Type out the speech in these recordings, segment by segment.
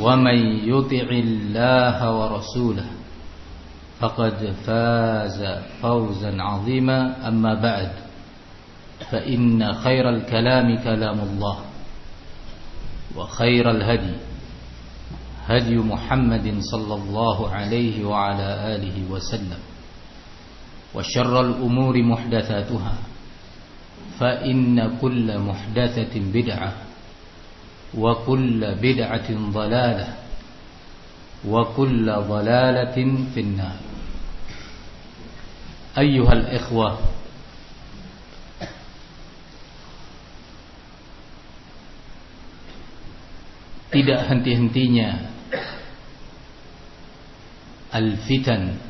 ومن يطع الله ورسوله فقد فاز فوزا عظيما. أما بعد فإن خير الكلام كلام الله وخير الهدي هدي محمد صلى الله عليه وعلى آله وسلم وشر الأمور محدثاتها فإن كل محدثة بدعة وكل بدعة ضلالة وكل ضلالة في النار أيها الإخوة tidak henti-hentinya al-fitan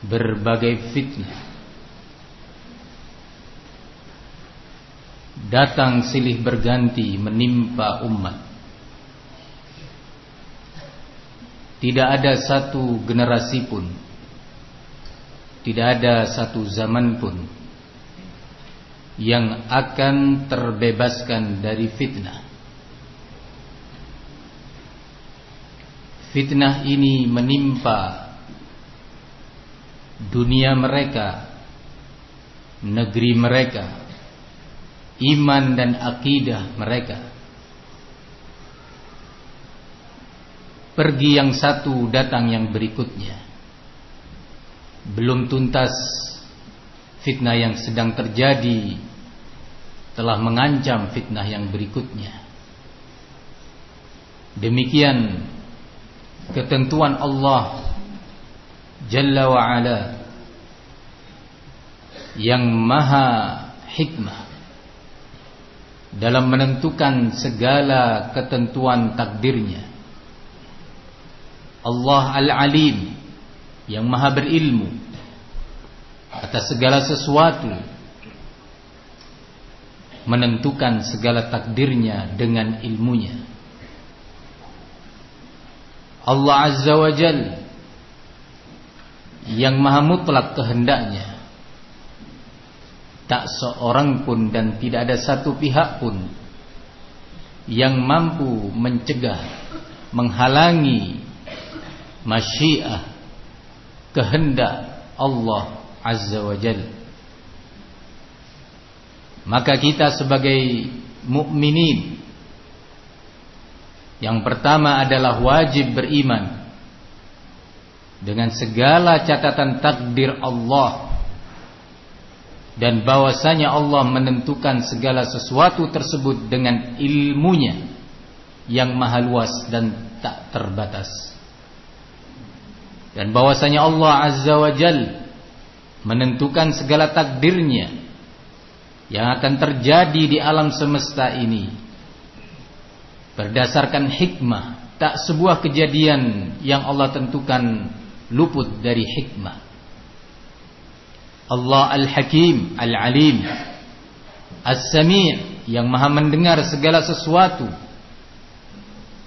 berbagai fitnah datang silih berganti menimpa umat. Tidak ada satu generasi pun. Tidak ada satu zaman pun yang akan terbebaskan dari fitnah. Fitnah ini menimpa dunia mereka, negeri mereka, iman dan akidah mereka. Pergi yang satu, datang yang berikutnya. Belum tuntas fitnah yang sedang terjadi telah mengancam fitnah yang berikutnya. Demikian ketentuan Allah Jalla wa ala yang maha hikmah dalam menentukan segala ketentuan takdirnya. Allah Al-Alim yang maha berilmu atas segala sesuatu menentukan segala takdirnya dengan ilmunya. Allah Azza wa Jal yang maha mutlak kehendaknya tak seorang pun dan tidak ada satu pihak pun yang mampu mencegah menghalangi masyiah kehendak Allah Azza wa Jal. Maka kita sebagai mukminin yang pertama adalah wajib beriman dengan segala catatan takdir Allah dan bahwasanya Allah menentukan segala sesuatu tersebut dengan ilmunya yang maha luas dan tak terbatas. Dan bahwasanya Allah Azza wa Jal menentukan segala takdirnya yang akan terjadi di alam semesta ini berdasarkan hikmah tak sebuah kejadian yang Allah tentukan luput dari hikmah Allah Al-Hakim Al-Alim As-Sami' yang maha mendengar segala sesuatu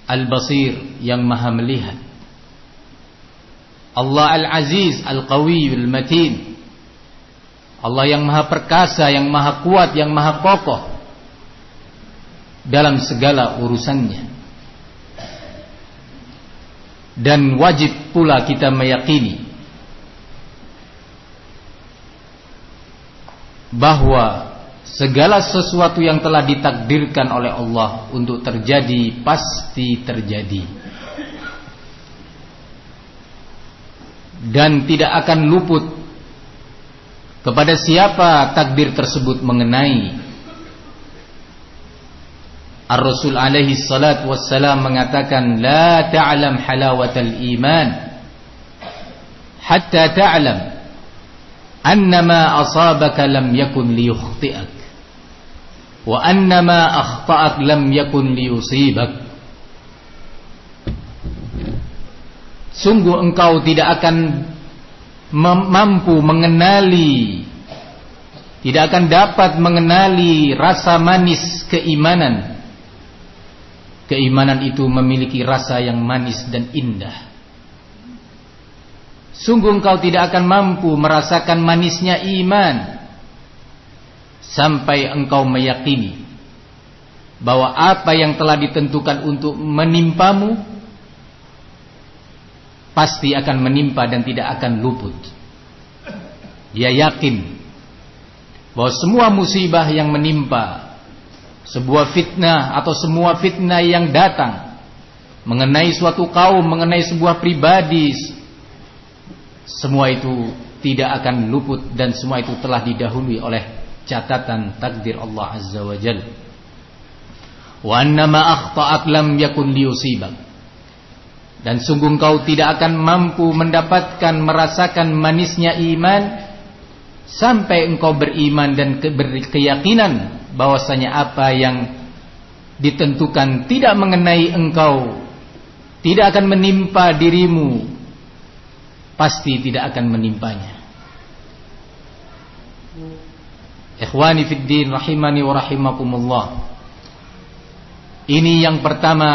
Al-Basir yang maha melihat Allah Al-Aziz Al-Qawi Al-Matin Allah yang maha perkasa Yang maha kuat Yang maha kokoh Dalam segala urusannya. Dan wajib pula kita meyakini Bahwa Segala sesuatu yang telah ditakdirkan oleh Allah Untuk terjadi Pasti terjadi. Dan tidak akan luput kepada siapa takdir tersebut mengenai. Ar-Rasul alaihi salat wassalam mengatakan la ta'lam halawatal iman hatta ta'lam annama asabaka lam yakun liyukhti'ak. Wa annama akhta'ak lam yakun liyusibak. Sungguh engkau tidak akan mampu mengenali Tidak akan dapat mengenali rasa manis keimanan. Keimanan itu memiliki rasa yang manis dan indah Sungguh engkau tidak akan mampu merasakan manisnya iman Sampai engkau meyakini Bahwa apa yang telah ditentukan untuk menimpamu pasti akan menimpa dan tidak akan luput. Dia yakin bahwa semua musibah yang menimpa, sebuah fitnah atau semua fitnah yang datang mengenai suatu kaum, mengenai sebuah pribadi, semua itu tidak akan luput dan semua itu telah didahului oleh catatan takdir Allah Azza wa Jalla. Wa annama akhta'ak lam yakun. Dan sungguh kau tidak akan mampu mendapatkan merasakan manisnya iman sampai engkau beriman dan berkeyakinan bahwasanya apa yang ditentukan tidak mengenai engkau tidak akan menimpa dirimu pasti tidak akan menimpanya. Ikhwani fid rahimani wa rahimakumullah. Ini yang pertama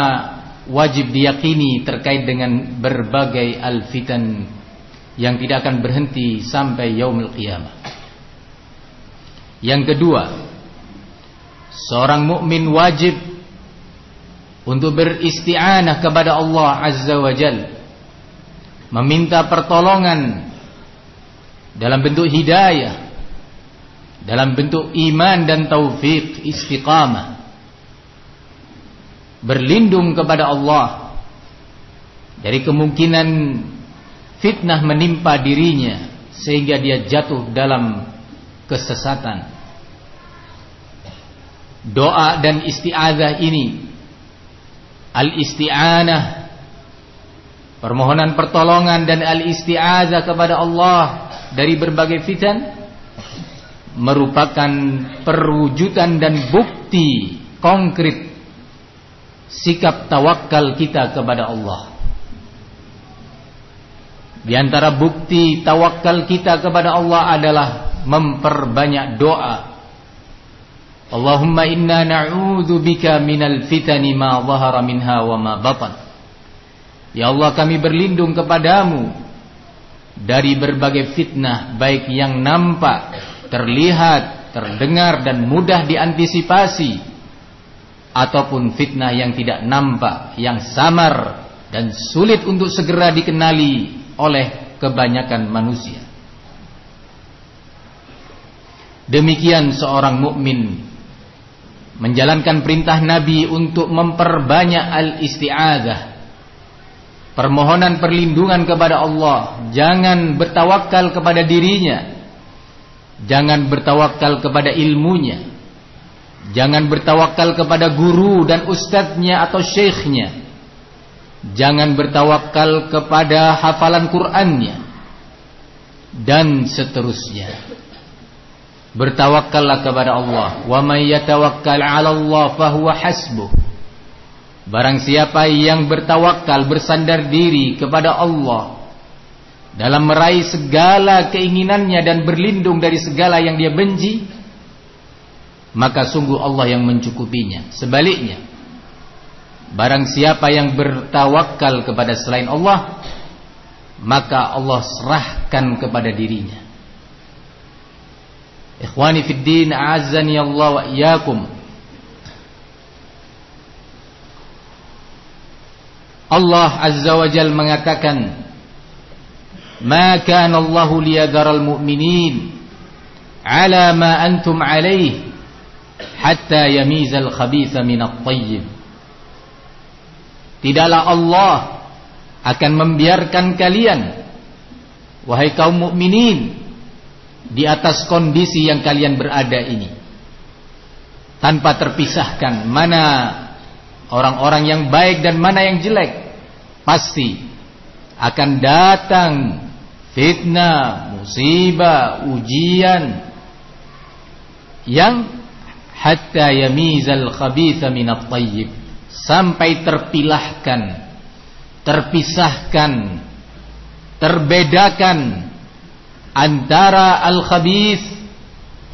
wajib diyakini terkait dengan berbagai al-fitan yang tidak akan berhenti sampai yaumul qiyamah. Yang kedua, seorang mukmin wajib untuk beristi'anah kepada Allah Azza wa Jal meminta pertolongan dalam bentuk hidayah dalam bentuk iman dan taufik istiqamah berlindung kepada Allah dari kemungkinan fitnah menimpa dirinya sehingga dia jatuh dalam kesesatan. Doa dan isti'adzah ini al-isti'anah permohonan pertolongan dan al-isti'adzah kepada Allah dari berbagai fitan merupakan perwujudan dan bukti konkret sikap tawakal kita kepada Allah. Di antara bukti tawakal kita kepada Allah adalah memperbanyak doa. Allahumma inna na'udzu bika minal fitani ma dhahara minha wa ma batan. Ya Allah kami berlindung kepadamu dari berbagai fitnah baik yang nampak, terlihat, terdengar dan mudah diantisipasi ataupun fitnah yang tidak nampak, yang samar dan sulit untuk segera dikenali oleh kebanyakan manusia. Demikian seorang mukmin menjalankan perintah Nabi untuk memperbanyak al-isti'adzah. Permohonan perlindungan kepada Allah, jangan bertawakal kepada dirinya. Jangan bertawakal kepada ilmunya Jangan bertawakal kepada guru dan ustadznya atau syekhnya. Jangan bertawakal kepada hafalan Qur'annya. Dan seterusnya. Bertawakallah kepada Allah. Wa may yatawakkal 'ala Allah fahuwa hasbuh. Barang siapa yang bertawakal bersandar diri kepada Allah dalam meraih segala keinginannya dan berlindung dari segala yang dia benci, maka sungguh Allah yang mencukupinya. Sebaliknya, Barang siapa yang bertawakal kepada selain Allah Maka Allah serahkan kepada dirinya Ikhwani fid din A'azzani Allah wa iyakum Allah Azza wa Jal mengatakan Ma kana Allah liyadharal mu'minin Ala ma antum alaih Hatta yamizal khabitha minat tayyib Tidaklah Allah akan membiarkan kalian wahai kaum mukminin di atas kondisi yang kalian berada ini. Tanpa terpisahkan mana orang-orang yang baik dan mana yang jelek pasti akan datang fitnah, musibah, ujian yang hatta yamizal khabitha minat tayyib sampai terpilahkan, terpisahkan, terbedakan antara al-khabith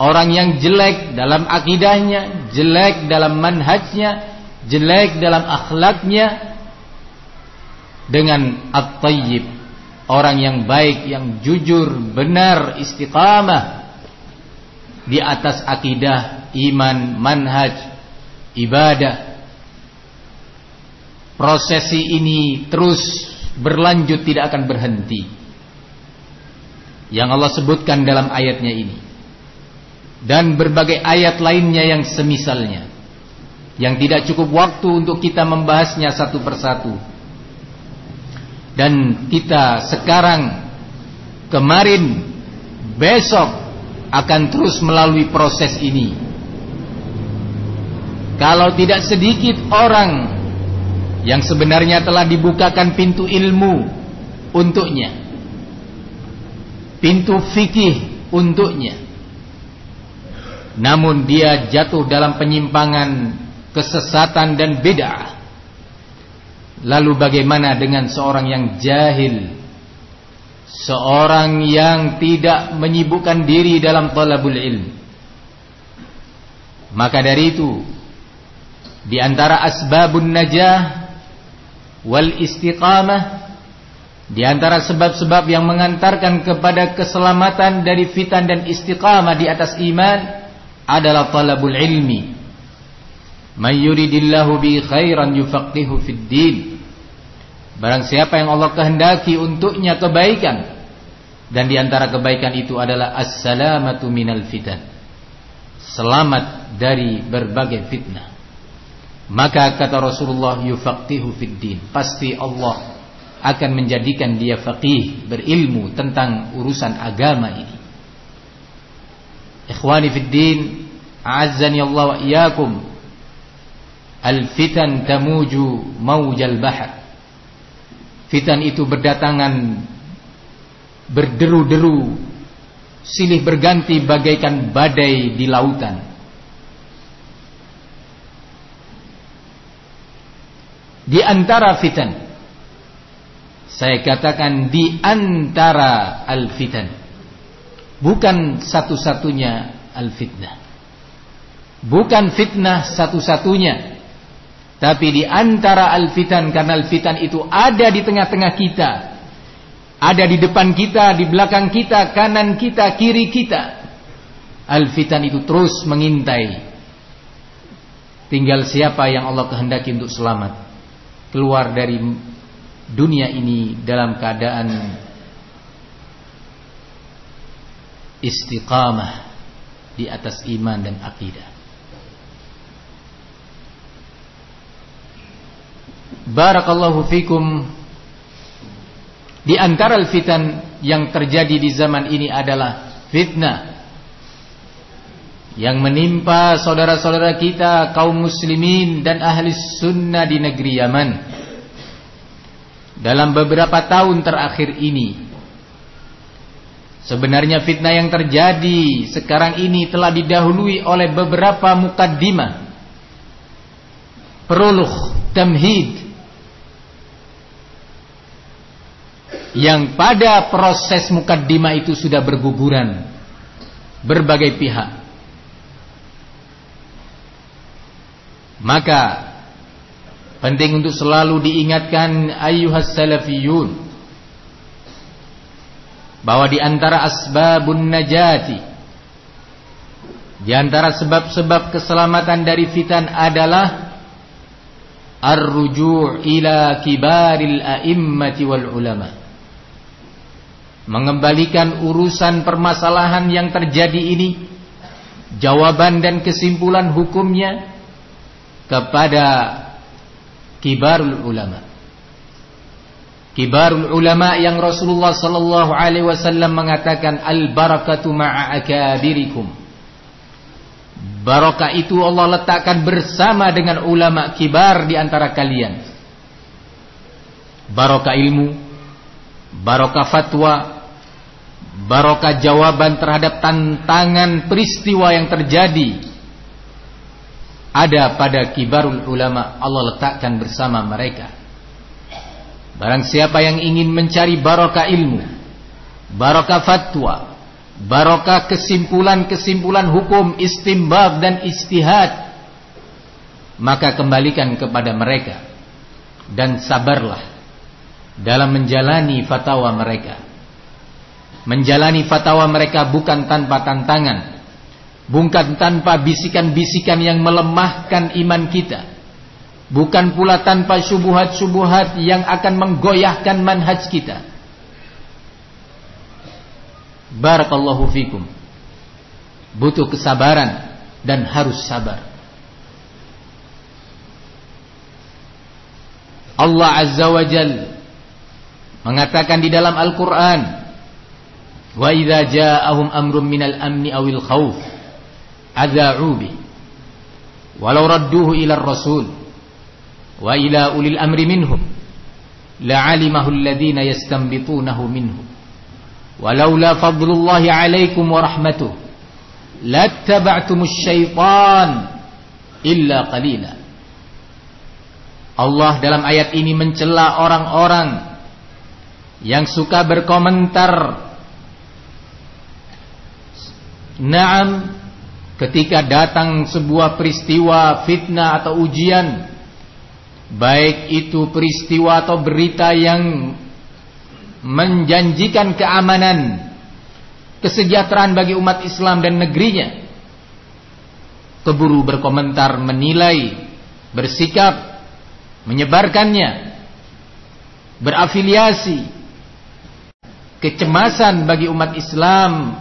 orang yang jelek dalam akidahnya, jelek dalam manhajnya, jelek dalam akhlaknya dengan at-tayyib, orang yang baik, yang jujur, benar, istiqamah di atas akidah, iman, manhaj, ibadah. Prosesi ini terus berlanjut tidak akan berhenti. Yang Allah sebutkan dalam ayatnya ini. Dan berbagai ayat lainnya yang semisalnya. Yang tidak cukup waktu untuk kita membahasnya satu persatu dan kita sekarang kemarin besok akan terus melalui proses ini. Kalau tidak sedikit orang yang sebenarnya telah dibukakan pintu ilmu untuknya pintu fikih untuknya namun dia jatuh dalam penyimpangan kesesatan dan bid'ah lalu bagaimana dengan seorang yang jahil seorang yang tidak menyibukkan diri dalam talabul ilm maka dari itu di antara asbabun najah wal istiqamah di antara sebab-sebab yang mengantarkan kepada keselamatan dari fitan dan istiqamah di atas iman adalah talabul ilmi. May yuridillahu bi khairan yufaqihu fid din. Barang siapa yang Allah kehendaki untuknya kebaikan dan di antara kebaikan itu adalah as-salamatu minal fitan. Selamat dari berbagai fitnah. Maka kata Rasulullah yufaqihu fid din. Pasti Allah akan menjadikan dia faqih, berilmu tentang urusan agama ini. Ikhwani fid din, a'azzani Allah wa iyyakum. Al-fitan tamuju maujal bahr. Fitan itu berdatangan berderu-deru silih berganti bagaikan badai di lautan. Di antara fitan Saya katakan di antara al-fitan Bukan satu-satunya al-fitnah Bukan fitnah satu-satunya Tapi di antara al-fitan Karena al-fitan itu ada di tengah-tengah kita Ada di depan kita, di belakang kita, kanan kita, kiri kita Al-fitan itu terus mengintai Tinggal siapa yang Allah kehendaki untuk selamat keluar dari dunia ini dalam keadaan istiqamah di atas iman dan akidah. Barakallahu fikum. Di antara fitan yang terjadi di zaman ini adalah fitnah. Yang menimpa saudara-saudara kita kaum muslimin dan ahli sunnah di negeri Yaman. Dalam beberapa tahun terakhir ini sebenarnya fitnah yang terjadi sekarang ini telah didahului oleh beberapa mukaddimah. Peruluh tamhid yang pada proses mukaddimah itu sudah berguguran. Berbagai pihak. Maka Penting untuk selalu diingatkan ayuhas salafiyun. Bahwa di antara asbabun najati di antara sebab-sebab keselamatan dari fitan adalah ar-ruju' ila kibaril a'immati wal ulama mengembalikan urusan permasalahan yang terjadi ini jawaban dan kesimpulan hukumnya kepada kibarul ulama. Kibarul ulama yang Rasulullah sallallahu alaihi wasallam mengatakan al barakatu ma'a. Barakah itu Allah letakkan bersama dengan ulama kibar di antara kalian. Barakah ilmu, barakah fatwa, barakah jawaban terhadap tantangan peristiwa yang terjadi ada pada kibarul ulama Allah letakkan bersama mereka barang siapa yang ingin mencari barokah ilmu barokah fatwa barokah kesimpulan-kesimpulan hukum istimbab dan istihad maka kembalikan kepada mereka dan sabarlah dalam menjalani fatwa mereka menjalani fatwa mereka bukan tanpa tantangan Bukan tanpa bisikan-bisikan yang melemahkan iman kita. Bukan pula tanpa subuhat-subuhat yang akan menggoyahkan manhaj kita. Barakallahu fikum. Butuh kesabaran dan harus sabar. Allah Azza wa Jal mengatakan di dalam Al-Quran Wa idha ja'ahum amrum minal amni awil khawf adza'u bi walau radduhu ila rasul wa ila ulil amri minhum la'alimahu alladhina yastanbitunahu minhum walaula fadlullahi 'alaikum wa rahmatuhu lattaba'tumus syaitan illa qalila. Allah dalam ayat ini mencela orang-orang yang suka berkomentar. Naam ketika datang sebuah peristiwa fitnah atau ujian baik itu peristiwa atau berita yang menjanjikan keamanan kesejahteraan bagi umat Islam dan negerinya. Keburu berkomentar menilai bersikap menyebarkannya berafiliasi. Kecemasan bagi umat Islam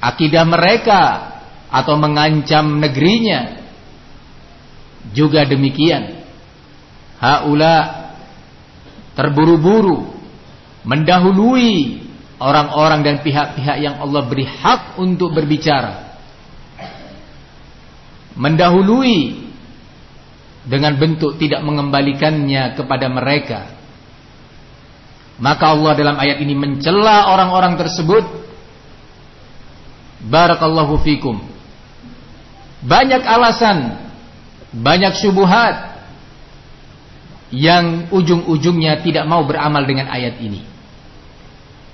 akidah mereka atau mengancam negerinya. Juga demikian. Haula terburu-buru mendahului orang-orang dan pihak-pihak yang Allah beri hak untuk berbicara. Mendahului dengan bentuk tidak mengembalikannya kepada mereka. Maka Allah dalam ayat ini mencela orang-orang tersebut. Barakallahu fikum. Banyak alasan, banyak syubhat yang ujung-ujungnya tidak mau beramal dengan ayat ini.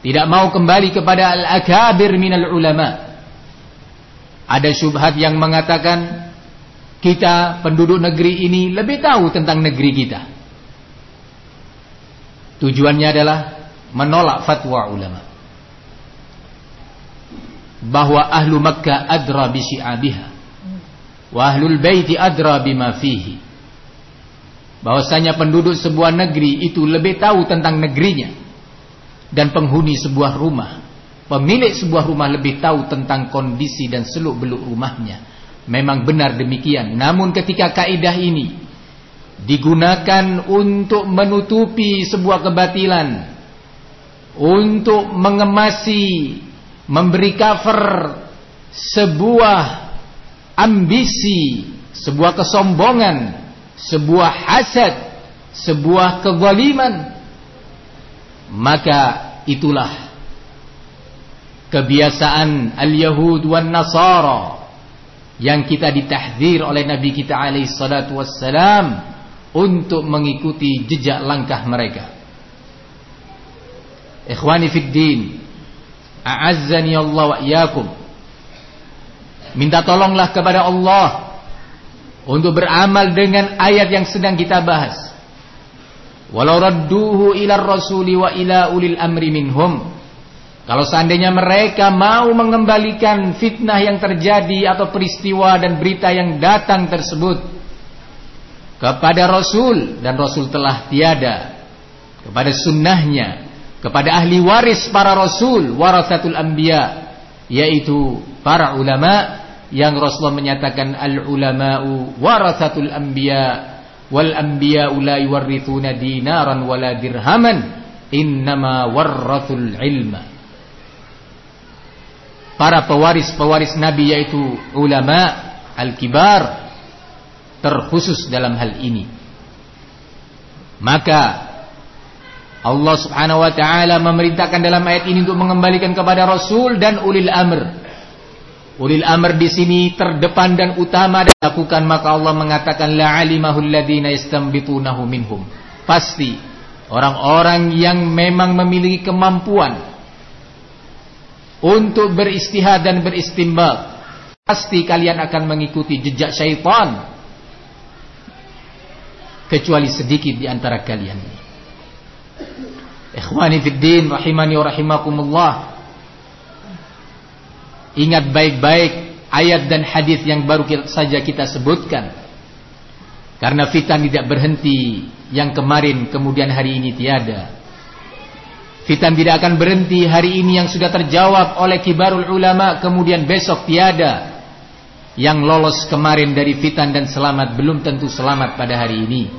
Tidak mau kembali kepada al-akabir minal ulama. Ada syubhat yang mengatakan kita penduduk negeri ini lebih tahu tentang negeri kita. Tujuannya adalah menolak fatwa ulama. Bahwa ahlu Makkah adra bi syi'abiha wa ahlul baiti adra bima fihi bahwasanya penduduk sebuah negeri itu lebih tahu tentang negerinya dan penghuni sebuah rumah. Pemilik sebuah rumah lebih tahu tentang kondisi dan seluk-beluk rumahnya. Memang benar demikian. Namun ketika kaidah ini digunakan untuk menutupi sebuah kebatilan untuk mengemasi memberi cover sebuah ambisi, sebuah kesombongan, sebuah hasad, sebuah kezaliman, maka itulah kebiasaan al-Yahud wan Nasara yang kita ditahdir oleh Nabi kita alaihi salatu wassalam untuk mengikuti jejak langkah mereka. Ikhwani fid din, a'azzani Allah wa iyyakum. Minta tolonglah kepada Allah untuk beramal dengan ayat yang sedang kita bahas. Walau radduhu ila rasuli wa ila ulil amri minhum. Kalau seandainya mereka mau mengembalikan fitnah yang terjadi atau peristiwa dan berita yang datang tersebut kepada Rasul dan Rasul telah tiada kepada sunnahnya kepada ahli waris para Rasul warasatul anbiya yaitu para ulama yang Rasulullah menyatakan al ulama'u warasatul anbiya wal anbiya la yuwarrithuna dinaran wala dirhaman innama warrathul ilma para pewaris-pewaris Nabi yaitu ulama al-kibar terkhusus dalam hal ini. Maka Allah Subhanahu wa taala memerintahkan dalam ayat ini untuk mengembalikan kepada Rasul dan ulil amr. Ulil amr di sini terdepan dan utama dan lakukan maka Allah mengatakan la alimahul ladina yastambitunahu minhum. Pasti orang-orang yang memang memiliki kemampuan untuk beristihad dan beristimbat. Pasti kalian akan mengikuti jejak syaitan. Kecuali sedikit di antara kalian. Ikhwani fid din rahimani wa rahimakumullah. Ingat baik-baik ayat dan hadis yang baru saja kita sebutkan. Karena fitan tidak berhenti yang kemarin kemudian hari ini tiada. Fitan tidak akan berhenti hari ini yang sudah terjawab oleh kibarul ulama kemudian besok tiada. Yang lolos kemarin dari fitan dan selamat belum tentu selamat pada hari ini.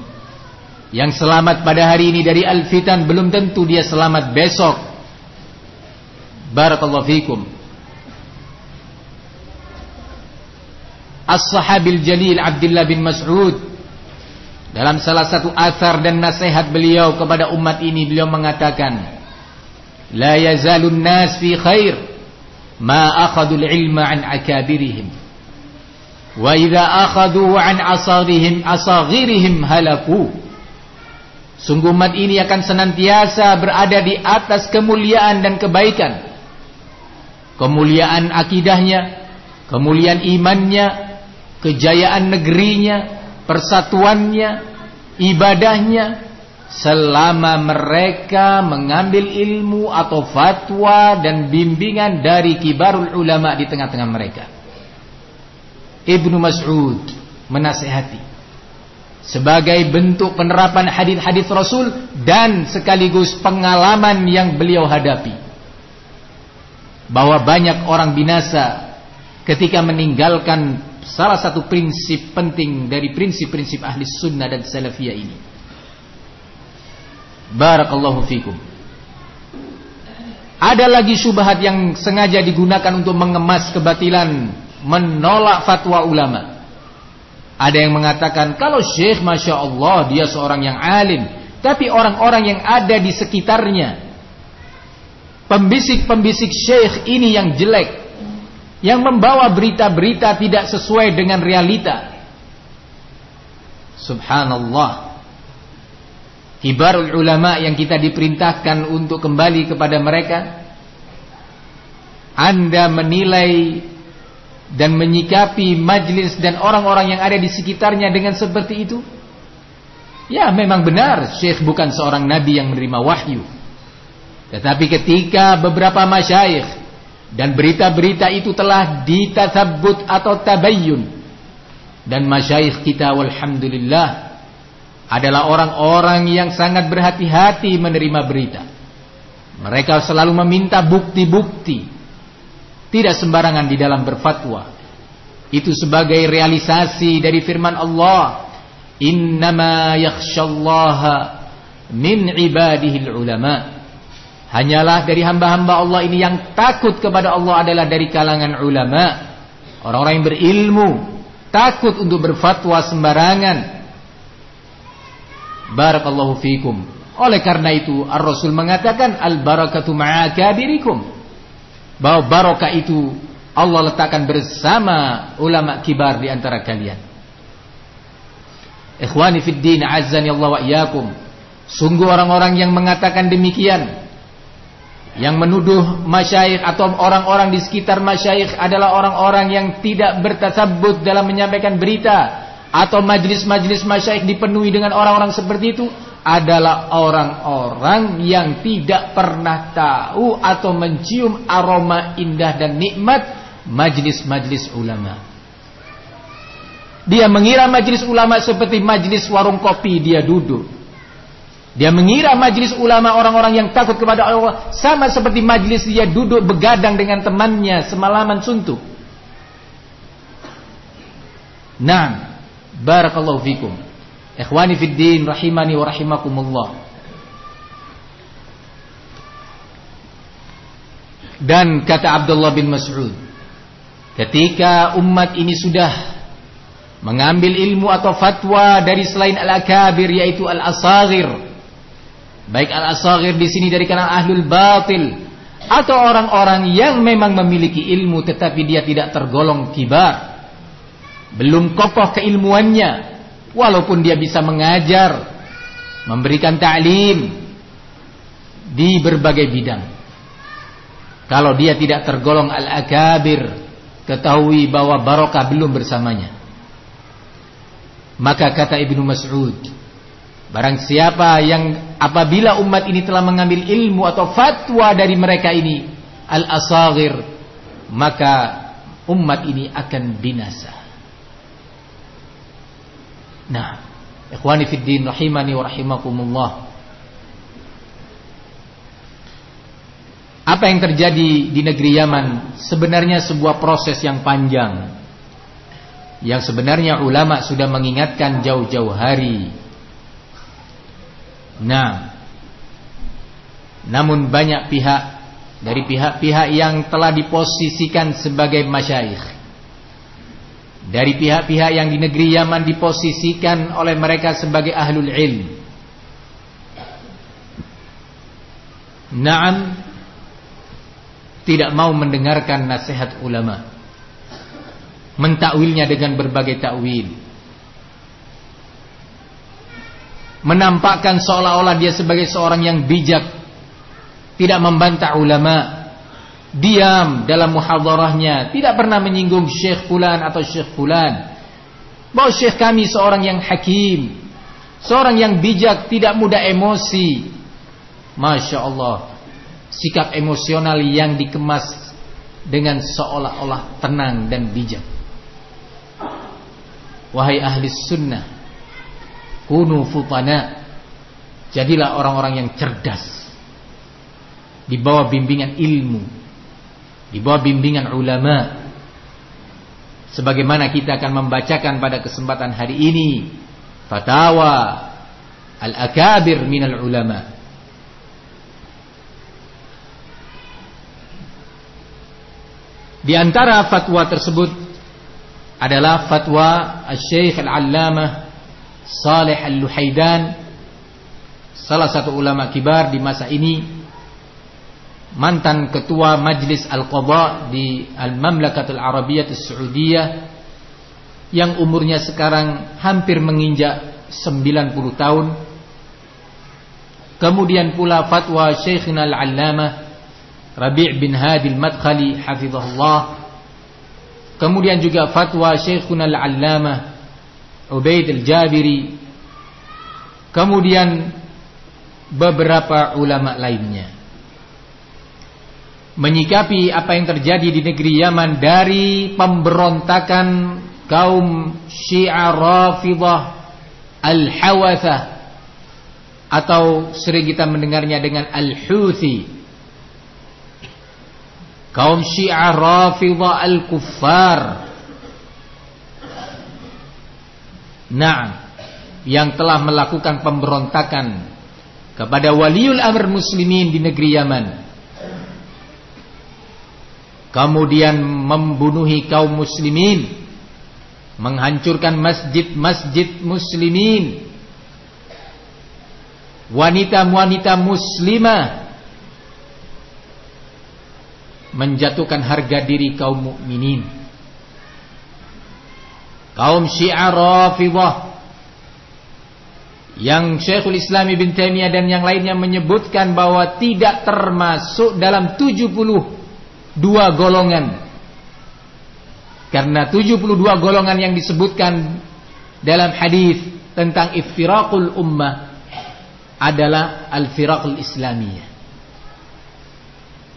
Yang selamat pada hari ini dari al-fitan belum tentu dia selamat besok. Barakallahu fikum. As-Sahabil Jalil Abdullah bin Mas'ud. Dalam salah satu asar dan nasihat beliau kepada umat ini beliau mengatakan la yazalun nas fi khair ma akhadul ilma an akabirihim. Wa idza akhadhu an asaghrihim asaghirihim halaku. Sungguh umat ini akan senantiasa berada di atas kemuliaan dan kebaikan. Kemuliaan akidahnya kemuliaan imannya kejayaan negerinya, persatuannya, ibadahnya, selama mereka mengambil ilmu atau fatwa dan bimbingan dari kibarul ulama di tengah-tengah mereka. Ibnu Mas'ud menasihati sebagai bentuk penerapan hadis-hadis Rasul dan sekaligus pengalaman yang beliau hadapi bahwa banyak orang binasa ketika meninggalkan salah satu prinsip penting dari prinsip-prinsip ahli sunnah dan salafiyah ini Barakallahu fikum. Ada lagi syubhat yang sengaja digunakan untuk mengemas kebatilan, menolak fatwa ulama. Ada yang mengatakan kalau Syekh Masya Allah dia seorang yang alim, tapi orang-orang yang ada di sekitarnya, pembisik-pembisik Syekh ini yang jelek, yang membawa berita-berita tidak sesuai dengan realita. Subhanallah. Kibarul ulama yang kita diperintahkan untuk kembali kepada mereka. Anda menilai dan menyikapi majlis dan orang-orang yang ada di sekitarnya dengan seperti itu? Ya memang benar Syekh bukan seorang nabi yang menerima wahyu. Tetapi ketika beberapa masyayikh dan berita-berita itu telah ditasabbut atau tabayyun dan masyayikh kita walhamdulillah adalah orang-orang yang sangat berhati-hati menerima berita. Mereka selalu meminta bukti-bukti. Tidak sembarangan di dalam berfatwa. Itu sebagai realisasi dari firman Allah, "Innama yakhsyallaha min ibadihi ulama." Hanyalah dari hamba-hamba Allah ini yang takut kepada Allah adalah dari kalangan ulama, orang-orang yang berilmu, takut untuk berfatwa sembarangan Barakallahu fikum. Oleh karena itu Ar-Rasul mengatakan al-barakatu ma'akabirikum. Bahwa barokah itu Allah letakkan bersama ulama kibar di antara kalian. Ikhwani fid din Allah wa iyyakum. Sungguh orang-orang yang mengatakan demikian yang menuduh masyayikh atau orang-orang di sekitar masyayikh adalah orang-orang yang tidak bertasabbut dalam menyampaikan berita atau majelis-majelis masyaikh dipenuhi dengan orang-orang seperti itu adalah orang-orang yang tidak pernah tahu atau mencium aroma indah dan nikmat majelis-majelis ulama. Dia mengira majelis ulama seperti majelis warung kopi dia duduk. Dia mengira majelis ulama orang-orang yang takut kepada Allah sama seperti majelis dia duduk begadang dengan temannya semalaman suntuk. Nah, Barakallahu fikum. Ikhwani fid din rahimani wa rahimakumullah. Dan kata Abdullah bin Mas'ud, ketika umat ini sudah mengambil ilmu atau fatwa dari selain al-akabir yaitu al-asaghir. Baik al-asaghir di sini dari kalangan ahlul batil. Atau orang-orang yang memang memiliki ilmu tetapi dia tidak tergolong kibar. Belum kokoh keilmuannya. Walaupun dia bisa mengajar memberikan ta'lim di berbagai bidang. Kalau dia tidak tergolong al-akabir ketahui bahwa barokah belum bersamanya. Maka kata Ibnu Mas'ud barang siapa yang apabila umat ini telah mengambil ilmu atau fatwa dari mereka ini al-asaghir maka umat ini akan binasa Nah, ikhwani fid din rahimani wa rahimakumullah. Apa yang terjadi di negeri Yaman sebenarnya sebuah proses yang panjang. Yang sebenarnya ulama sudah mengingatkan jauh-jauh hari. Nah, namun banyak pihak dari pihak-pihak yang telah diposisikan sebagai masyayikh dari pihak-pihak yang di negeri Yaman diposisikan oleh mereka sebagai ahlul ilm. Naam tidak mau mendengarkan nasihat ulama. Mentakwilnya dengan berbagai takwil. Menampakkan seolah-olah dia sebagai seorang yang bijak. Tidak membantah ulama diam dalam muhadarahnya, tidak pernah menyinggung Syekh Fulan atau Syekh Fulan. Bahwa Syekh kami seorang yang hakim, seorang yang bijak, tidak mudah emosi. Masya Allah, sikap emosional yang dikemas dengan seolah-olah tenang dan bijak. Wahai ahli sunnah, kunu futana, jadilah orang-orang yang cerdas, di bawah bimbingan ilmu, di bawah bimbingan ulama. Sebagaimana kita akan membacakan pada kesempatan hari ini. Fatwa al-akabir minal ulama. Di antara fatwa tersebut adalah fatwa Al-Syeikh Al-Allamah Saleh Al-Luhaidan salah satu ulama kibar di masa ini mantan ketua Majlis Al-Qadha di Al-Mamlakatul Arabiyyah Saudiyah yang umurnya sekarang hampir menginjak 90 tahun. Kemudian pula fatwa Syekhina Al-Allamah Rabi' bin Hadi Al-Madkhali hafizahullah. Kemudian juga fatwa Syekhuna Al-Allamah Ubaid Al-Jabiri. Kemudian beberapa ulama lainnya. Menyikapi apa yang terjadi di negeri Yaman dari pemberontakan kaum Syiah Rafidah Al-Hawathah atau sering kita mendengarnya dengan Al-Houthi kaum Syiah Rafidah Al-Kuffar Nah yang telah melakukan pemberontakan kepada waliul amr muslimin di negeri Yaman. Kemudian membunuhi kaum muslimin. Menghancurkan masjid-masjid muslimin. Wanita-wanita muslimah. Menjatuhkan harga diri kaum mukminin kaum syiah rafidah yang Syekhul Islam Ibn Taimiyah dan yang lainnya menyebutkan bahwa tidak termasuk dalam 70 dua golongan. Karena 72 golongan yang disebutkan dalam hadis tentang iftiraqul ummah adalah al-firaqul islamiyah.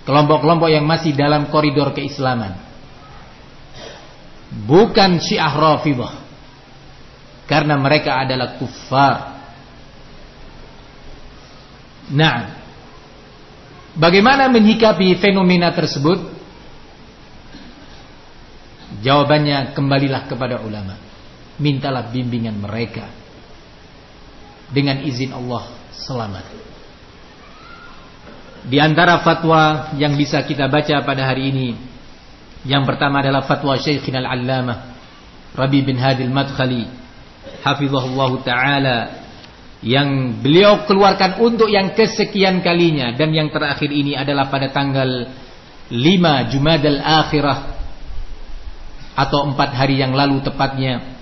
Kelompok-kelompok yang masih dalam koridor keislaman. Bukan Syiah Rafidhah. Karena mereka adalah kuffar. Nah, bagaimana menyikapi fenomena tersebut? Jawabannya kembalilah kepada ulama. Mintalah bimbingan mereka. Dengan izin Allah selamat. Di antara fatwa yang bisa kita baca pada hari ini Yang pertama adalah fatwa Syekhina Al-Allamah Rabi bin Hadil Madkhali Hafizahullah Ta'ala Yang beliau keluarkan untuk yang kesekian kalinya Dan yang terakhir ini adalah pada tanggal 5 Jumadal Akhirah Atau 4 hari yang lalu tepatnya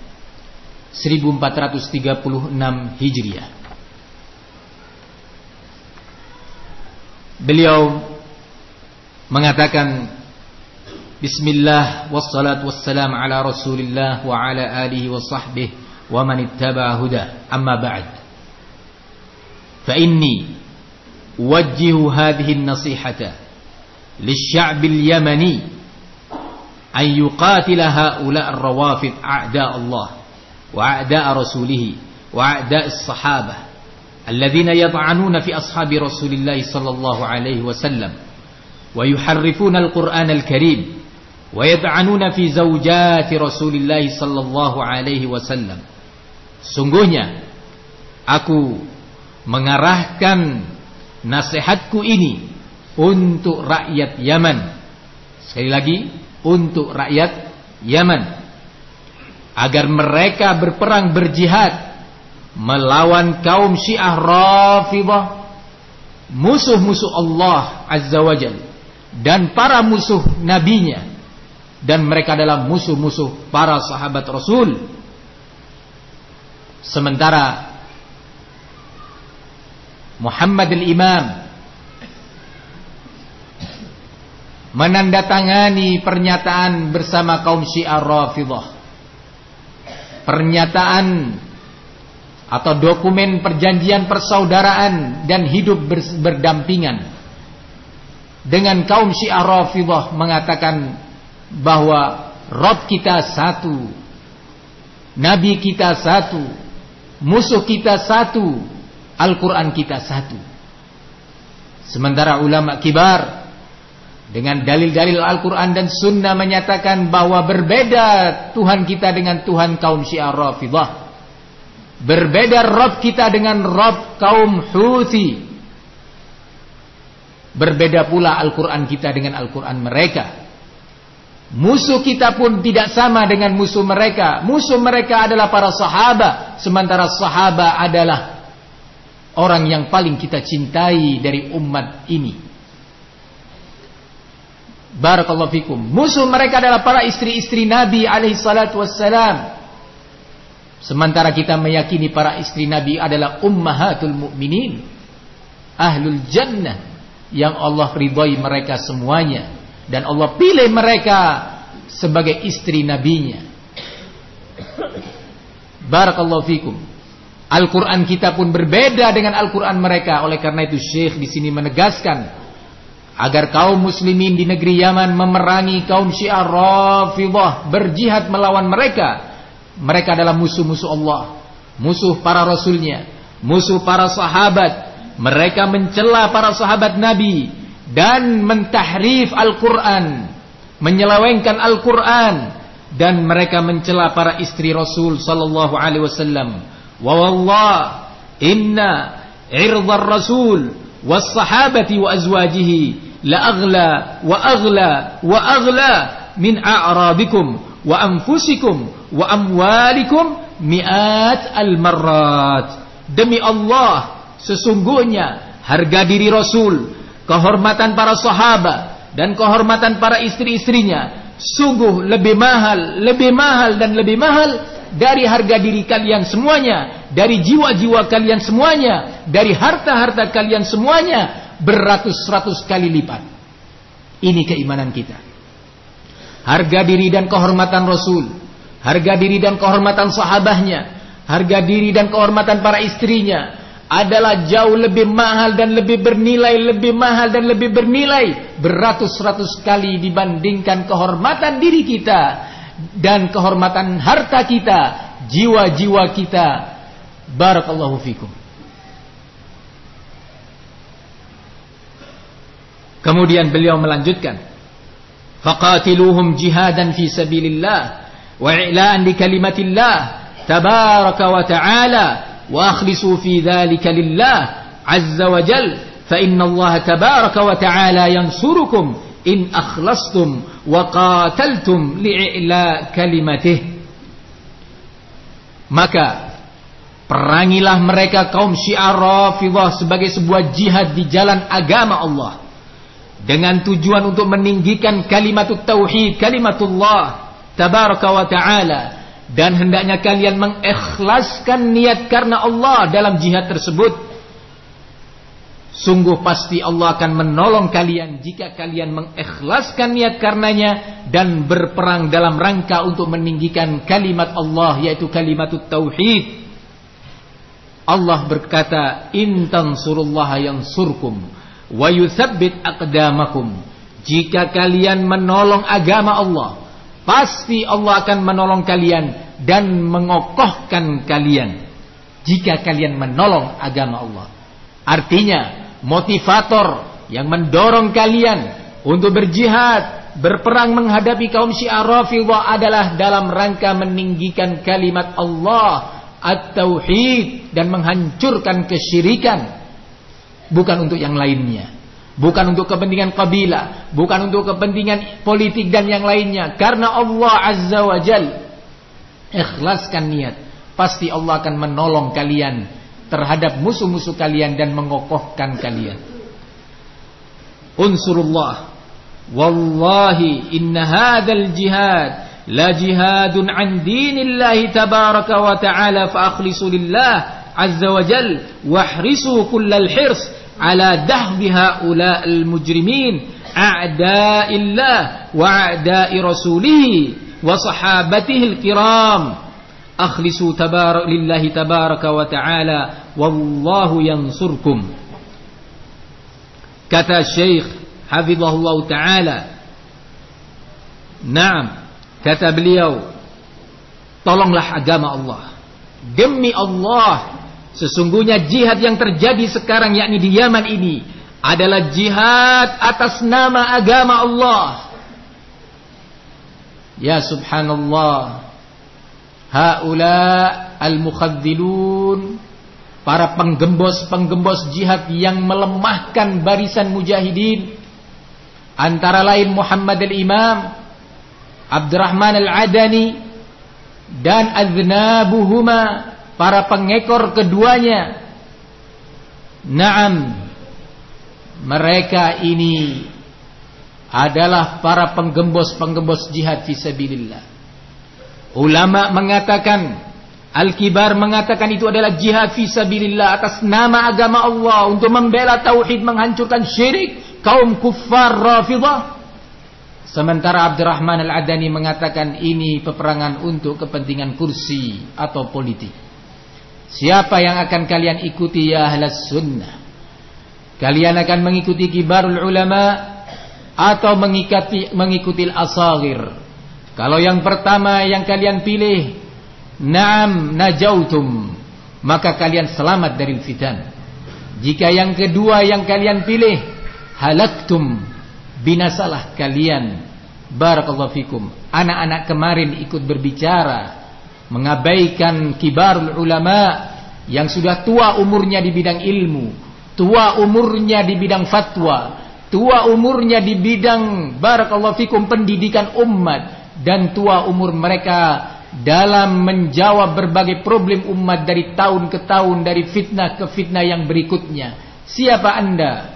1436 Hijriah. Beliau mengatakan بسم الله والصلاة والسلام على رسول الله وعلى آله وصحبه ومن اتبع هدى أما بعد فإني أوجه هذه النصيحة للشعب اليمني أن يقاتل هؤلاء الروافض أعداء الله وأعداء رسوله وأعداء الصحابة الذين يطعنون في أصحاب رسول الله صلى الله عليه وسلم ويحرفون القرآن الكريم wa yata'anuna fi zaujati Rasulillah sallallahu alaihi wasallam. Sungguhnya aku mengarahkan nasihatku ini untuk rakyat Yaman. Sekali lagi, untuk rakyat Yaman agar mereka berperang berjihad melawan kaum Syiah Rafidhah, musuh-musuh Allah Azza wa Jalla dan para musuh nabinya dan mereka adalah musuh-musuh para sahabat Rasul. Sementara Muhammad al-Imam menandatangani pernyataan bersama kaum Syiah Rafidah pernyataan atau dokumen perjanjian persaudaraan dan hidup berdampingan. Dengan kaum Syiah Rafidhah mengatakan bahwa Rob kita satu Nabi kita satu musuh kita satu Al-Quran kita satu sementara ulama kibar dengan dalil-dalil Al-Quran dan Sunnah menyatakan bahwa berbeda Tuhan kita dengan Tuhan kaum Syiah Rafidhah Berbeda Rob kita dengan Rob kaum Houthi. Berbeda pula Al-Quran kita dengan Al-Quran mereka. Musuh kita pun tidak sama dengan musuh mereka. Musuh mereka adalah para sahabat. Sementara sahabat adalah orang yang paling kita cintai dari umat ini. Barakallahu fikum. Musuh mereka adalah para istri-istri Nabi alaihi salatu wassalam. Sementara kita meyakini para istri Nabi adalah ummahatul mukminin, ahlul jannah yang Allah ridhoi mereka semuanya dan Allah pilih mereka sebagai istri nabinya. Barakallahu fikum. Al-Qur'an kita pun berbeda dengan Al-Qur'an mereka. Oleh karena itu Syekh di sini menegaskan agar kaum muslimin di negeri Yaman memerangi kaum Syiah Rafidhah berjihad melawan mereka mereka adalah musuh-musuh Allah, musuh para rasulnya, musuh para sahabat. Mereka mencela para sahabat Nabi dan mentahrif Al-Quran, menyelewengkan Al-Quran dan mereka mencela para istri Rasul sallallahu alaihi wasallam. Wa wallah inna irdhar rasul was sahabati wa azwajihi la aghla wa aghla wa aghla min a'rabikum wa anfusikum wa amwalikum mi'at al-marrat. Demi Allah, sesungguhnya harga diri Rasul, kehormatan para sahabat dan kehormatan para istri-istrinya sungguh lebih mahal, lebih mahal dan lebih mahal dari harga diri kalian semuanya, dari jiwa-jiwa kalian semuanya, dari harta-harta kalian semuanya beratus-ratus kali lipat. Ini keimanan kita. Harga diri dan kehormatan Rasul harga diri dan kehormatan sahabahnya, harga diri dan kehormatan para istrinya adalah jauh lebih mahal dan lebih bernilai, lebih mahal dan lebih bernilai beratus-ratus kali dibandingkan kehormatan diri kita dan kehormatan harta kita, jiwa-jiwa kita. Barakallahu fikum. Kemudian beliau melanjutkan, "Faqatiluhum jihadan fi sabilillah wa i'lan li kalimatillah tabaraka wa ta'ala." واخلصوا في ذلك لله عز وجل فإن الله تبارك وتعالى ينصركم إن أخلصتم وقاتلتم لإعلاء كلمته maka perangilah mereka kaum syiar Rafidhah sebagai sebuah jihad di jalan agama Allah dengan tujuan untuk meninggikan kalimat tauhid kalimatullah tabaraka wa taala dan hendaknya kalian mengikhlaskan niat karena Allah dalam jihad tersebut. Sungguh pasti Allah akan menolong kalian jika kalian mengikhlaskan niat karenanya dan berperang dalam rangka untuk meninggikan kalimat Allah yaitu kalimat tauhid. Allah berkata in tansurullaha yansurkum wa yuthabbit aqdamakum. Jika kalian menolong agama Allah Pasti Allah akan menolong kalian dan mengokohkan kalian jika kalian menolong agama Allah. Artinya, motivator yang mendorong kalian untuk berjihad, berperang menghadapi kaum Syiah Rafidhah adalah dalam rangka meninggikan kalimat Allah at-tauhid dan menghancurkan kesyirikan bukan untuk yang lainnya. Bukan untuk kepentingan kabilah, bukan untuk kepentingan politik dan yang lainnya. Karena Allah Azza wa Jal ikhlaskan niat, pasti Allah akan menolong kalian terhadap musuh-musuh kalian dan mengokohkan kalian. Unsurullah wallahi inna hadzal jihad la jihadun an dinillahi tabaraka wa ta'ala fa akhlisu lillah azza wa jal wahrisu kullal hirs على دهب هؤلاء المجرمين أعداء الله وأعداء رسوله وصحابته الكرام. أخلصوا تبارك لله تبارك وتعالى والله ينصركم. kata Syekh Hafizahullah Ta'ala Naam Kata beliau Tolonglah agama Allah. Demi Allah Sesungguhnya jihad yang terjadi sekarang yakni di Yaman ini adalah jihad atas nama agama Allah. Ya subhanallah. Haula al-mukhadzilun para penggembos-penggembos jihad yang melemahkan barisan mujahidin antara lain Muhammad al-Imam Abdurrahman al-Adani dan aznabuhuma para pengekor keduanya. Naam, mereka ini adalah para penggembos-penggembos jihad fisabilillah. Ulama mengatakan, Al-Kibar mengatakan itu adalah jihad fisabilillah atas nama agama Allah untuk membela tauhid menghancurkan syirik kaum kuffar Rafidah. Sementara Abdurrahman Al-Adani mengatakan ini peperangan untuk kepentingan kursi atau politik. Siapa yang akan kalian ikuti ya ahlas sunnah? Kalian akan mengikuti kibarul ulama Atau mengikuti, mengikuti asagir Kalau yang pertama yang kalian pilih Naam najautum Maka kalian selamat dari fitan. Jika yang kedua yang kalian pilih Halaktum Binasalah kalian. Barakallahu fikum. Anak-anak kemarin ikut berbicara mengabaikan kibarul ulama yang sudah tua umurnya di bidang ilmu, tua umurnya di bidang fatwa, tua umurnya di bidang barakallahu fikum pendidikan umat dan tua umur mereka dalam menjawab berbagai problem umat dari tahun ke tahun dari fitnah ke fitnah yang berikutnya. Siapa Anda?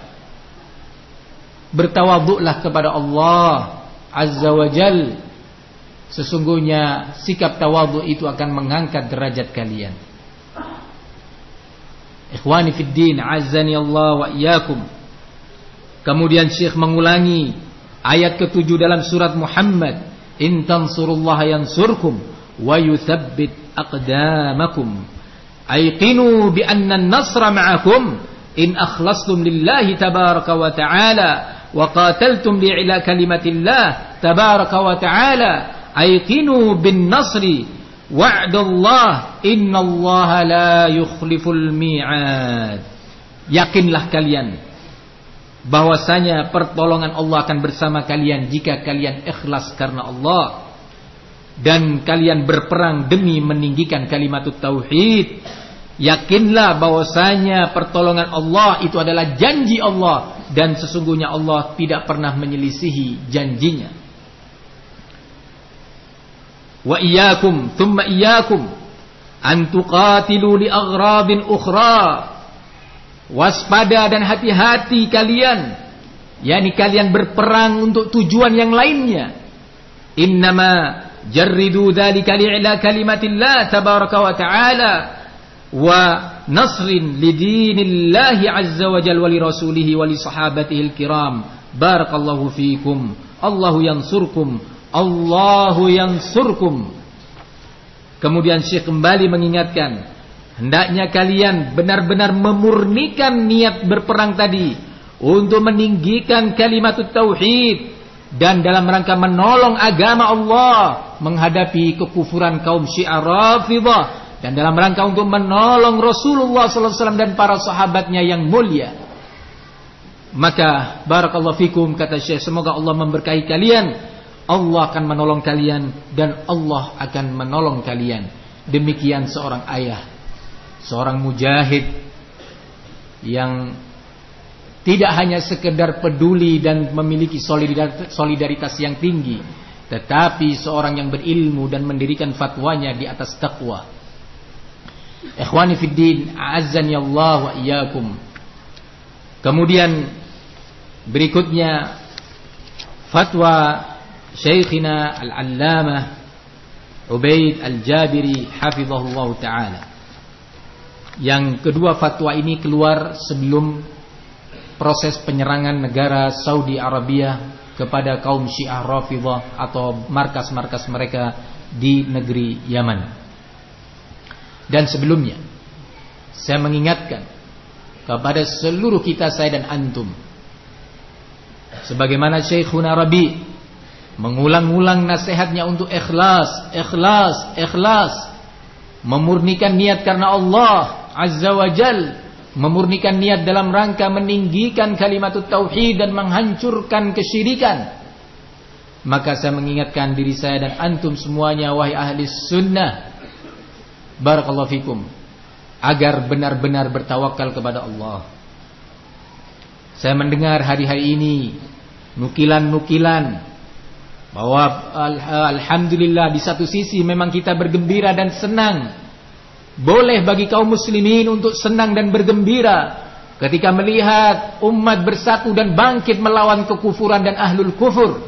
Bertawaduklah kepada Allah Azza wa Jalla Sesungguhnya sikap tawadhu itu akan mengangkat derajat kalian. Ikhwani fid din, azzani Allah wa iyyakum. Kemudian Syekh mengulangi ayat ketujuh dalam surat Muhammad, "In tansurullaha yansurkum wa yuthabbit aqdamakum ayqinu bi anna an-nasra ma'akum in akhlastum lillahi tabaraka wa ta'ala wa qataltum li'ila kalimatillah tabaraka wa ta'ala ayqinu bin nasri wa'dallah innallaha la yukhliful mi'ad. Yakinlah kalian bahwasanya pertolongan Allah akan bersama kalian jika kalian ikhlas karena Allah. Dan kalian berperang demi meninggikan kalimat tauhid. Yakinlah bahwasanya pertolongan Allah itu adalah janji Allah. Dan sesungguhnya Allah tidak pernah menyelisihi janjinya wa iyyakum thumma iyyakum an tuqatilu li aghrabin ukhra. Waspada dan hati-hati kalian. Yakni kalian berperang untuk tujuan yang lainnya. Innama jarridu dzalika li'la kalimatillah tabaraka wa ta'ala wa nasrin lidinillahi azza wa jalla wa li rasulihi wa li sahabatihi kiram. Barakallahu fiikum. Allahu yansurkum Allahu yansurkum kemudian Syekh kembali mengingatkan Hendaknya kalian benar-benar memurnikan niat berperang tadi untuk meninggikan kalimat tauhid dan dalam rangka menolong agama Allah menghadapi kekufuran kaum Syiah Rafidhah dan dalam rangka untuk menolong Rasulullah wasallam dan para sahabatnya yang mulia. Maka barakallahu fikum kata Syekh semoga Allah memberkahi kalian. Allah akan menolong kalian dan Allah akan menolong kalian. Demikian seorang ayah seorang mujahid yang tidak hanya sekedar peduli dan memiliki solidaritas yang tinggi tetapi seorang yang berilmu dan mendirikan fatwanya di atas takwa ikhwani fid din a'azzani Allah wa iyyakum kemudian berikutnya fatwa Syekhina Al-Allamah Ubaid Al-Jabiri hafizahullah taala yang kedua fatwa ini keluar sebelum proses penyerangan negara Saudi Arabia kepada kaum Syiah Rafidhah atau markas-markas mereka di negeri Yaman. Dan sebelumnya saya mengingatkan kepada seluruh kita saya dan antum sebagaimana Syekhuna Rabi mengulang-ulang nasihatnya untuk ikhlas, ikhlas, ikhlas memurnikan niat karena Allah Azza wa Jal memurnikan niat dalam rangka meninggikan kalimat tauhid dan menghancurkan kesyirikan. Maka saya mengingatkan diri saya dan antum semuanya wahai ahli sunnah. Barakallahu fikum. Agar benar-benar bertawakal kepada Allah. Saya mendengar hari-hari ini nukilan-nukilan bahwa alhamdulillah di satu sisi memang kita bergembira dan senang boleh bagi kaum muslimin untuk senang dan bergembira ketika melihat umat bersatu dan bangkit melawan kekufuran dan ahlul kufur.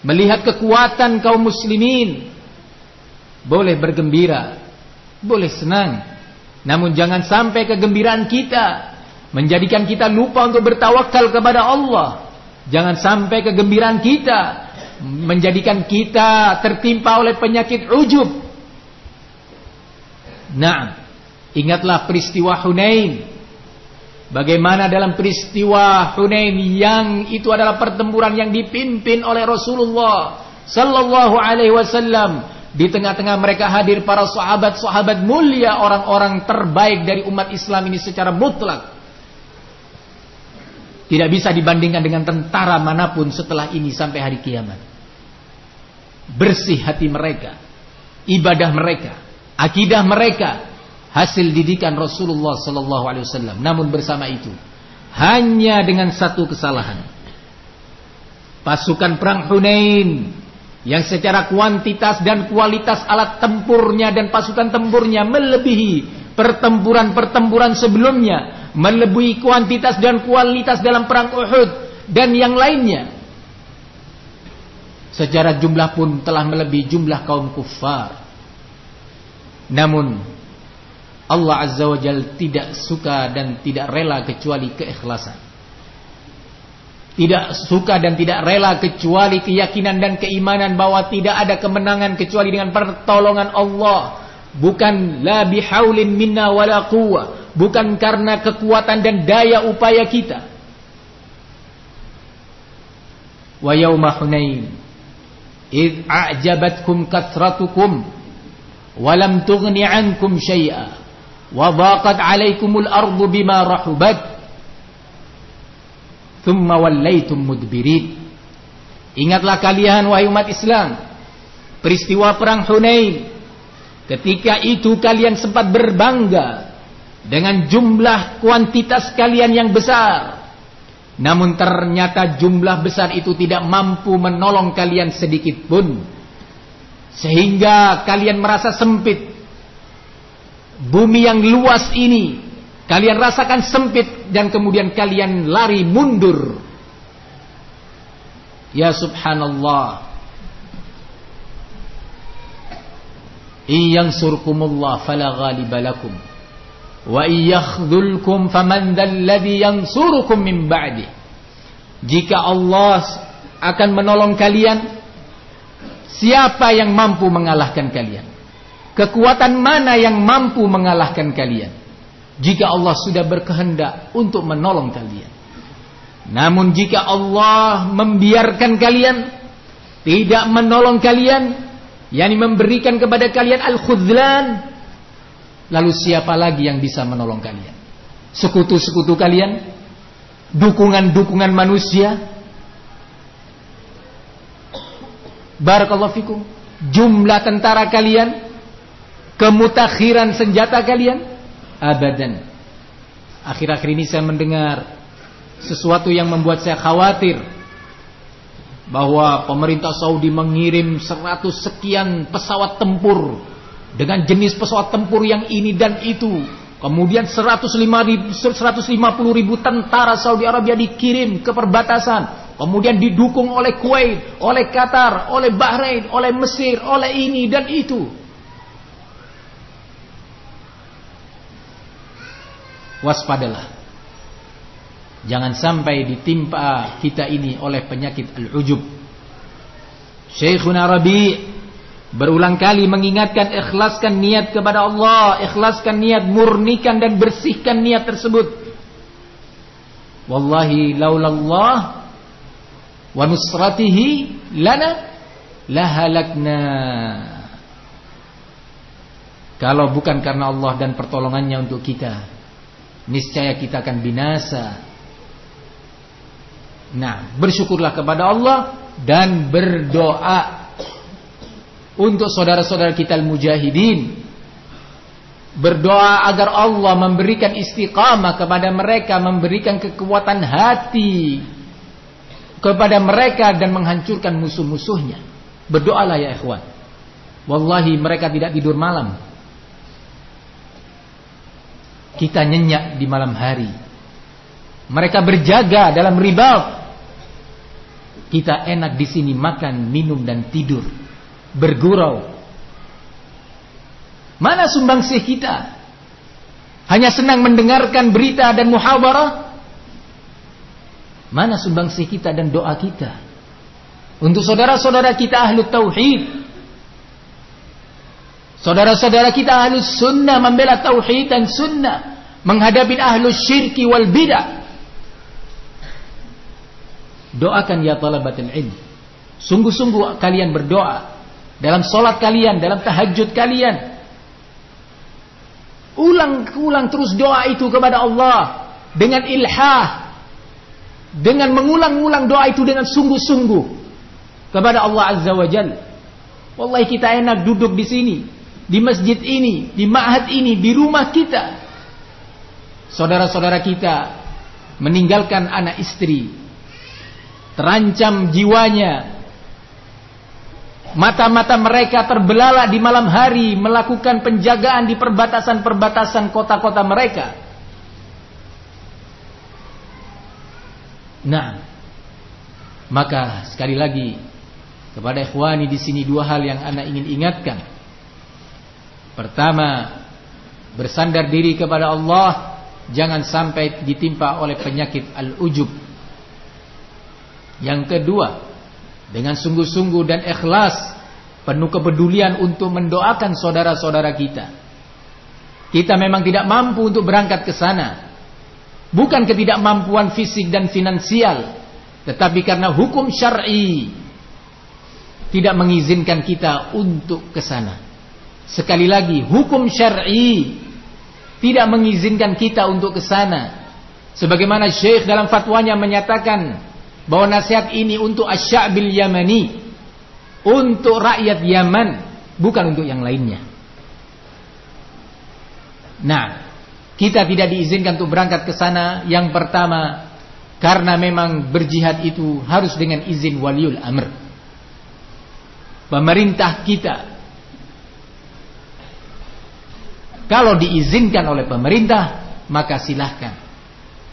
Melihat kekuatan kaum muslimin boleh bergembira, boleh senang. Namun jangan sampai kegembiraan kita menjadikan kita lupa untuk bertawakal kepada Allah. Jangan sampai kegembiraan kita menjadikan kita tertimpa oleh penyakit ujub Nah, ingatlah peristiwa Hunain. Bagaimana dalam peristiwa Hunain yang itu adalah pertempuran yang dipimpin oleh Rasulullah sallallahu alaihi wasallam di tengah-tengah mereka hadir para sahabat-sahabat mulia orang-orang terbaik dari umat Islam ini secara mutlak. Tidak bisa dibandingkan dengan tentara mana pun setelah ini sampai hari kiamat. Bersih hati mereka, ibadah mereka, akidah mereka hasil didikan Rasulullah sallallahu alaihi wasallam. Namun bersama itu hanya dengan satu kesalahan. Pasukan perang Hunain yang secara kuantitas dan kualitas alat tempurnya dan pasukan tempurnya melebihi pertempuran-pertempuran sebelumnya, melebihi kuantitas dan kualitas dalam perang Uhud dan yang lainnya. Secara jumlah pun telah melebihi jumlah kaum kufar. Namun Allah Azza wa Jal tidak suka dan tidak rela kecuali keikhlasan. tidak suka dan tidak rela kecuali keyakinan dan keimanan bahwa tidak ada kemenangan kecuali dengan pertolongan Allah bukan la bihaulin minna wala quwwah bukan karena kekuatan dan daya upaya kita. Wa yauma hunain. Id a'jabatkum kathratukum wa lam tughni ankum syai'a wa dhaqat 'alaykumul ardu bima rahubat. Thumma wallaitum mudbirin. Ingatlah kalian wahai umat Islam peristiwa perang Hunain ketika itu kalian sempat berbangga dengan jumlah kuantitas kalian yang besar namun ternyata jumlah besar itu tidak mampu menolong kalian sedikit pun sehingga kalian merasa sempit bumi yang luas ini Kalian rasakan sempit dan kemudian kalian lari mundur. Ya subhanallah. Wa faman min. Jika Allah akan menolong kalian, siapa yang mampu mengalahkan kalian? Kekuatan mana yang mampu mengalahkan kalian? jika Allah sudah berkehendak untuk menolong kalian. Namun jika Allah membiarkan kalian tidak menolong kalian, yakni memberikan kepada kalian al-khudlan, lalu siapa lagi yang bisa menolong kalian? Sekutu-sekutu kalian? Dukungan-dukungan manusia? Barakallahu fikum. Jumlah tentara kalian? Kemutakhiran senjata kalian? abadan. Akhir-akhir ini saya mendengar sesuatu yang membuat saya khawatir bahwa pemerintah Saudi mengirim 100 sekian pesawat tempur dengan jenis pesawat tempur yang ini dan itu. Kemudian 105 ribu, 150 ribu tentara Saudi Arabia dikirim ke perbatasan. Kemudian didukung oleh Kuwait, oleh Qatar, oleh Bahrain, oleh Mesir, oleh ini dan itu. waspadalah. Jangan sampai ditimpa kita ini oleh penyakit al-ujub. Syekhuna Rabi berulang kali mengingatkan ikhlaskan niat kepada Allah, ikhlaskan niat, murnikan dan bersihkan niat tersebut. Wallahi laulallah wa nusratihi lana lahalakna. Kalau bukan karena Allah dan pertolongannya untuk kita, niscaya kita akan binasa. Nah, bersyukurlah kepada Allah dan berdoa untuk saudara-saudara kita al-mujahidin. Berdoa agar Allah memberikan istiqamah kepada mereka, memberikan kekuatan hati kepada mereka dan menghancurkan musuh-musuhnya. Berdoalah ya ikhwan. Wallahi mereka tidak tidur malam kita nyenyak di malam hari. Mereka berjaga dalam ribat. Kita enak di sini makan, minum dan tidur. Bergurau. Mana sumbangsih kita? Hanya senang mendengarkan berita dan muhawarah? Mana sumbangsih kita dan doa kita? Untuk saudara-saudara kita ahlu tauhid Saudara-saudara kita ahlu sunnah membela tauhid dan sunnah. Menghadapi ahlu syirki wal bidah. Doakan ya talabatul ilm. Sungguh-sungguh kalian berdoa. Dalam solat kalian, dalam tahajud kalian. Ulang-ulang terus doa itu kepada Allah. Dengan ilhah. Dengan mengulang-ulang doa itu dengan sungguh-sungguh. Kepada Allah Azza wa Jal. Wallahi kita enak duduk di sini di masjid ini, di ma'had ini, di rumah kita. Saudara-saudara kita meninggalkan anak istri, terancam jiwanya. Mata-mata mereka terbelalak di malam hari melakukan penjagaan di perbatasan-perbatasan kota-kota mereka. Nah, maka sekali lagi kepada ikhwani di sini dua hal yang anak ingin ingatkan. Pertama, bersandar diri kepada Allah jangan sampai ditimpa oleh penyakit al-ujub. Yang kedua, dengan sungguh-sungguh dan ikhlas penuh kepedulian untuk mendoakan saudara-saudara kita. Kita memang tidak mampu untuk berangkat ke sana. Bukan ketidakmampuan fisik dan finansial, tetapi karena hukum syar'i tidak mengizinkan kita untuk ke sana. Sekali lagi, hukum syar'i tidak mengizinkan kita untuk ke sana. Sebagaimana Syekh dalam fatwanya menyatakan bahwa nasihat ini untuk asyabil yamani, untuk rakyat Yaman, bukan untuk yang lainnya. Nah, kita tidak diizinkan untuk berangkat ke sana yang pertama karena memang berjihad itu harus dengan izin waliul amr. Pemerintah kita kalau diizinkan oleh pemerintah maka silahkan.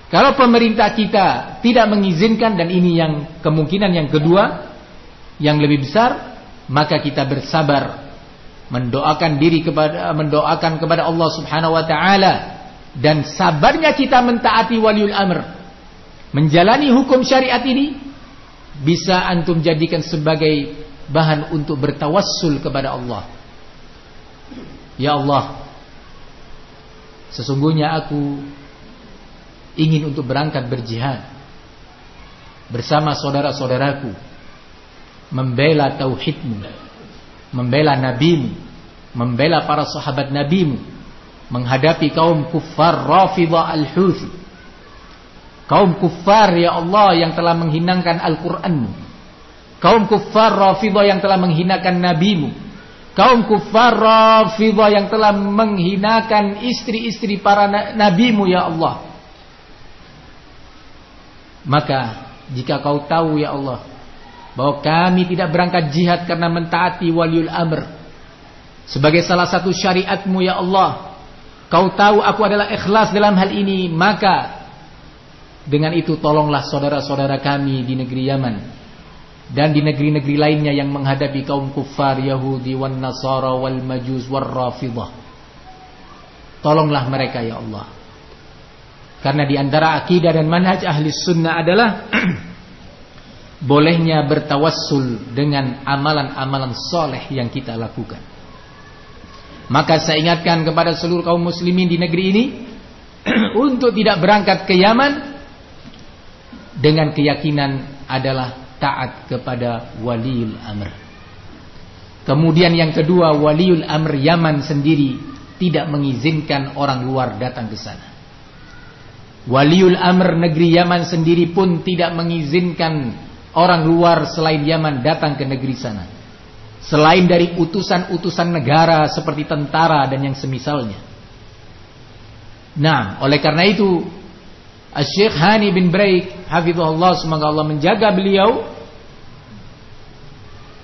Kalau pemerintah kita tidak mengizinkan dan ini yang kemungkinan yang kedua yang lebih besar maka kita bersabar mendoakan diri kepada mendoakan kepada Allah Subhanahu wa taala. Dan sabarnya kita mentaati waliul amr menjalani hukum syariat ini bisa antum jadikan sebagai bahan untuk bertawassul kepada Allah. Ya Allah sesungguhnya aku ingin untuk berangkat berjihad bersama saudara-saudaraku membela tauhidmu membela nabimu membela para sahabat nabimu menghadapi kaum kufar Rafidah Al-Huthi. Kaum kufar ya Allah yang telah menghinakan Al-Qur'anmu. Kaum kufar Rafidah yang telah menghinakan nabimu. Kaum kufar Rafidah yang telah menghinakan istri-istri para nabimu ya Allah. Maka jika kau tahu ya Allah bahwa kami tidak berangkat jihad karena mentaati waliul amr sebagai salah satu syariatmu ya Allah Kau tahu aku adalah ikhlas dalam hal ini, maka dengan itu tolonglah saudara-saudara kami di negeri Yaman dan di negeri-negeri lainnya yang menghadapi kaum kufar Yahudi wan Nasara wal Majus war Rafidah. Tolonglah mereka ya Allah. Karena di antara akidah dan manhaj ahli sunnah adalah bolehnya bertawassul dengan amalan-amalan soleh yang kita lakukan. Maka saya ingatkan kepada seluruh kaum muslimin di negeri ini untuk tidak berangkat ke Yaman dengan keyakinan adalah taat kepada waliul amr. Kemudian yang kedua, waliul amr Yaman sendiri tidak mengizinkan orang luar datang ke sana. Waliul amr negeri Yaman sendiri pun tidak mengizinkan orang luar selain Yaman datang ke negeri sana. Selain dari utusan-utusan negara seperti tentara dan yang semisalnya. Nah, oleh karena itu Syekh Hani bin Braik hafizahullah semoga Allah menjaga beliau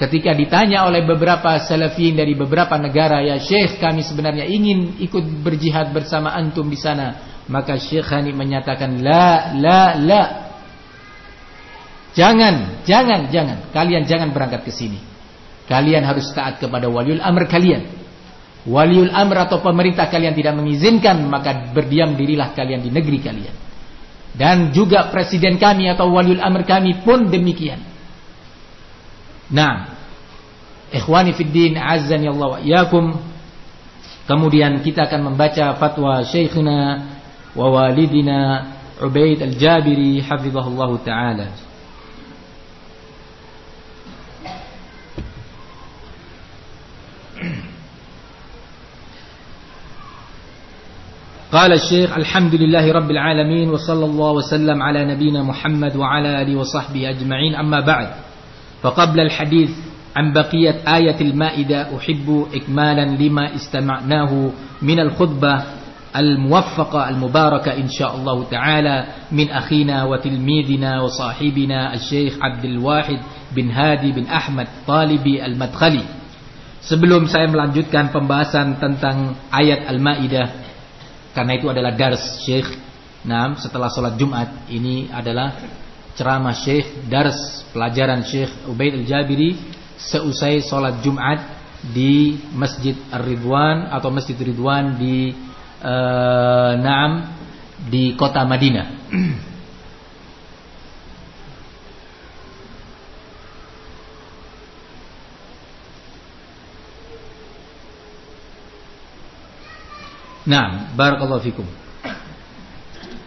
ketika ditanya oleh beberapa salafin dari beberapa negara ya Syekh kami sebenarnya ingin ikut berjihad bersama antum di sana maka Syekh Hani menyatakan la la la jangan jangan jangan kalian jangan berangkat ke sini Kalian harus taat kepada waliul amr kalian. Waliul amr atau pemerintah kalian tidak mengizinkan, maka berdiam dirilah kalian di negeri kalian. Dan juga presiden kami atau waliul amr kami pun demikian. Nah, ikhwani Allah wa iyakum. Kemudian kita akan membaca fatwa syekhina wa walidina Ubaid al-Jabiri hafizahullah taala. قال الشيخ الحمد لله رب العالمين وصلى الله وسلم على نبينا محمد وعلى آله وصحبه أجمعين أما بعد فقبل الحديث عن بقية آية المائدة أحب إكمالا لما استمعناه من الخطبة الموفقة المباركة إن شاء الله تعالى من أخينا وتلميذنا وصاحبنا الشيخ عبد الواحد بن هادي بن أحمد طالبي المدخلي Sebelum saya melanjutkan pembahasan tentang ayat Al-Maidah Karena itu adalah dars Syekh. Nah, setelah sholat Jumat ini adalah ceramah Syekh, dars pelajaran Syekh Ubaid Al-Jabiri seusai sholat Jumat di Masjid Ar-Ridwan atau Masjid Ridwan di eh, Naam di kota Madinah. Nah, barakallahu fikum.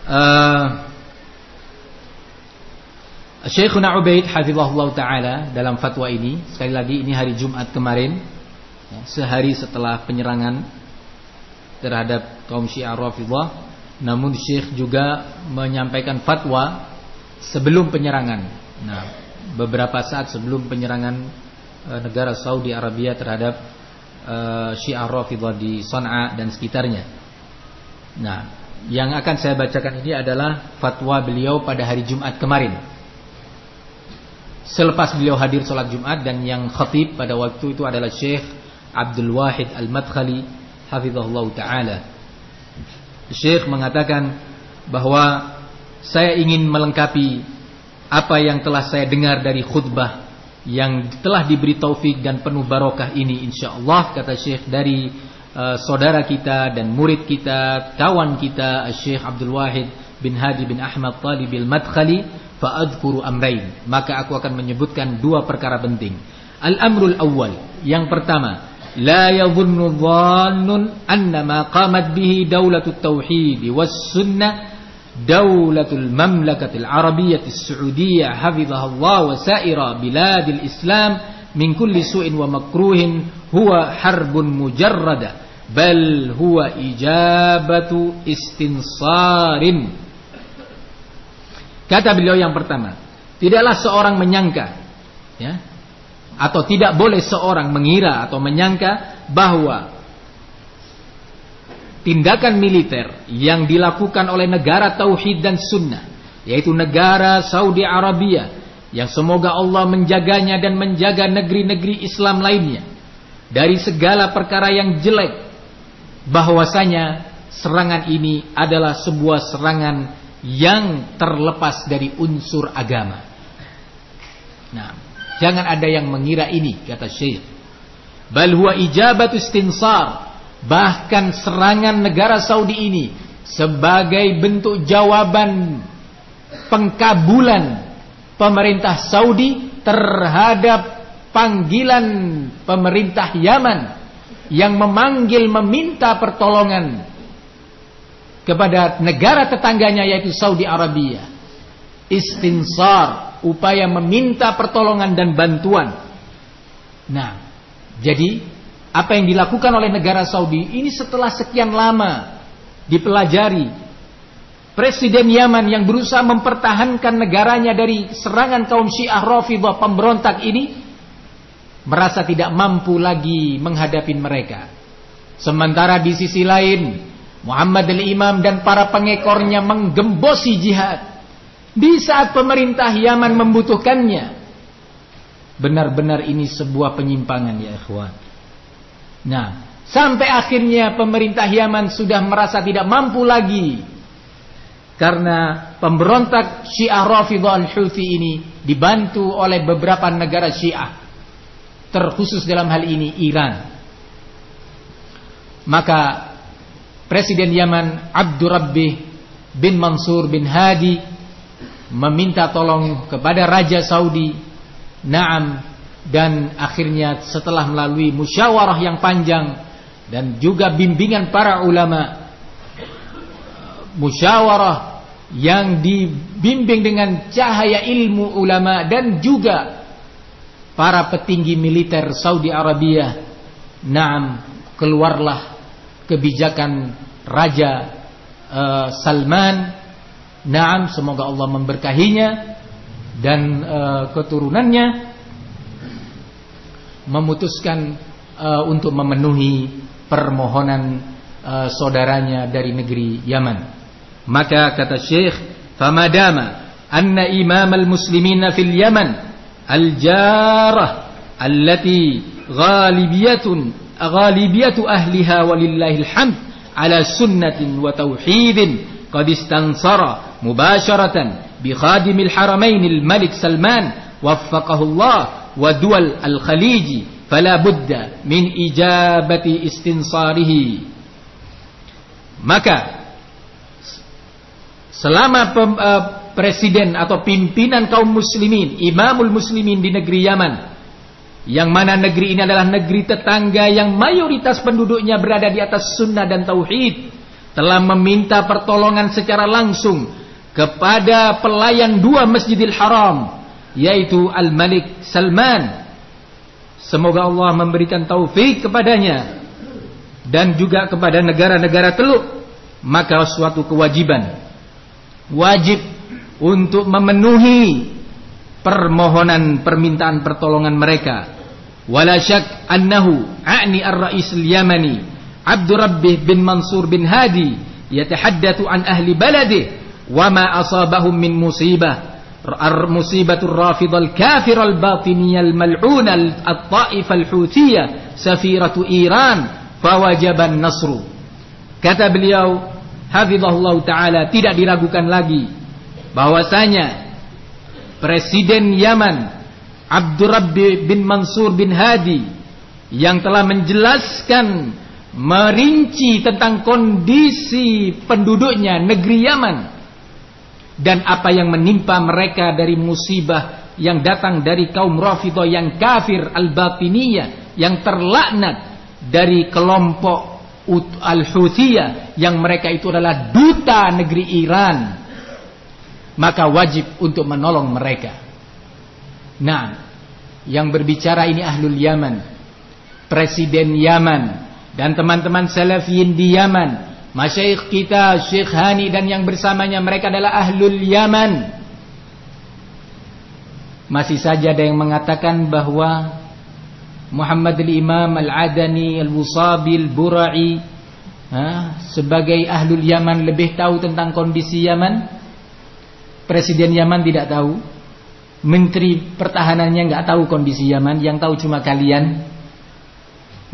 Uh, Syekhuna Ubaid taala dalam fatwa ini sekali lagi ini hari Jumat kemarin ya, sehari setelah penyerangan terhadap kaum Syiah Rafidhah namun Syekh juga menyampaikan fatwa sebelum penyerangan. Nah, beberapa saat sebelum penyerangan e, negara Saudi Arabia terhadap e, Syiah Rafidhah di Sana'a dan sekitarnya. Nah, yang akan saya bacakan ini adalah fatwa beliau pada hari Jumat kemarin selepas beliau hadir sholat Jumat dan yang khatib pada waktu itu adalah Syekh Abdul Wahid Al-Madkhali hafizahullah taala. Syekh mengatakan bahwa saya ingin melengkapi apa yang telah saya dengar dari khutbah yang telah diberi taufik dan penuh barokah ini insyaallah kata Syekh dari uh, saudara kita dan murid kita, kawan kita Syekh Abdul Wahid bin Hadi bin Ahmad Talibil Madkhali fa'adhkuru amrain maka aku akan menyebutkan dua perkara penting al-amrul awal yang pertama dhannun anna ma qamat bihi daulatut tauhid was sunnah daulatul mamlakatil arabiyyati saudiyyah hafizahullah wa sa'ira biladil islam min kulli su'in wa makruhin huwa harbun mujarrada bal huwa ijabatu istinsarin Kata beliau yang pertama, tidaklah seorang menyangka ya, atau tidak boleh seorang mengira atau menyangka bahwa tindakan militer yang dilakukan oleh negara tauhid dan sunnah, yaitu negara Saudi Arabia yang semoga Allah menjaganya dan menjaga negeri-negeri Islam lainnya dari segala perkara yang jelek bahwasanya serangan ini adalah sebuah serangan yang terlepas dari unsur agama. Nah, jangan ada yang mengira ini kata Syekh. Bal huwa ijabatu istinsar. Bahkan serangan negara Saudi ini sebagai bentuk jawaban pengkabulan pemerintah Saudi terhadap panggilan pemerintah Yaman yang memanggil meminta pertolongan kepada negara tetangganya yaitu Saudi Arabia. Istinsar, upaya meminta pertolongan dan bantuan. Nah, jadi apa yang dilakukan oleh negara Saudi ini setelah sekian lama dipelajari Presiden Yaman yang berusaha mempertahankan negaranya dari serangan kaum Syiah Rafidhah pemberontak ini merasa tidak mampu lagi menghadapi mereka. Sementara di sisi lain Muhammad al-Imam dan para pengekornya menggembosi jihad di saat pemerintah Yaman membutuhkannya. Benar-benar ini sebuah penyimpangan ya ikhwan. Nah, sampai akhirnya pemerintah Yaman sudah merasa tidak mampu lagi karena pemberontak Syiah Rafidhah al-Houthi ini dibantu oleh beberapa negara Syiah terkhusus dalam hal ini Iran. Maka Presiden Yaman Abdurrabbi bin Mansur bin Hadi meminta tolong kepada Raja Saudi Naam dan akhirnya setelah melalui musyawarah yang panjang dan juga bimbingan para ulama musyawarah yang dibimbing dengan cahaya ilmu ulama dan juga para petinggi militer Saudi Arabia Naam keluarlah kebijakan Raja uh, Salman. Naam, semoga Allah memberkahinya dan uh, keturunannya memutuskan uh, untuk memenuhi permohonan uh, saudaranya dari negeri Yaman. Maka kata Syekh, "Famadama anna imam al-muslimin fil Yaman al-jarah allati ghalibiyatun ghalibiyatu ahliha walillahil hamd ala sunnatin wa tauhidin qad istansara mubasharatan bi khadimil haramainil malik Salman Allah wa dual al-khaliji min ijabati istinsarihi maka selama pem, uh, presiden atau pimpinan kaum muslimin imamul muslimin di negeri Yaman yang mana negeri ini adalah negeri tetangga yang mayoritas penduduknya berada di atas sunnah dan tauhid. Telah meminta pertolongan secara langsung kepada pelayan dua Masjidil Haram yaitu Al-Malik Salman. Semoga Allah memberikan taufik kepadanya dan juga kepada negara-negara Teluk maka suatu kewajiban. Wajib untuk memenuhi permohonan permintaan pertolongan mereka. Wala syak annahu a'ni ar-rais al-yamani Rabbih bin Mansur bin Hadi yatahaddatsu an ahli baladi wa ma asabahum min musibah. Musibatur rafidh kafir al-batiniyah al-mal'un al-ta'if al-huthiyah safiratu Iran fawajaban nasru. Kata beliau hafizahullah taala tidak diragukan lagi bahwasanya Presiden Yaman Abdurrabbi bin Mansur bin Hadi yang telah menjelaskan merinci tentang kondisi penduduknya negeri Yaman dan apa yang menimpa mereka dari musibah yang datang dari kaum Rafidhah yang kafir al-batiniyah yang terlaknat dari kelompok al-Huthiyah yang mereka itu adalah duta negeri Iran. Maka wajib untuk menolong mereka. Nah yang berbicara ini ahlul Yaman presiden Yaman dan teman-teman salafiyin di Yaman. Masyaikh kita Syekh Hani dan yang bersamanya mereka adalah ahlul Yaman. Masih saja ada yang mengatakan bahwa Muhammad al-Imam al-Adani al-Wusabi al-Bura'i sebagai ahlul Yaman lebih tahu tentang kondisi Yaman? Presiden Yaman tidak tahu. Menteri pertahanannya nggak tahu kondisi Yaman. Yang tahu cuma kalian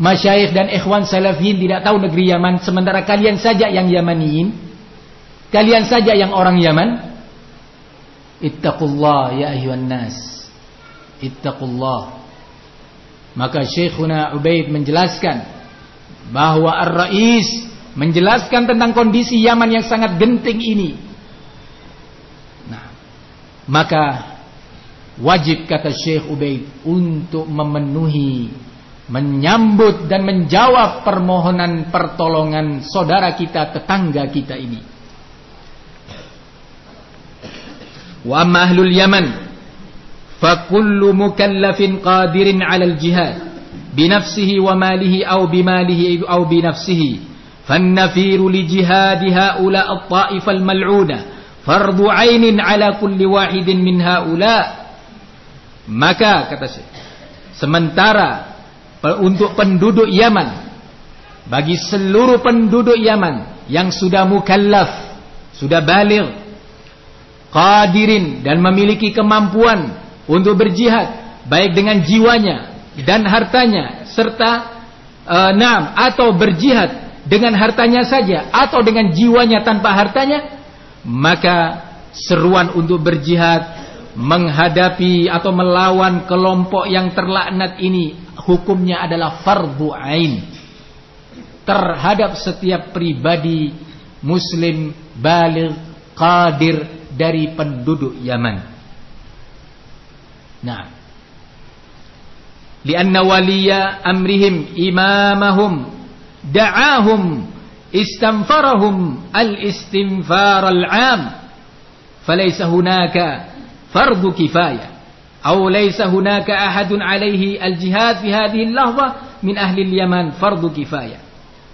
Masyayikh dan ikhwan salafin tidak tahu negeri Yaman. Sementara kalian saja yang Yamaniin Kalian saja yang orang Yaman. Ittaqullah ya ayuhan nas. Ittaqullah. Maka Syekhuna Ubaid menjelaskan bahwa Ar-Rais menjelaskan tentang kondisi Yaman yang sangat genting ini. Nah, maka wajib kata Syekh Ubaid untuk memenuhi menyambut dan menjawab permohonan pertolongan saudara kita tetangga kita ini. Wa ahlul Yaman فكل مكلف قادر على الجهاد بنفسه وماله أو بماله أو بنفسه فالنفير لجهاد هؤلاء الطائفة الملعونة فرض عين على كل واحد من هؤلاء maka kata saya sementara untuk penduduk Yaman. Bagi seluruh penduduk Yaman yang sudah mukallaf sudah balik qadirin dan memiliki kemampuan untuk berjihad baik dengan jiwanya dan hartanya serta uh, naam atau berjihad dengan hartanya saja atau dengan jiwanya tanpa hartanya maka seruan untuk berjihad menghadapi atau melawan kelompok yang terlaknat ini hukumnya adalah fardu ain terhadap setiap pribadi muslim baligh qadir dari penduduk Yaman Nah. Lianna waliya amrihim imamahum da'ahum istanfarahum al-istinfar al-'am falaysa fardu kifayah. atau laisa hunaka ahadun alaihi الجهاد في fi hadhihi al-lahza min ahli al-Yaman fardu kifayah.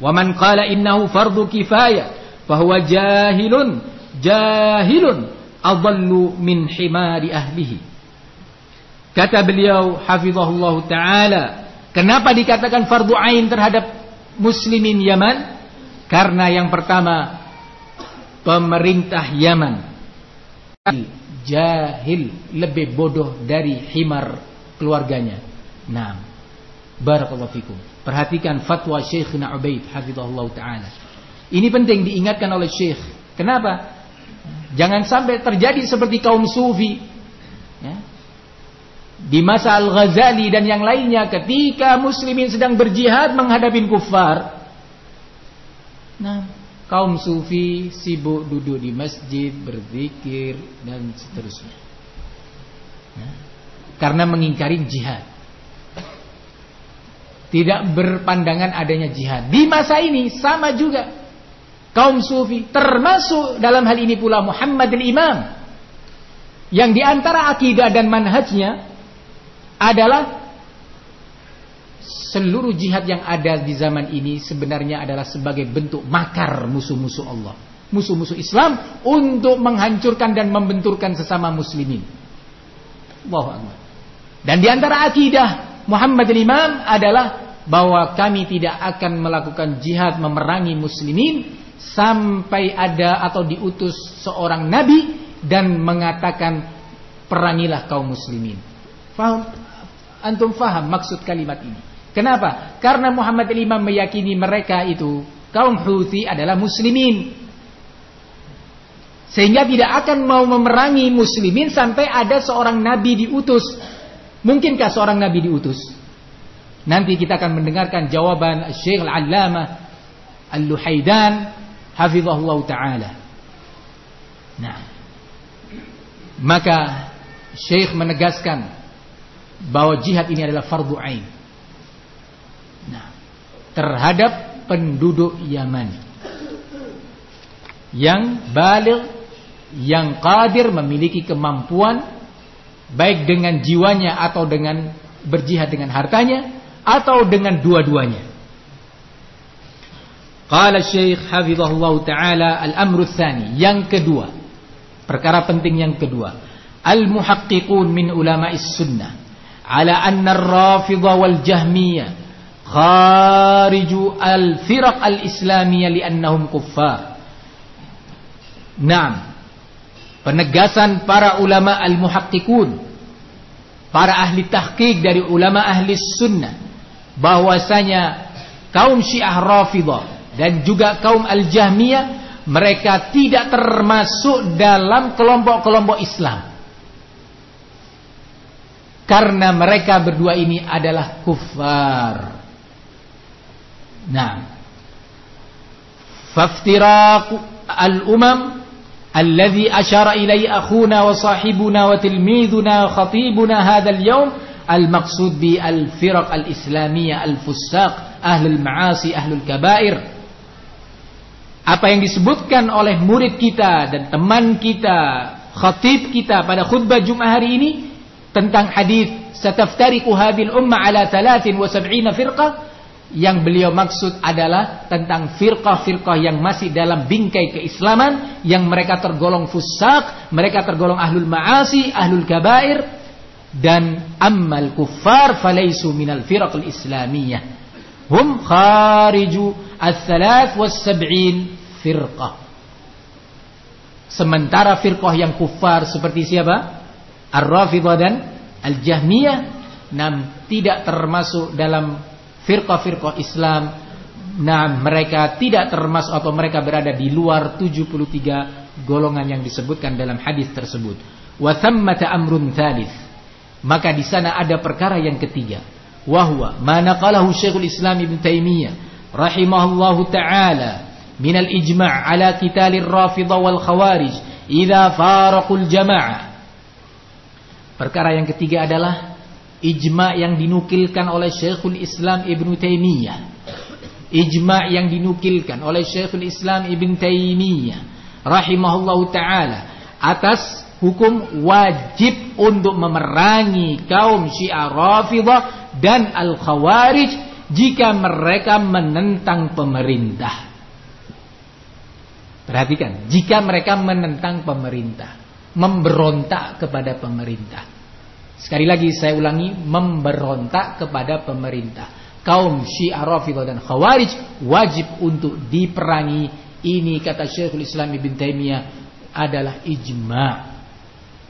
Wa man qala innahu fardu kifayah من jahilun jahilun adallu min ahlihi. Kata beliau hafizahullah taala, kenapa dikatakan fardu ain terhadap muslimin Yaman? Karena yang pertama pemerintah Yaman jahil lebih bodoh dari himar keluarganya. Nah, barakallahu fikum. Perhatikan fatwa Syekhina Ubaid hafizahullah taala. Ini penting diingatkan oleh Syekh. Kenapa? Jangan sampai terjadi seperti kaum sufi. Ya, di masa Al-Ghazali dan yang lainnya ketika muslimin sedang berjihad menghadapi kufar. Nah, kaum sufi sibuk duduk di masjid, berzikir dan seterusnya. Nah, karena mengingkari jihad. Tidak berpandangan adanya jihad. Di masa ini sama juga. kaum sufi, termasuk dalam hal ini pula Muhammad al-Imam. Yang di antara akidah dan manhajnya adalah seluruh jihad yang ada di zaman ini sebenarnya adalah sebagai bentuk makar musuh-musuh Allah. Musuh-musuh Islam untuk menghancurkan dan membenturkan sesama muslimin. Allahu Dan di antara akidah Muhammad al-Imam adalah bahwa kami tidak akan melakukan jihad memerangi muslimin sampai ada atau diutus seorang nabi dan mengatakan perangilah kaum muslimin. Faham? Antum faham maksud kalimat ini? Kenapa? Karena Muhammad Imam meyakini mereka itu kaum Houthi adalah muslimin. Sehingga tidak akan mau memerangi muslimin sampai ada seorang nabi diutus. Mungkinkah seorang nabi diutus? Nanti kita akan mendengarkan jawaban Syekh Al-Allamah Al-Luhaidan hafizahullah taala. Nah, maka Syekh menegaskan bahwa jihad ini adalah fardu ain. Terhadap penduduk Yaman yang balik, yang qadir memiliki kemampuan baik dengan jiwanya atau dengan berjihad dengan hartanya atau dengan dua-duanya. Qala Syekh hafizahullah taala al-amru tsani, yang kedua. Perkara penting yang kedua. Al-muhaqqiqun min ulama'is sunnah ala anna ar-rafidha wal jahmiyah khariju al-firaq al-islamiyah li'annahum kuffar. Naam. Penegasan para ulama al-muhaqqiqun, para ahli tahqiq dari ulama ahli sunnah bahwasanya kaum Syiah Rafidhah dan juga kaum Al-Jahmiyah mereka tidak termasuk dalam kelompok-kelompok Islam. Karena mereka berdua ini adalah kufar. Nah, ilai akhuna wa sahibuna wa tilmiduna wa khatibuna hadha al-yawm al-maqsud bi al-firaq al-islamiyah al-fussaq ahlul ma'asi ahlul kabair. Apa yang disebutkan oleh murid kita dan teman kita, khatib kita pada khutbah Jumat hari ini tentang hadis sataftariqu hadhil umma ala 73 firqah yang beliau maksud adalah tentang firqah-firqah yang masih dalam bingkai keislaman yang mereka tergolong fusak, mereka tergolong ahlul ma'asi, ahlul kabair dan ammal kuffar falaisu minal firqal islamiyah. Hum khariju al-thalath was-sab'in firqah. Sementara firqah yang kufar seperti siapa? Ar-Rafidah dan Al-Jahmiyah tidak termasuk dalam firqah-firqah Islam nah mereka tidak termasuk atau mereka berada di luar 73 golongan yang disebutkan dalam hadis tersebut. Wa thammata amrun thalith. Maka di sana ada perkara yang ketiga. Wahwa mana qalahu Syekhul Islam Ibn Taimiyah rahimahullahu taala min al-ijma' ala qitalir rafidah wal khawarij idza faraqul jama'ah perkara yang ketiga adalah ijma yang dinukilkan oleh Syekhul Islam Ibn Taimiyah. Ijma yang dinukilkan oleh Syekhul Islam Ibn Taimiyah rahimahullahu taala atas hukum wajib untuk memerangi kaum Syiah Rafidhah dan Al-Khawarij jika mereka menentang pemerintah. Perhatikan, jika mereka menentang pemerintah, memberontak kepada pemerintah. Sekali lagi saya ulangi memberontak kepada pemerintah. Kaum Syiah Rafidah dan Khawarij wajib untuk diperangi. Ini kata Syekhul Islam Ibn Taimiyah adalah ijma.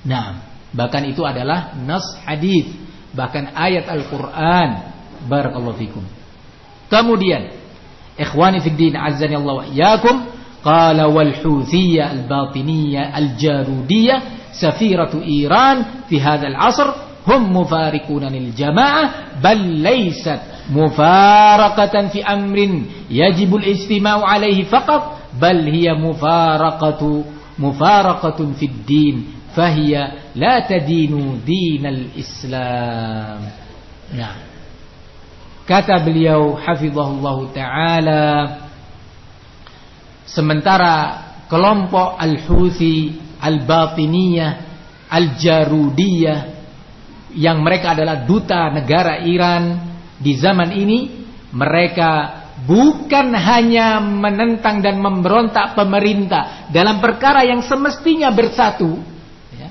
Nah, bahkan itu adalah nas hadis, bahkan ayat Al-Qur'an. Barakallahu fikum. Kemudian, ikhwani fid din azza qala wal huthiyya al-batiniyya al-jarudiyya سفيرة إيران في هذا العصر هم مفارقون للجماعة بل ليست مفارقة في أمر يجب الاجتماع عليه فقط بل هي مفارقة مفارقة في الدين فهي لا تدين دين الإسلام. نعم. كتب اليوم حفظه الله تعالى Sementara kelompok Al-Houthi, Al-Batiniyah, Al-Jarudiyah yang mereka adalah duta negara Iran di zaman ini, mereka bukan hanya menentang dan memberontak pemerintah dalam perkara yang semestinya bersatu, ya,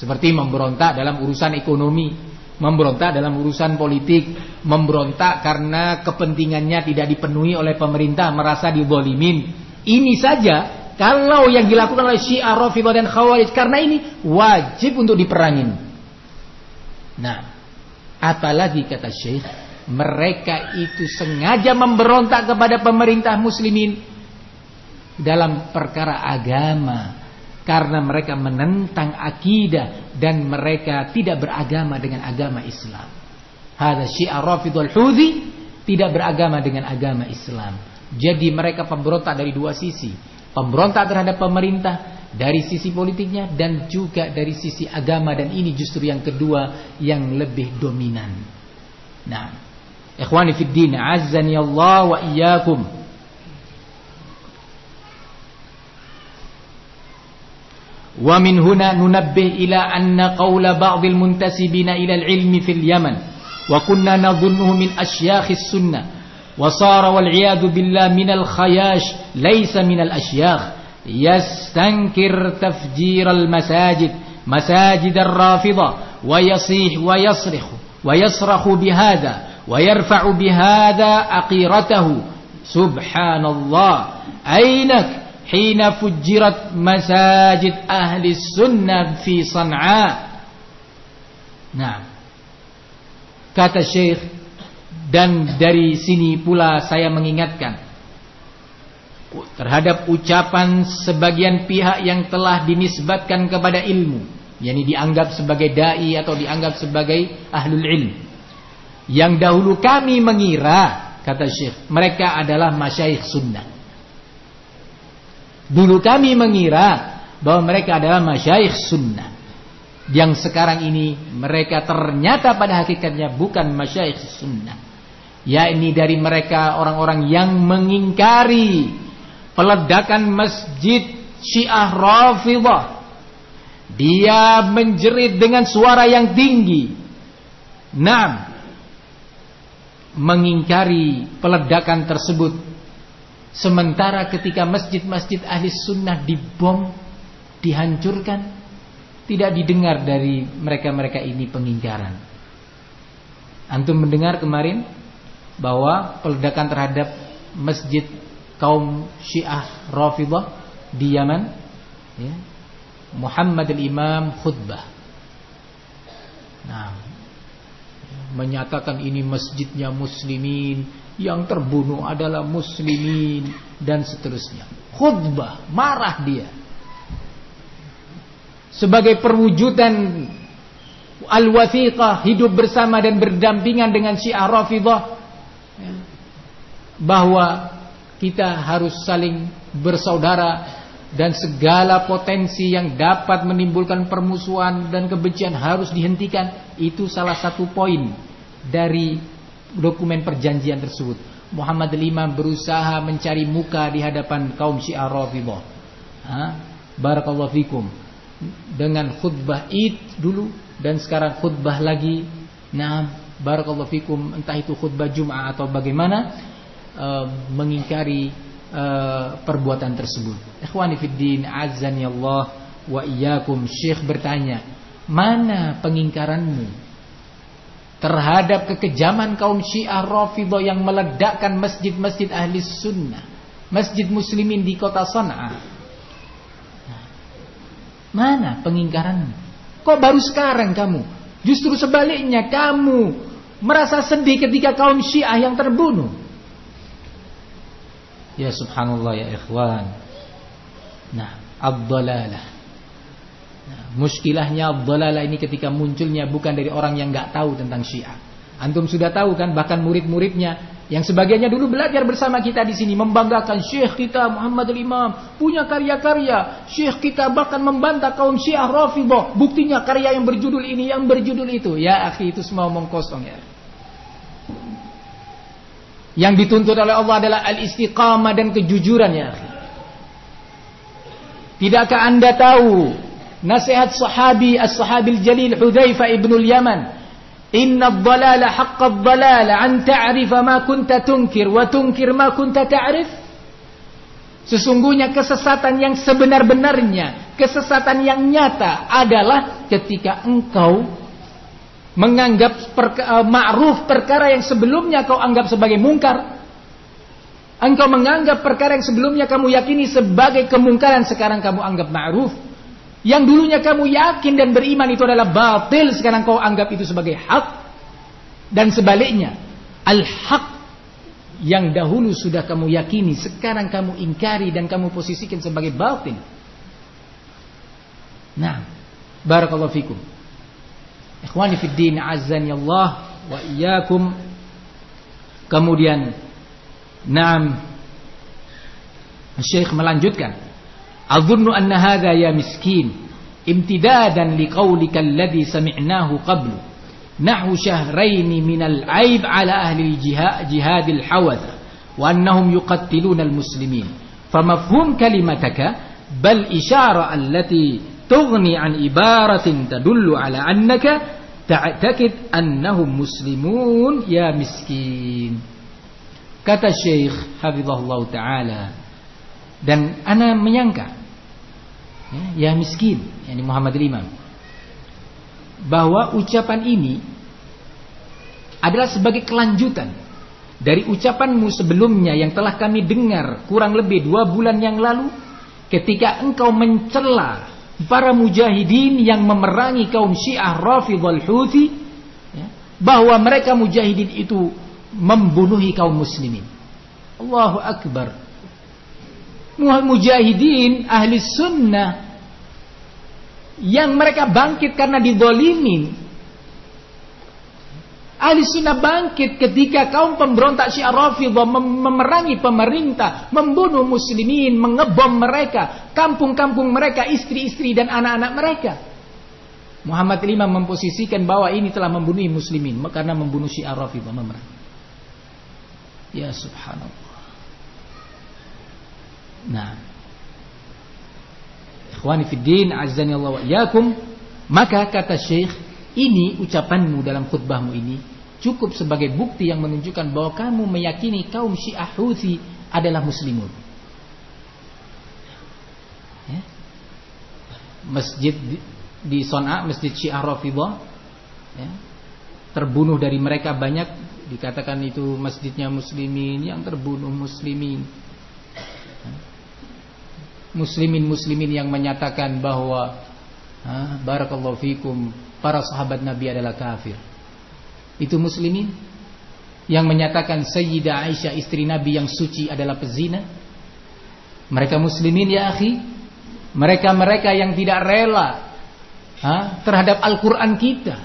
seperti memberontak dalam urusan ekonomi, memberontak dalam urusan politik, memberontak karena kepentingannya tidak dipenuhi oleh pemerintah, merasa dibolimin. Ini saja kalau yang dilakukan oleh Syiah, Rafidhah dan Khawarij karena ini wajib untuk diperangin. Nah, apalagi kata Syekh mereka itu sengaja memberontak kepada pemerintah muslimin dalam perkara agama karena mereka menentang akidah dan mereka tidak beragama dengan agama Islam. Hadza Syiah Rafidhul Hudzi tidak beragama dengan agama Islam. Jadi mereka pemberontak dari dua sisi. Pemberontak terhadap pemerintah dari sisi politiknya dan juga dari sisi agama dan ini justru yang kedua yang lebih dominan. Nah, Ikhwani fi din, azzani Allah wa iyyakum. Wa min huna nunabbih ila anna qawla ba'd al-muntasibina ila al-ilmi fil Yaman wa kunna nadhunnuhu min asyakhis sunnah وصار والعياذ بالله من الخياش ليس من الأشياخ. يستنكر تفجير المساجد مساجد الرافضة ويصيح ويصرخ ويصرخ بهذا ويرفع بهذا عقيرته سبحان الله. أينك؟ حين فجرت مساجد أهل السنة في صنعاء. نعم. كات الشيخ Dan dari sini pula saya mengingatkan Terhadap ucapan sebagian pihak yang telah dinisbatkan kepada ilmu yakni dianggap sebagai da'i atau dianggap sebagai ahlul ilm yang dahulu kami mengira kata Syekh, mereka adalah masyayikh sunnah. Dulu kami mengira bahwa mereka adalah masyayikh sunnah. Yang sekarang ini mereka ternyata pada hakikatnya bukan masyayikh sunnah. Ya ini dari mereka orang-orang yang mengingkari peledakan masjid Syiah Rafidhah. Dia menjerit dengan suara yang tinggi. Nah, mengingkari peledakan tersebut sementara ketika masjid-masjid ahli sunnah dibom dihancurkan tidak didengar dari mereka-mereka ini pengingkaran antum mendengar kemarin bahwa peledakan terhadap masjid kaum syiah rafidah di Yaman ya, Muhammad al-Imam khutbah nah menyatakan ini masjidnya muslimin, yang terbunuh adalah muslimin dan seterusnya. Khutbah, marah dia. Sebagai perwujudan al-wathiqah hidup bersama dan berdampingan dengan Syiah Rafidhah ya, bahwa kita harus saling bersaudara dan segala potensi yang dapat menimbulkan permusuhan dan kebencian harus dihentikan. Itu salah satu poin dari dokumen perjanjian tersebut. Muhammad V berusaha mencari muka di hadapan kaum Syiah Rafidhah. Barakallahu fikum. Dengan khutbah Id dulu dan sekarang khutbah lagi. Nah barakallahu fikum entah itu khutbah Jumat atau bagaimana uh, mengingkari uh, perbuatan tersebut. Ikhwani fiddin, azani Allah wa iyyakum. Syekh bertanya, "Mana pengingkaranmu terhadap kekejaman kaum Syiah Rafidhah yang meledakkan masjid-masjid ahli sunnah, masjid muslimin di kota Sana'a?" Mana pengingkaranmu? Kok baru sekarang kamu? Justru sebaliknya kamu merasa sedih ketika kaum Syiah yang terbunuh. Ya subhanallah ya ikhwan. Nah, abdalalah. Nah, muskilahnya abdalalah ini ketika munculnya bukan dari orang yang nggak tahu tentang Syiah. Antum sudah tahu kan bahkan murid-muridnya yang sebagiannya dulu belajar bersama kita di sini membanggakan Syekh kita Muhammad al-Imam punya karya-karya. Syekh kita bahkan membantah kaum Syiah Rafidhah. Buktinya karya yang berjudul ini, yang berjudul itu. Ya, akhi itu semua omong kosong ya. Yang dituntut oleh Allah adalah al-istiqamah dan kejujuran ya. Tidakkah Anda tahu nasihat sahabi as-sahabil jalil Hudzaifah ibn al-Yaman? Inna ad-dhalala haqqa ad-dhalala an ta'rifa ma kunta tunkir wa tunkir ma kunta ta'rif. Sesungguhnya kesesatan yang sebenar-benarnya, kesesatan yang nyata adalah ketika engkau menganggap perka, uh, ma'ruf perkara yang sebelumnya kau anggap sebagai mungkar. Engkau menganggap perkara yang sebelumnya kamu yakini sebagai kemungkaran sekarang kamu anggap ma'ruf. Yang dulunya kamu yakin dan beriman itu adalah batil sekarang kau anggap itu sebagai hak. Dan sebaliknya, al-haq yang dahulu sudah kamu yakini, sekarang kamu ingkari dan kamu posisikan sebagai batin. Nah, barakallahu fikum. Ikhwani fid din azani Allah wa iyyakum. Kemudian Naam Syekh melanjutkan Adzunnu anna hadha ya miskin imtidadan liqaulika alladhi sami'nahu qablu نحو شهرين من العيب على أهل الجهاد الحوثة وأنهم يقتلون المسلمين فمفهوم كلمتك بل إشارة التي tughni an ibaratin tadullu ala annaka ta'takid annahum muslimun ya miskin. Kata Syekh Hafizahullah Ta'ala. Dan ana menyangka. Ya, ya miskin. Yani Muhammad Imam. Bahwa ucapan ini adalah sebagai kelanjutan. Dari ucapanmu sebelumnya yang telah kami dengar kurang lebih dua bulan yang lalu. Ketika engkau mencela para mujahidin yang memerangi kaum syiah Rafidhul Houthi ya, bahwa mereka mujahidin itu membunuhi kaum muslimin Allahu Akbar mujahidin ahli sunnah yang mereka bangkit karena didolimin. Ahli sunnah bangkit ketika kaum pemberontak Syiah Rafidhah memerangi pemerintah, membunuh muslimin, mengebom mereka, kampung-kampung mereka, istri-istri dan anak-anak mereka. Muhammad V memposisikan bahwa ini telah membunuh muslimin karena membunuh Syiah Rafidhah memerangi. Ya subhanallah. Nah, Ikhwani fiddin azani Allah. Maka kata Syekh, ini ucapanmu dalam khutbahmu ini cukup sebagai bukti yang menunjukkan bahwa kamu meyakini kaum Syiah Houthi adalah muslimun. Ya. Masjid di, di Son'a, masjid Syiah Rafidhah ya. terbunuh dari mereka banyak dikatakan itu masjidnya muslimin yang terbunuh muslimin muslimin-muslimin yang menyatakan bahwa ha, barakallahu fikum para sahabat Nabi adalah kafir. Itu muslimin yang menyatakan Sayyidah Aisyah istri Nabi yang suci adalah pezina. Mereka muslimin ya akhi. Mereka-mereka yang tidak rela ha, terhadap Al-Qur'an kita.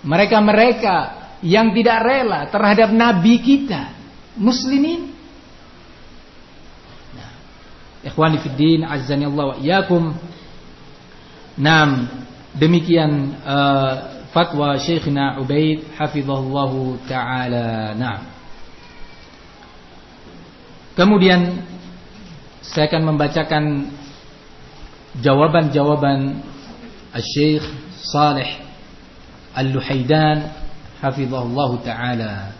Mereka-mereka yang tidak rela terhadap nabi kita. Muslimin Ikhwani fiddin azzani wa. Naam, demikian uh, fatwa Syekhina Ubaid hafizahullahu taala. Naam. Kemudian saya akan membacakan jawaban-jawaban Syekh Saleh Al-Luhaidan hafizahullahu taala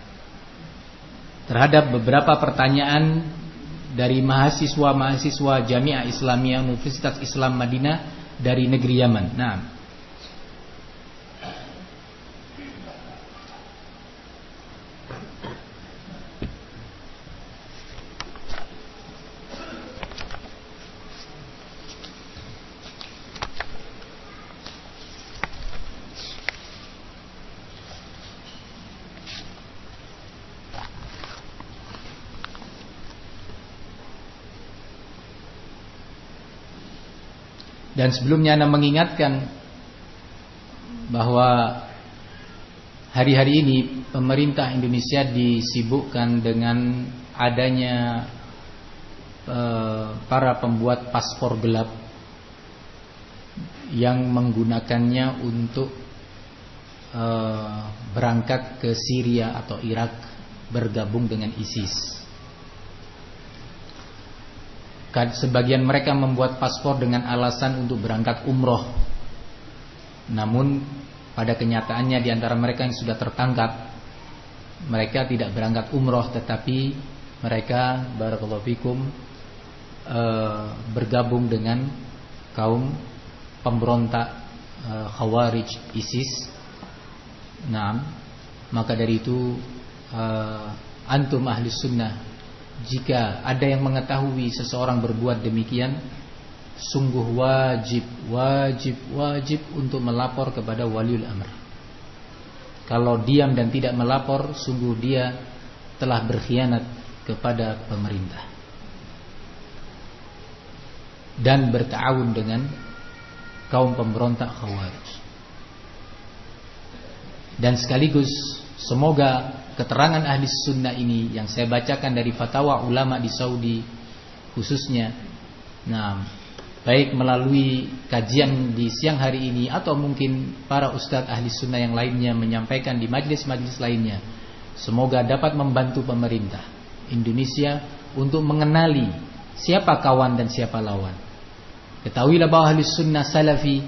terhadap beberapa pertanyaan dari mahasiswa-mahasiswa Jamiah Islamiyah Universitas Islam Madinah dari negeri Yaman. Nah, Dan sebelumnya Anda mengingatkan bahwa hari-hari ini pemerintah Indonesia disibukkan dengan adanya uh, para pembuat paspor gelap yang menggunakannya untuk uh, berangkat ke Syria atau Irak bergabung dengan ISIS. Sebagian mereka membuat paspor dengan alasan untuk berangkat umroh. Namun pada kenyataannya di antara mereka yang sudah tertangkap mereka tidak berangkat umroh tetapi mereka fikum e, bergabung dengan kaum pemberontak e, Khawarij ISIS. Nah, maka dari itu e, antum ahli sunnah jika ada yang mengetahui seseorang berbuat demikian sungguh wajib wajib wajib untuk melapor kepada waliul amr. Kalau diam dan tidak melapor sungguh dia telah berkhianat kepada pemerintah. Dan bertawun dengan kaum pemberontak khawarij. Dan sekaligus semoga keterangan ahli sunnah ini yang saya bacakan dari fatwa ulama di Saudi khususnya. Nah baik melalui kajian di siang hari ini atau mungkin para ustadz ahli sunnah yang lainnya menyampaikan di majlis-majlis lainnya semoga dapat membantu pemerintah Indonesia untuk mengenali siapa kawan dan siapa lawan. Ketahuilah bahwa ahli sunnah salafi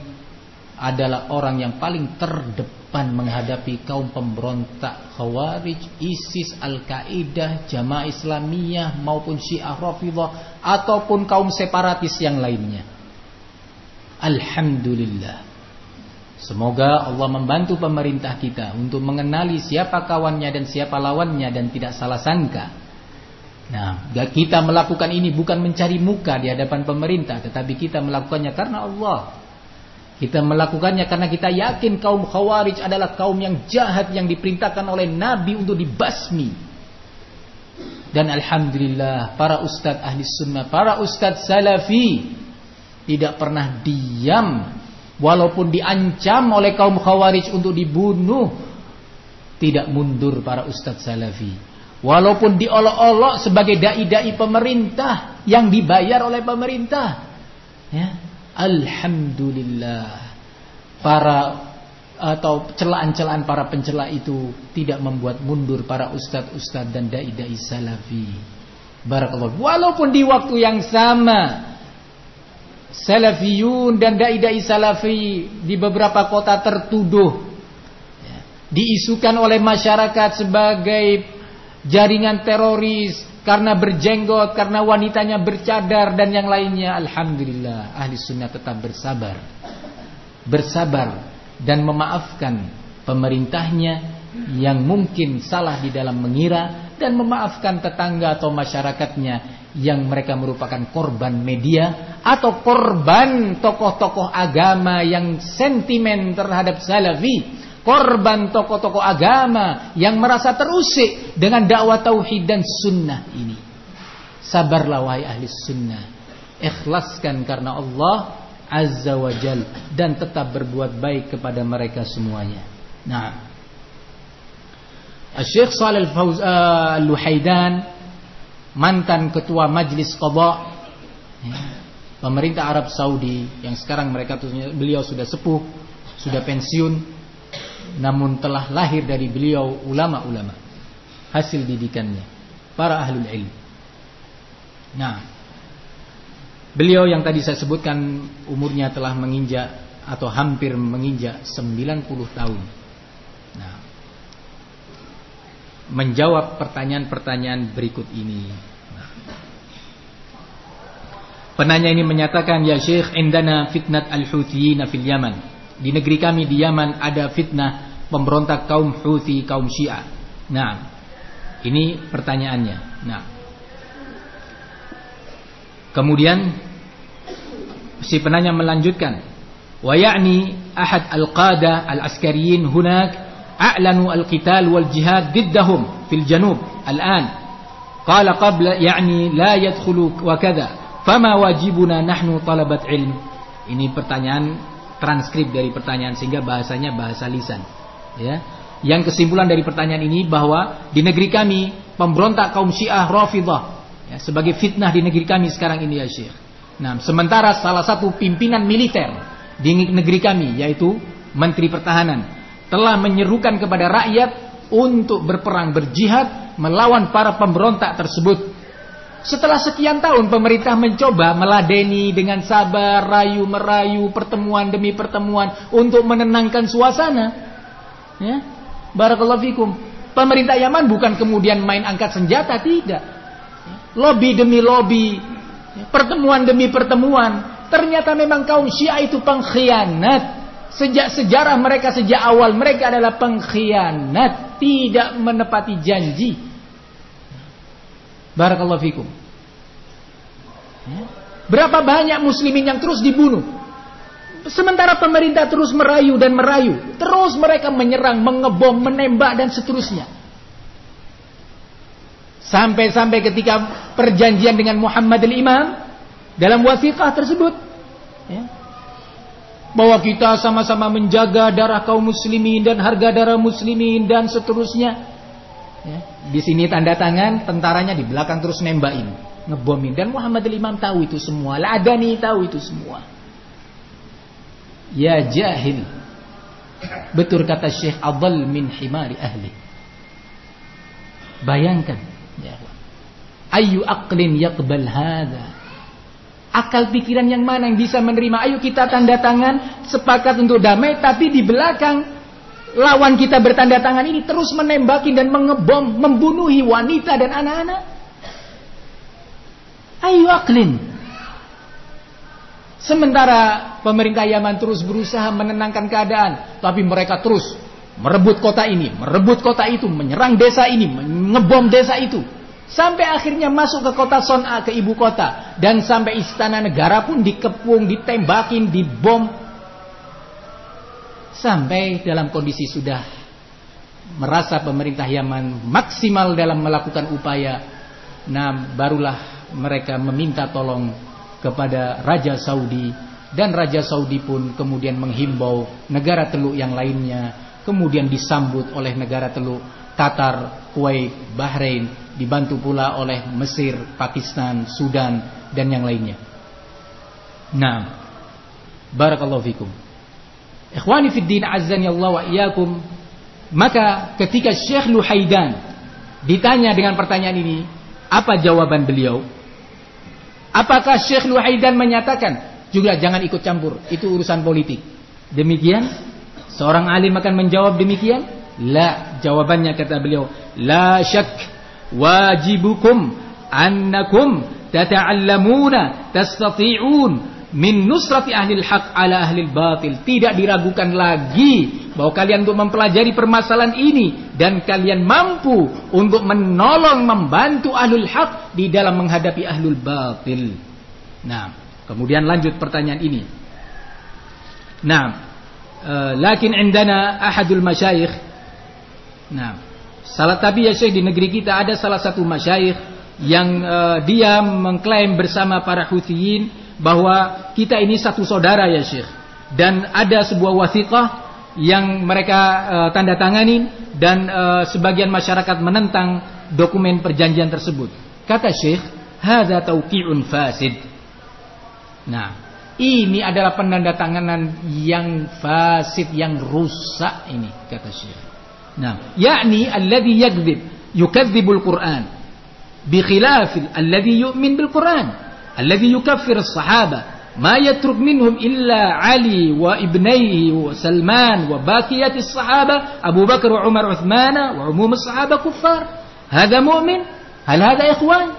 adalah orang yang paling terdepan depan menghadapi kaum pemberontak Khawarij, ISIS, Al-Qaeda, Jamaah Islamiyah maupun Syiah Rafidhah ataupun kaum separatis yang lainnya. Alhamdulillah. Semoga Allah membantu pemerintah kita untuk mengenali siapa kawannya dan siapa lawannya dan tidak salah sangka. Nah, kita melakukan ini bukan mencari muka di hadapan pemerintah, tetapi kita melakukannya karena Allah. Kita melakukannya karena kita yakin kaum khawarij adalah kaum yang jahat yang diperintahkan oleh Nabi untuk dibasmi. Dan Alhamdulillah para ustadz ahli sunnah, para ustadz salafi tidak pernah diam walaupun diancam oleh kaum khawarij untuk dibunuh. Tidak mundur para ustadz salafi. Walaupun diolok-olok sebagai dai-dai pemerintah yang dibayar oleh pemerintah. Ya Alhamdulillah para atau celaan-celaan para pencela itu tidak membuat mundur para ustadz-ustadz dan dai-dai salafi. Barakallahu. Walaupun di waktu yang sama salafiyun dan dai-dai salafi di beberapa kota tertuduh ya, diisukan oleh masyarakat sebagai jaringan teroris karena berjenggot, karena wanitanya bercadar dan yang lainnya. Alhamdulillah, ahli sunnah tetap bersabar. Bersabar dan memaafkan pemerintahnya yang mungkin salah di dalam mengira dan memaafkan tetangga atau masyarakatnya yang mereka merupakan korban media atau korban tokoh-tokoh agama yang sentimen terhadap salafi korban tokoh-tokoh agama yang merasa terusik dengan dakwah tauhid dan sunnah ini. Sabarlah wahai ahli sunnah. Ikhlaskan karena Allah Azza wa Jal dan tetap berbuat baik kepada mereka semuanya. Nah, Syekh Shalal uh, Al-Luhaidan mantan ketua Majlis Qadha ya, pemerintah Arab Saudi yang sekarang mereka beliau sudah sepuh, sudah pensiun namun telah lahir dari beliau ulama-ulama hasil didikannya para ahlul ilm. Nah beliau yang tadi saya sebutkan umurnya telah menginjak atau hampir menginjak 90 tahun. Nah menjawab pertanyaan-pertanyaan berikut ini. Nah. penanya ini menyatakan ya Syekh indana fitnat al-huthiyin fil Yaman di negeri kami di Yaman ada fitnah pemberontak kaum Houthi, kaum Syiah. Nah, ini pertanyaannya. Nah, kemudian si penanya melanjutkan, wa ya'ni ahad al-qada al-askariyin hunak a'lanu al-qital wal jihad diddahum fil janub al-an. Qala qabla ya'ni la yadkhulu wa kadha. Fama wajibuna nahnu talabat ilm. Ini pertanyaan transkrip dari pertanyaan sehingga bahasanya bahasa lisan. Ya. Yang kesimpulan dari pertanyaan ini bahwa di negeri kami pemberontak kaum Syiah Rafidhah ya, sebagai fitnah di negeri kami sekarang ini ya Syekh. Nah, sementara salah satu pimpinan militer di negeri kami yaitu Menteri Pertahanan telah menyerukan kepada rakyat untuk berperang berjihad melawan para pemberontak tersebut. Setelah sekian tahun pemerintah mencoba meladeni dengan sabar, rayu merayu, pertemuan demi pertemuan untuk menenangkan suasana. Ya. Barakallahu fikum. Pemerintah Yaman bukan kemudian main angkat senjata, tidak. Lobby demi lobby, pertemuan demi pertemuan. Ternyata memang kaum Syiah itu pengkhianat. Sejak sejarah mereka sejak awal mereka adalah pengkhianat, tidak menepati janji. Barakallahu fikum. Ya. Berapa banyak muslimin yang terus dibunuh? Sementara pemerintah terus merayu dan merayu, terus mereka menyerang, mengebom, menembak dan seterusnya. Sampai-sampai ketika perjanjian dengan Muhammad al-Imam dalam wasiqah tersebut ya, bahwa kita sama-sama menjaga darah kaum muslimin dan harga darah muslimin dan seterusnya. Ya. Di sini tanda tangan, tentaranya di belakang terus nembakin, ngebomin. Dan Muhammad al-Imam tahu itu semua, Al-Adani tahu itu semua. Ya jahil. Betul kata Syekh Adal min himari ahli. Bayangkan, ya. Ayu aqlin yaqbal hadha. Akal pikiran yang mana yang bisa menerima? Ayo kita tanda tangan sepakat untuk damai, tapi di belakang lawan kita bertanda tangan ini terus menembaki dan mengebom, membunuhi wanita dan anak-anak. Ayo aklin. Sementara pemerintah Yaman terus berusaha menenangkan keadaan, tapi mereka terus merebut kota ini, merebut kota itu, menyerang desa ini, mengebom desa itu. Sampai akhirnya masuk ke kota Son'a, ke ibu kota. Dan sampai istana negara pun dikepung, ditembakin, dibom, sampai dalam kondisi sudah merasa pemerintah Yaman maksimal dalam melakukan upaya nah barulah mereka meminta tolong kepada Raja Saudi dan Raja Saudi pun kemudian menghimbau negara teluk yang lainnya kemudian disambut oleh negara teluk Qatar, Kuwait, Bahrain dibantu pula oleh Mesir, Pakistan, Sudan dan yang lainnya. Nah, barakallahu fikum. Ikhwani fid din azzani Allah wa iyyakum. Maka ketika Syekh Luhaidan ditanya dengan pertanyaan ini, apa jawaban beliau? Apakah Syekh Luhaidan menyatakan juga jangan ikut campur, itu urusan politik. Demikian seorang alim akan menjawab demikian? La, jawabannya kata beliau, la syak wajibukum annakum tata'allamuna tastati'un min nusrati ahli haq ala ahli batil. Tidak diragukan lagi bahwa kalian untuk mempelajari permasalahan ini dan kalian mampu untuk menolong membantu ahlul haq di dalam menghadapi ahlul batil. Nah kemudian lanjut pertanyaan ini. Nah uh, lakin indana ahadul masyayikh. Nah salah tapi ya syekh di negeri kita ada salah satu masyayikh yang uh, dia mengklaim bersama para Huthiyin bahwa kita ini satu saudara ya Syekh dan ada sebuah wasiqah yang mereka uh, tanda tangani dan uh, sebagian masyarakat menentang dokumen perjanjian tersebut. Kata Syekh, "Hadza tauqi'un fasid." Nah, ini adalah penandatanganan yang fasid yang rusak ini kata Syekh. Nah, yakni alladhi yakdzib yukadzibul Qur'an bi khilafil alladhi yu'min bil Qur'an alladhi yukaffir as-sahaba ma yatruk minhum illa Ali wa ibnaihi wa Salman wa baqiyati as-sahaba Abu Bakar wa Umar Uthman wa umum sahaba kuffar. Hada mu'min? Hal hada ikhwan?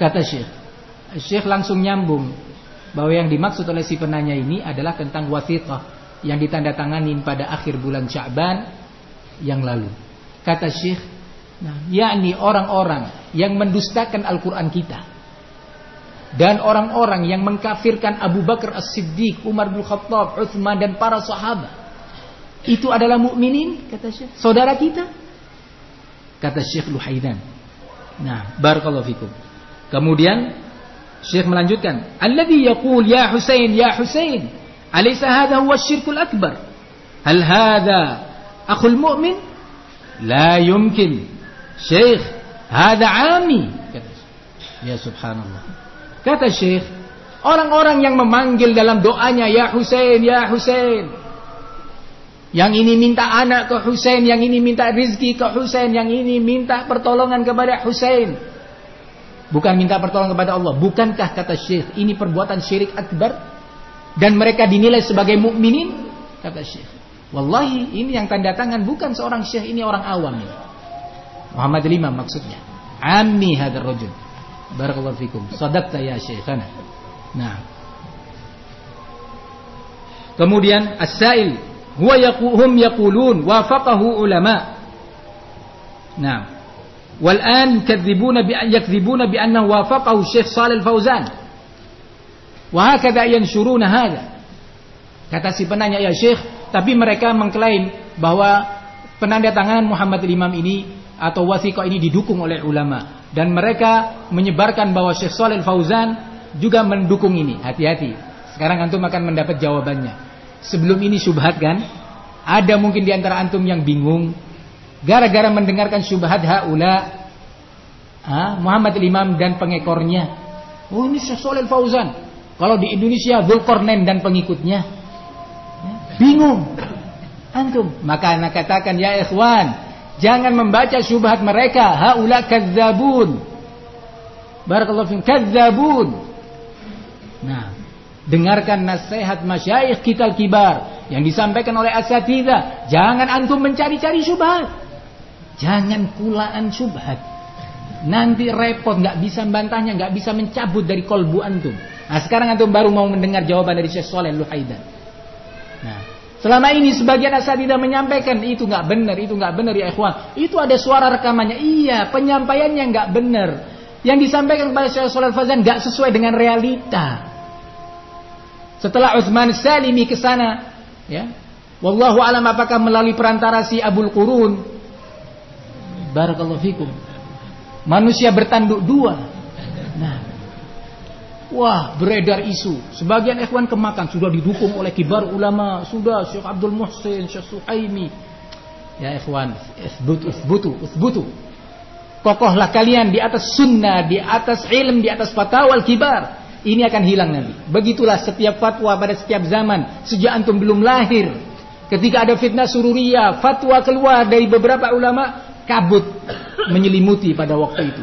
Kata Syekh. Syekh langsung nyambung bahwa yang dimaksud oleh si penanya ini adalah tentang wathiqah yang ditandatangani pada akhir bulan Sya'ban yang lalu. Kata Syekh, nah, yakni orang-orang yang mendustakan Al-Qur'an kita dan orang-orang yang mengkafirkan Abu Bakar As-Siddiq, Umar bin Khattab, Uthman dan para sahabat. Itu adalah mukminin kata Syekh. Saudara kita. Kata Syekh Luhaidan. Nah, barakallahu fikum. Kemudian Syekh melanjutkan, "Alladhi yaqul ya Husain ya Husain, alaysa hadha huwa syirkul akbar? Hal hadha akhul mu'min?" La yumkin. Syekh, hadha ami. Kata Ya subhanallah. Kata Syekh, orang-orang yang memanggil dalam doanya, Ya Hussein, Ya Hussein. Yang ini minta anak ke Hussein, yang ini minta rizki ke Hussein, yang ini minta pertolongan kepada Hussein. bukan minta pertolongan kepada Allah. Bukankah kata Syekh ini perbuatan syirik akbar dan mereka dinilai sebagai mukminin? Kata Syekh. Wallahi ini yang tanda tangan bukan seorang Syekh ini orang awam ini. Muhammad Imam maksudnya. Ammi hadar rajul. Barakallahu fikum. Sadaqta ya syekhana. Nah. Kemudian as-sail huwa yaqulun yaqulun wafaqahu ulama. Nah. Wal an kadzibuna bi an yakdzibuna bi anna wafaqahu Syekh Shalal Fauzan. Wa hakadha yanshuruna hadha. Kata si penanya ya Syekh, tapi mereka mengklaim bahwa penanda Muhammad Muhammad Imam ini atau wasiqah ini didukung oleh ulama dan mereka menyebarkan bahwa Syekh Shalal Fauzan juga mendukung ini hati-hati sekarang antum akan mendapat jawabannya sebelum ini syubhat kan ada mungkin di antara antum yang bingung Gara-gara mendengarkan syubhat haula ha, Muhammad Imam dan pengekornya. Oh ini Syekh Shalal Fauzan. Kalau di Indonesia Zulkarnain dan pengikutnya. Bingung. Antum. Maka anak katakan ya ikhwan. Jangan membaca syubhat mereka. Haula kazzabun. Barakallahu fiikum. Kazzabun. Nah. Dengarkan nasihat masyayikh kita kibar yang disampaikan oleh asatidah. Jangan antum mencari-cari syubhat. Jangan kulaan syubhat. Nanti repot, nggak bisa bantahnya, nggak bisa mencabut dari kolbu antum. Nah sekarang antum baru mau mendengar jawaban dari Syekh Luhaidan. Selama ini sebagian tidak menyampaikan itu nggak benar, itu nggak benar ya ikhwan. Itu ada suara rekamannya. Iya, penyampaiannya nggak benar. Yang disampaikan kepada Syekh Soleh Fazan nggak sesuai dengan realita. Setelah Utsman Salimi ke sana, ya. Wallahu alam apakah melalui perantara si Abul Qurun Barakallahu fikum. Manusia bertanduk dua. Nah. Wah, beredar isu. Sebagian ikhwan kemakan sudah didukung oleh kibar ulama, sudah Syekh Abdul Muhsin, Syekh Suhaimi. Ya ikhwan, isbutu, isbutu, isbutu. Kokohlah kalian di atas sunnah, di atas ilm, di atas fatwa kibar. Ini akan hilang nanti. Begitulah setiap fatwa pada setiap zaman. Sejak antum belum lahir. Ketika ada fitnah sururiyah, fatwa keluar dari beberapa ulama, kabut menyelimuti pada waktu itu.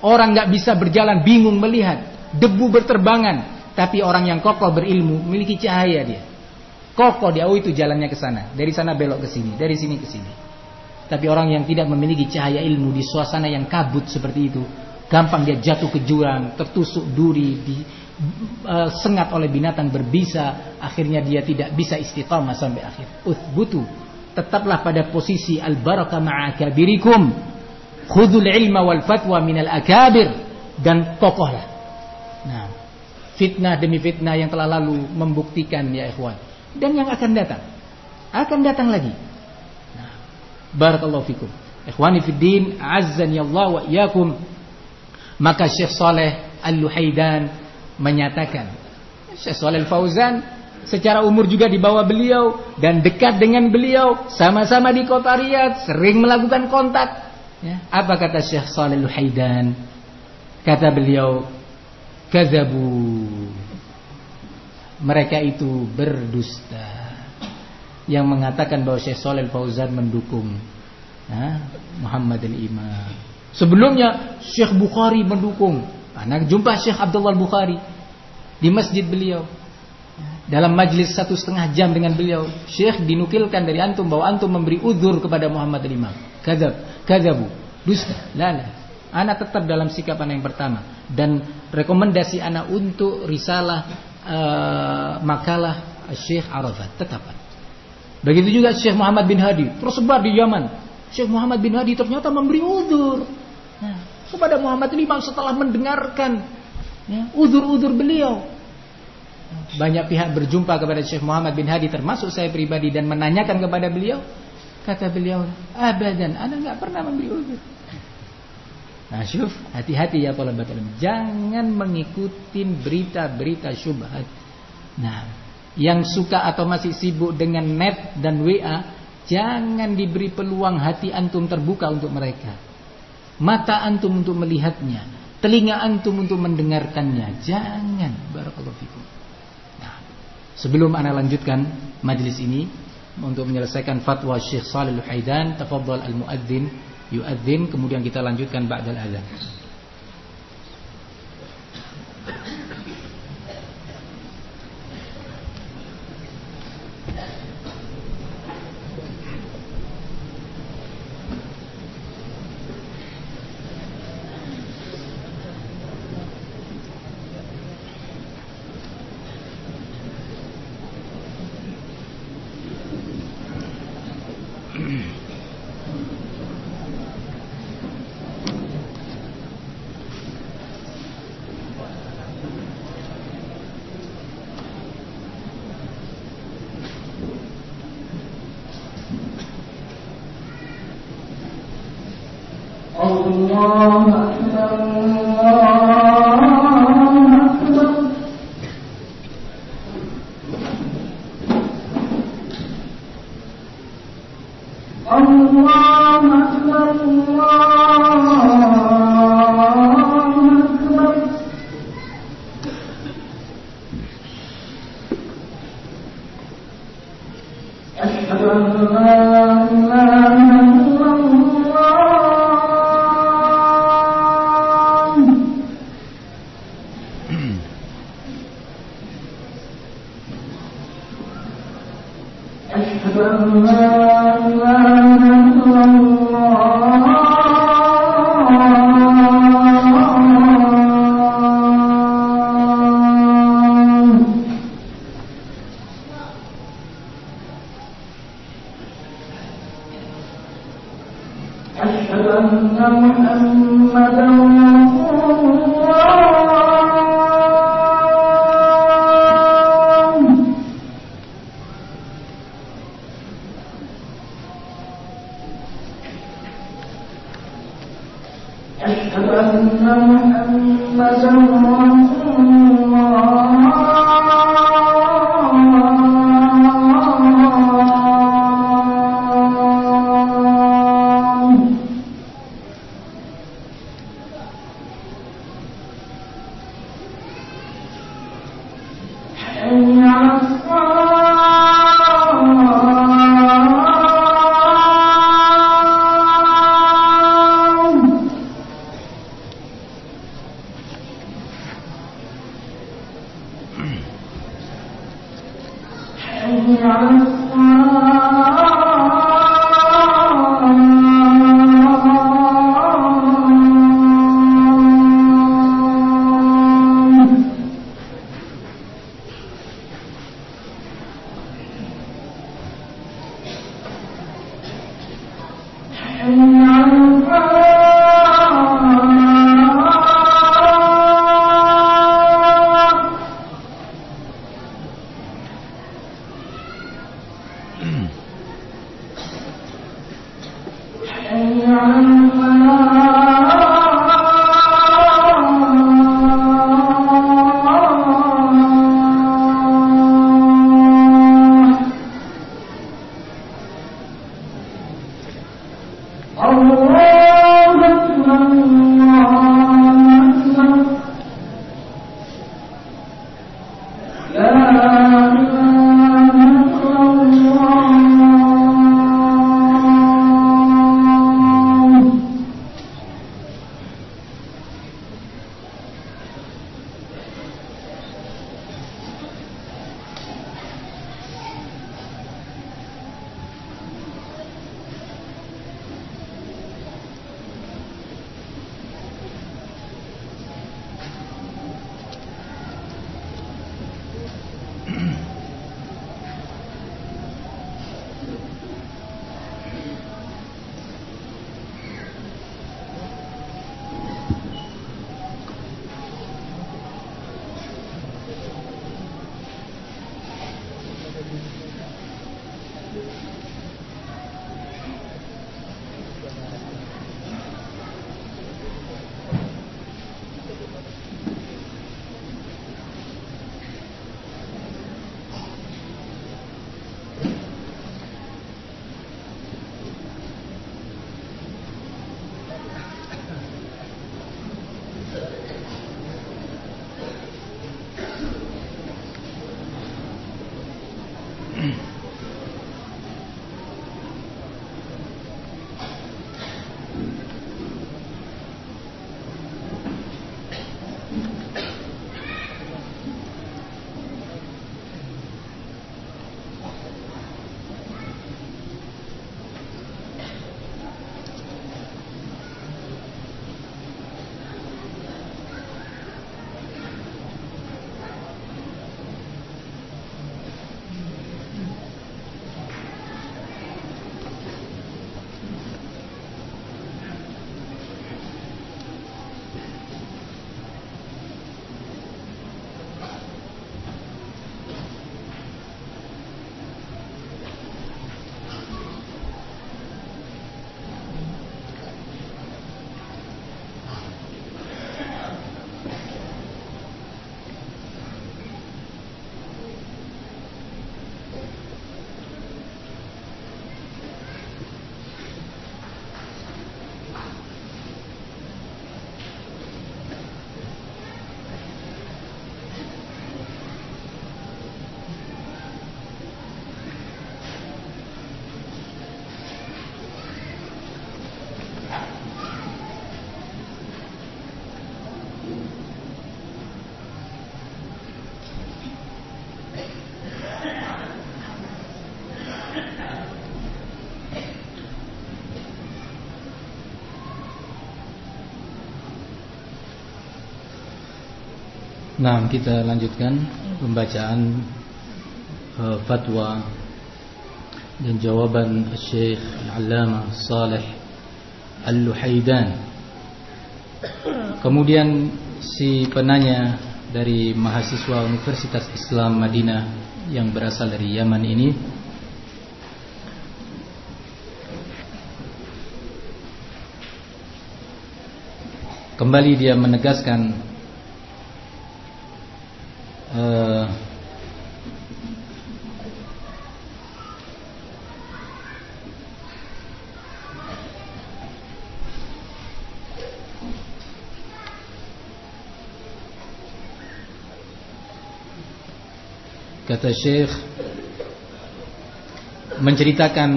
Orang nggak bisa berjalan bingung melihat, debu berterbangan, tapi orang yang kokoh berilmu memiliki cahaya dia. Kokoh dia, oh itu jalannya ke sana, dari sana belok ke sini, dari sini ke sini. Tapi orang yang tidak memiliki cahaya ilmu di suasana yang kabut seperti itu, gampang dia jatuh ke jurang, tertusuk duri, di, uh, sengat oleh binatang berbisa, akhirnya dia tidak bisa istiqamah sampai akhir. Uthbutu tetaplah pada posisi al-barakah ma'akabirikum khudul ilma wal fatwa minal akabir dan kokohlah nah fitnah demi fitnah yang telah lalu membuktikan ya ikhwan dan yang akan datang akan datang lagi nah, barakallahu fikum ikhwani fiddin azzani Allah wa iyakum maka Syekh Saleh Al-Luhaidan menyatakan Syekh Saleh Al-Fauzan secara umur juga di bawah beliau dan dekat dengan beliau, sama-sama di kota Riyadh, sering melakukan kontak. Ya. Apa kata Syekh Saleh Haidan? Kata beliau, "Kadzabu." Mereka itu berdusta. Yang mengatakan bahwa Syekh Saleh Fauzan mendukung ya, Muhammad al-Imam. Sebelumnya Syekh Bukhari mendukung. Anak jumpa Syekh Abdullah Bukhari di masjid beliau dalam majlis satu setengah jam dengan beliau Syekh dinukilkan dari antum bahwa antum memberi udur kepada Muhammad Imam kadzab kadzabu dusta lala anak tetap dalam sikap anak yang pertama. Dan rekomendasi anak untuk risalah uh, makalah Syekh Arafat tetap. Begitu juga Syekh Muhammad bin Hadi tersebar di Yaman. Syekh Muhammad bin Hadi ternyata memberi udur nah, kepada Muhammad Imam setelah mendengarkan ya, udur-udur beliau. Banyak pihak berjumpa kepada Syekh Muhammad bin Hadi termasuk saya pribadi dan menanyakan kepada beliau kata beliau abadan anda nggak pernah memberi uzur nah syuf hati-hati ya talabat ilmu jangan mengikuti berita-berita syubhat. Nah yang suka atau masih sibuk dengan net dan WA jangan diberi peluang hati antum terbuka untuk mereka. Mata antum untuk melihatnya. Telinga antum untuk mendengarkannya. Jangan. Barakallahu fikum. Sebelum anda lanjutkan majlis ini untuk menyelesaikan fatwa Syekh Salih Haidan, tafadhal al-muadzin yuadzin kemudian kita lanjutkan ba'dal adzan. لا Nah, kita lanjutkan pembacaan uh, fatwa dan jawaban Syekh Al-Allamah Saleh Al-Luhaidan. Kemudian si penanya dari mahasiswa Universitas Islam Madinah yang berasal dari Yaman ini kembali dia menegaskan kata Syekh menceritakan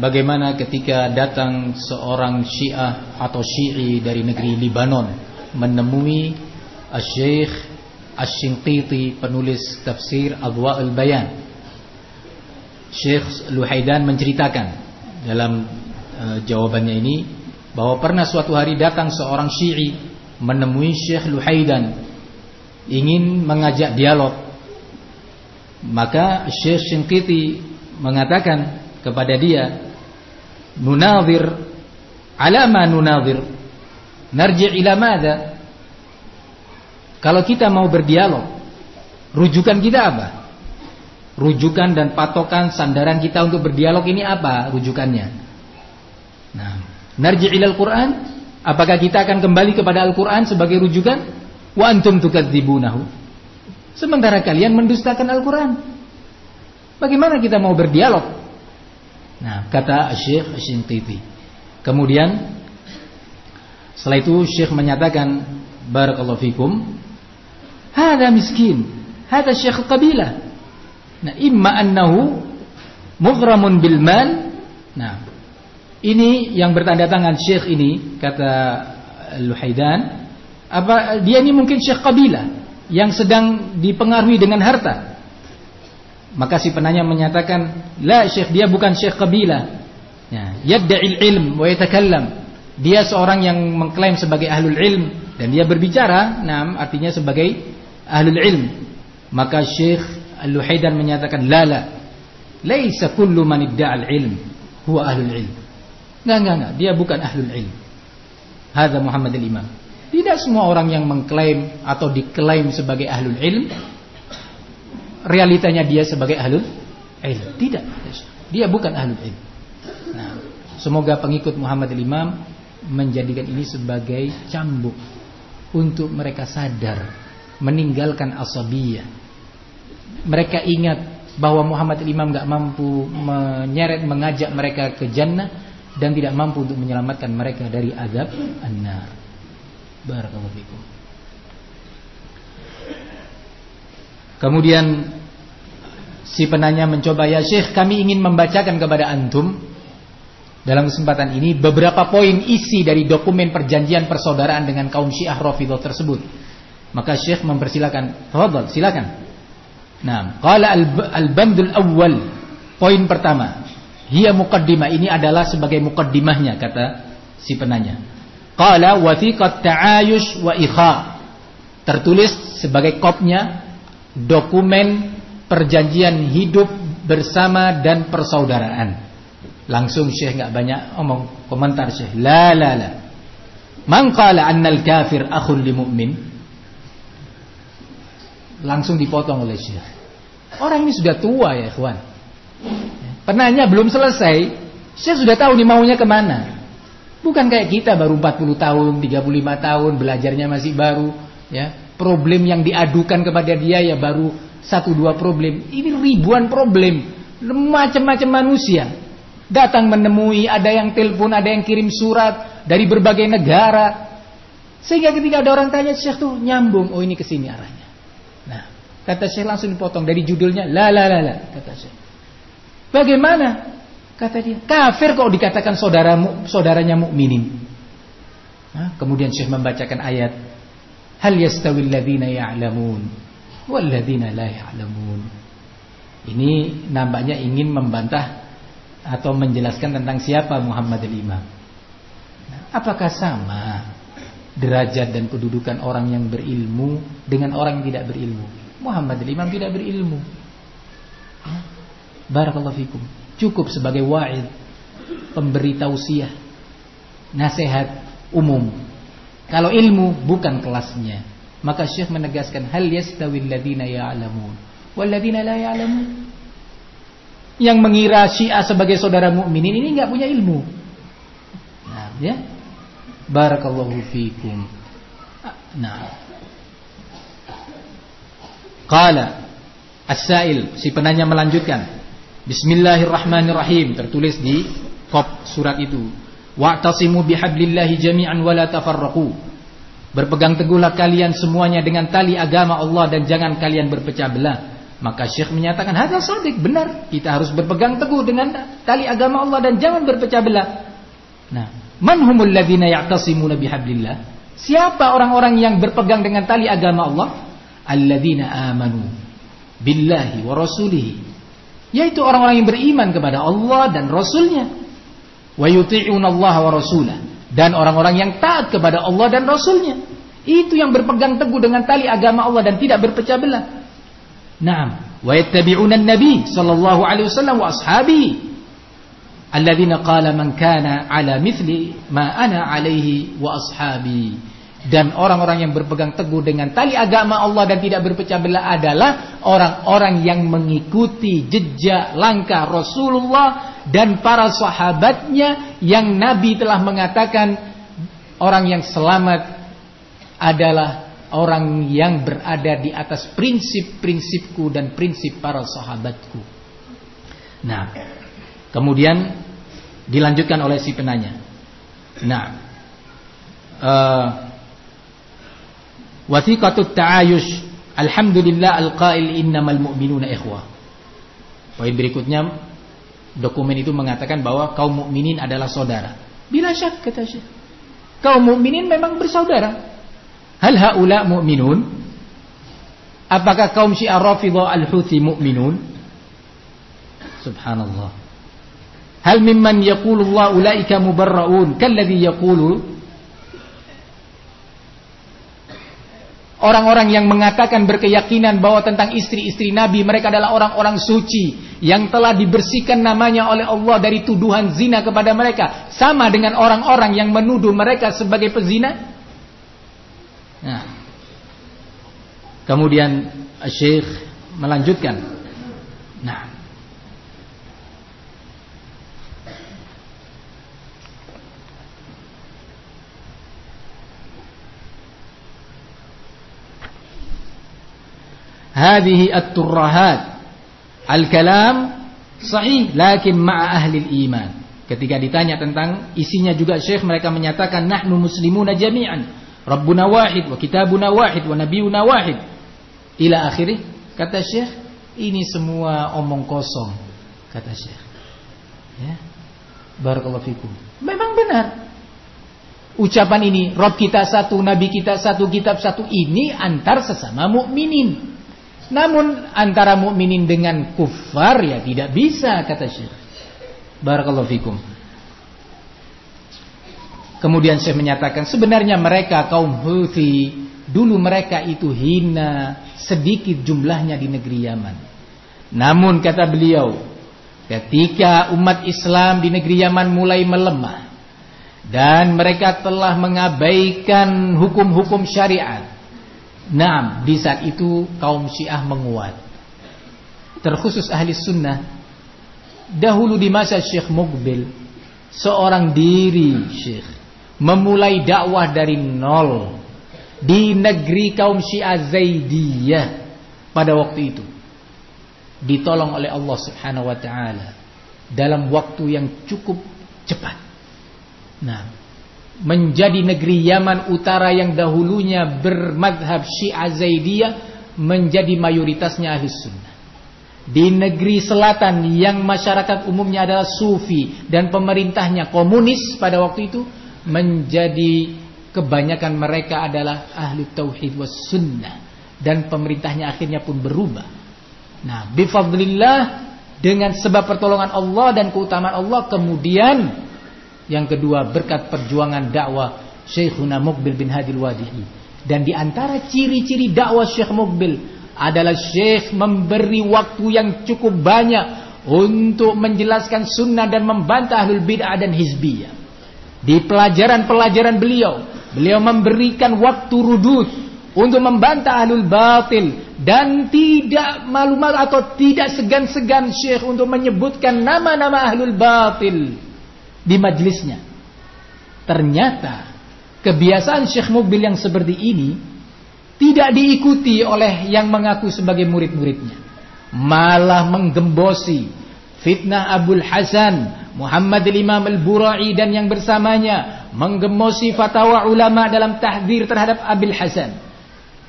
bagaimana ketika datang seorang Syiah atau Syi'i dari negeri Libanon menemui Syekh Asy-Shinqiti penulis tafsir Adwa'ul Bayan. Syekh Luhaidan menceritakan dalam uh, jawabannya ini bahwa pernah suatu hari datang seorang Syi'i menemui Syekh Luhaidan ingin mengajak dialog. Maka Syekh Shinqiti mengatakan kepada dia, "Nunadhir ala ma? Narji' ila madza?" Kalau kita mau berdialog, rujukan kita apa? Rujukan dan patokan sandaran kita untuk berdialog ini apa rujukannya? Nah, narji ilal Quran, apakah kita akan kembali kepada Al-Quran sebagai rujukan? Wa antum tukadzibunahu. Sementara kalian mendustakan Al-Quran. Bagaimana kita mau berdialog? Nah, kata Syekh Shintiti. Kemudian setelah itu Syekh menyatakan barakallahu fikum Hada miskin, hada syekh qabilah. Nah, imma annahu mughramun bil mal. Nah, ini yang bertanda tangan syekh ini kata Luhaidan, apa dia ini mungkin syekh qabilah yang sedang dipengaruhi dengan harta. Maka si penanya menyatakan, "La syekh, dia bukan syekh qabilah." Ya, yad'il ilm wa yatakallam. Dia seorang yang mengklaim sebagai ahlul ilm dan dia berbicara, nah artinya sebagai ahlul ilm maka Syekh Al-Luhaidan menyatakan lala laisa kullu man idda'al ilm huwa ahlul ilm enggak enggak enggak dia bukan ahlul ilm hadza Muhammad al-Imam tidak semua orang yang mengklaim atau diklaim sebagai ahlul ilm realitanya dia sebagai ahlul ilm tidak dia bukan ahlul ilm nah semoga pengikut Muhammad al-Imam menjadikan ini sebagai cambuk untuk mereka sadar meninggalkan asabiyah. Mereka ingat bahwa Muhammad Imam gak mampu menyeret mengajak mereka ke jannah dan tidak mampu untuk menyelamatkan mereka dari azab an-nar. Barakallahu fikum. Kemudian si penanya mencoba ya Syekh kami ingin membacakan kepada antum dalam kesempatan ini beberapa poin isi dari dokumen perjanjian persaudaraan dengan kaum Syiah Rafidhah tersebut. Maka Syekh mempersilakan, "Tafadhal, silakan." Nah, qala al-bandul awal. Poin pertama, hiya muqaddimah. Ini adalah sebagai muqaddimahnya kata si penanya. Qala wathiqat ta'ayush wa ikha. Tertulis sebagai kopnya dokumen perjanjian hidup bersama dan persaudaraan. Langsung Syekh enggak banyak omong, komentar Syekh. La la la. Man qala annal kafir akhun li mu'min? langsung dipotong oleh Syekh. Orang ini sudah tua ya, ikhwan. Penanya belum selesai, Syekh sudah tahu nih maunya ke mana. Bukan kayak kita baru 40 tahun, 35 tahun, belajarnya masih baru, ya. Problem yang diadukan kepada dia ya baru satu dua problem. Ini ribuan problem, macam-macam manusia. Datang menemui, ada yang telepon, ada yang kirim surat dari berbagai negara. Sehingga ketika ada orang tanya Syekh tuh nyambung, oh ini ke sini arahnya. Nah, kata Syekh langsung dipotong dari judulnya la la la la kata Syekh. Bagaimana? Kata dia, kafir kok dikatakan saudara saudaranya mukminin. Nah, kemudian Syekh membacakan ayat Hal yastawil ladzina ya'lamun wal ladzina la ya'lamun. Ini nampaknya ingin membantah atau menjelaskan tentang siapa Muhammad al-Imam. Nah, apakah sama derajat dan kedudukan orang yang berilmu dengan orang yang tidak berilmu. Muhammad al-Imam tidak berilmu. Barakallahu fikum. Cukup sebagai wa'id, pemberi tausiah, nasihat umum. Kalau ilmu bukan kelasnya. Maka Syekh menegaskan hal yastawil ladina ya'lamun wal ladina la ya'lamun. Yang mengira Syiah sebagai saudara mukminin ini enggak punya ilmu. Nah, ya. Barakallahu fikum. Nah. Qala As-Sa'il si penanya melanjutkan. Bismillahirrahmanirrahim tertulis di kop surat itu. Wa'tasimu bihablillahi jami'an wa la tafarraqu. Berpegang teguhlah kalian semuanya dengan tali agama Allah dan jangan kalian berpecah belah. Maka Syekh menyatakan hadal sadik benar. Kita harus berpegang teguh dengan tali agama Allah dan jangan berpecah belah. Nah, man humul ladzina ya'tasimuna bihablillah? Siapa orang-orang yang berpegang dengan tali agama Allah? Alladzina amanu billahi wa rasulihi. Yaitu orang-orang yang beriman kepada Allah dan Rasulnya. Wa yuti'una Allah wa rasulah dan orang-orang yang taat kepada Allah dan Rasulnya. Itu yang berpegang teguh dengan tali agama Allah dan tidak berpecah belah. Naam. Wa yattabi'una nabi sallallahu alaihi wasallam wa ashabihi. Alladzina qala man kana ala mithli ma ana alaihi wa ashabi. Dan orang-orang yang berpegang teguh dengan tali agama Allah dan tidak berpecah belah adalah orang-orang yang mengikuti jejak langkah Rasulullah dan para sahabatnya yang Nabi telah mengatakan orang yang selamat adalah orang yang berada di atas prinsip-prinsipku dan prinsip para sahabatku. Nah, kemudian dilanjutkan oleh si penanya. Nah, uh, Wathiqatut ta'ayush Alhamdulillah al-qail innamal mu'minuna ikhwah. Poin berikutnya dokumen itu mengatakan bahwa kaum mukminin adalah saudara. Bila syak kata Syekh. Kaum mukminin memang bersaudara. Hal haula mu'minun? Apakah kaum Syiah Rafidhah Al-Houthi mu'minun? Subhanallah. Hal mimman yaqulu Allah ulaika mubarraun kalladhi yaqulu Orang-orang yang mengatakan berkeyakinan bahwa tentang istri-istri Nabi mereka adalah orang-orang suci yang telah dibersihkan namanya oleh Allah dari tuduhan zina kepada mereka sama dengan orang-orang yang menuduh mereka sebagai pezina. Nah. Kemudian Syekh melanjutkan. Nah, at-turrahat. Al-kalam sahih lakin ma'a ahli iman. Ketika ditanya tentang isinya juga Syekh mereka menyatakan nahnu muslimuna jami'an. Rabbuna wahid wa kitabuna wahid wa nabiyuna wahid. Ila akhirih kata Syekh ini semua omong kosong kata Syekh. Ya. Barakallahu fikum. Memang benar. Ucapan ini Rob kita satu nabi kita satu kitab satu ini antar sesama mukminin namun antara mukminin dengan kufar ya tidak bisa kata Syekh. Barakallahu fikum. Kemudian Syekh menyatakan sebenarnya mereka kaum Houthi dulu mereka itu hina sedikit jumlahnya di negeri Yaman. Namun kata beliau, ketika umat Islam di negeri Yaman mulai melemah dan mereka telah mengabaikan hukum-hukum syariat Nah, di saat itu kaum Syiah menguat. Terkhusus ahli sunnah. Dahulu di masa Syekh Mukbil, seorang diri Syekh memulai dakwah dari nol di negeri kaum Syiah Zaidiyah pada waktu itu. Ditolong oleh Allah Subhanahu wa taala dalam waktu yang cukup cepat. Nah, menjadi negeri Yaman Utara yang dahulunya bermadhab Syiah Zaidiyah menjadi mayoritasnya ahli sunnah. Di negeri selatan yang masyarakat umumnya adalah sufi dan pemerintahnya komunis pada waktu itu menjadi kebanyakan mereka adalah ahli tauhid was sunnah dan pemerintahnya akhirnya pun berubah. Nah, bifadlillah dengan sebab pertolongan Allah dan keutamaan Allah kemudian yang kedua berkat perjuangan dakwah Syekhuna Muqbil bin Hadil Wadihi. Dan di antara ciri-ciri dakwah Syekh Muqbil adalah Syekh memberi waktu yang cukup banyak untuk menjelaskan sunnah dan membantah ahlul bid'ah dan hizbiyah. Di pelajaran-pelajaran beliau, beliau memberikan waktu rudud untuk membantah ahlul batil dan tidak malu-malu atau tidak segan-segan Syekh untuk menyebutkan nama-nama ahlul batil di majlisnya. Ternyata kebiasaan Syekh Mubil yang seperti ini tidak diikuti oleh yang mengaku sebagai murid-muridnya. Malah menggembosi fitnah Abdul Hasan, Muhammad Imam Al-Burai dan yang bersamanya menggembosi fatwa ulama dalam tahdir terhadap Abil Hasan.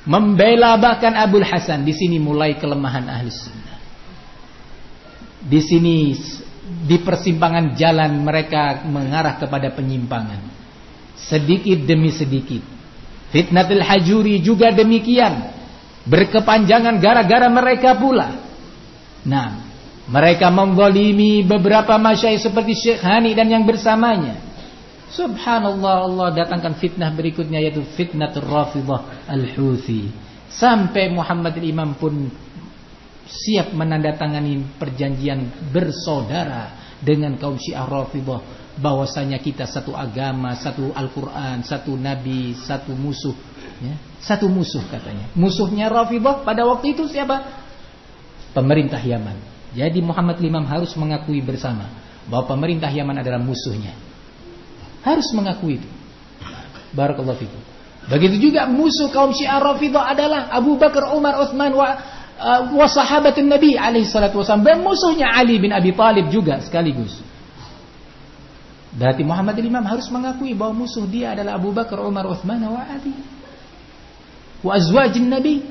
Membela bahkan Abdul Hasan. Di sini mulai kelemahan ahli sunnah. Di sini di persimpangan jalan mereka mengarah kepada penyimpangan. Sedikit demi sedikit. Fitnatul hajuri juga demikian. Berkepanjangan gara-gara mereka pula. Nah, mereka menggolimi beberapa masyayikh seperti Syekh Hani dan yang bersamanya. Subhanallah Allah datangkan fitnah berikutnya yaitu fitnatul Rafidah Al-Huthi. Sampai Muhammad Imam pun siap menandatangani perjanjian bersaudara dengan kaum Syiah Rafidhah bahwasanya kita satu agama, satu Al-Qur'an, satu nabi, satu musuh ya. Satu musuh katanya. Musuhnya Rafidhah pada waktu itu siapa? Pemerintah Yaman. Jadi Muhammad Imam harus mengakui bersama bahwa pemerintah Yaman adalah musuhnya. Harus mengakui itu. Barakallahu fikum. Begitu juga musuh kaum Syiah Rafidhah adalah Abu Bakar, Umar, Utsman uh, wa sahabatun Nabi alaihi salatu wasallam dan musuhnya Ali bin Abi Thalib juga sekaligus. Berarti Muhammad Imam harus mengakui bahwa musuh dia adalah Abu Bakar, Umar, Uthman wa Ali. Wa azwajin Nabi.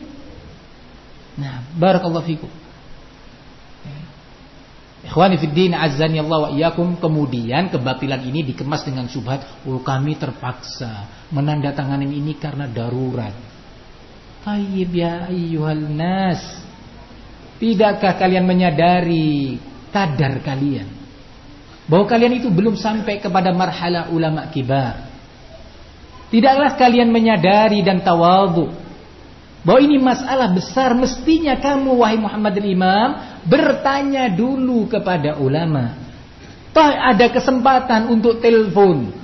Nah, barakallahu fikum. Ikhwani fid din azzani Allah wa iyyakum kemudian kebatilan ini dikemas dengan syubhat oh kami terpaksa menandatangani ini karena darurat Tayyib ya ayyuhal nas. Tidakkah kalian menyadari kadar kalian? Bahwa kalian itu belum sampai kepada marhala ulama kibar. Tidaklah kalian menyadari dan tawadhu bahwa ini masalah besar mestinya kamu wahai Muhammad Imam bertanya dulu kepada ulama. Toh ada kesempatan untuk telepon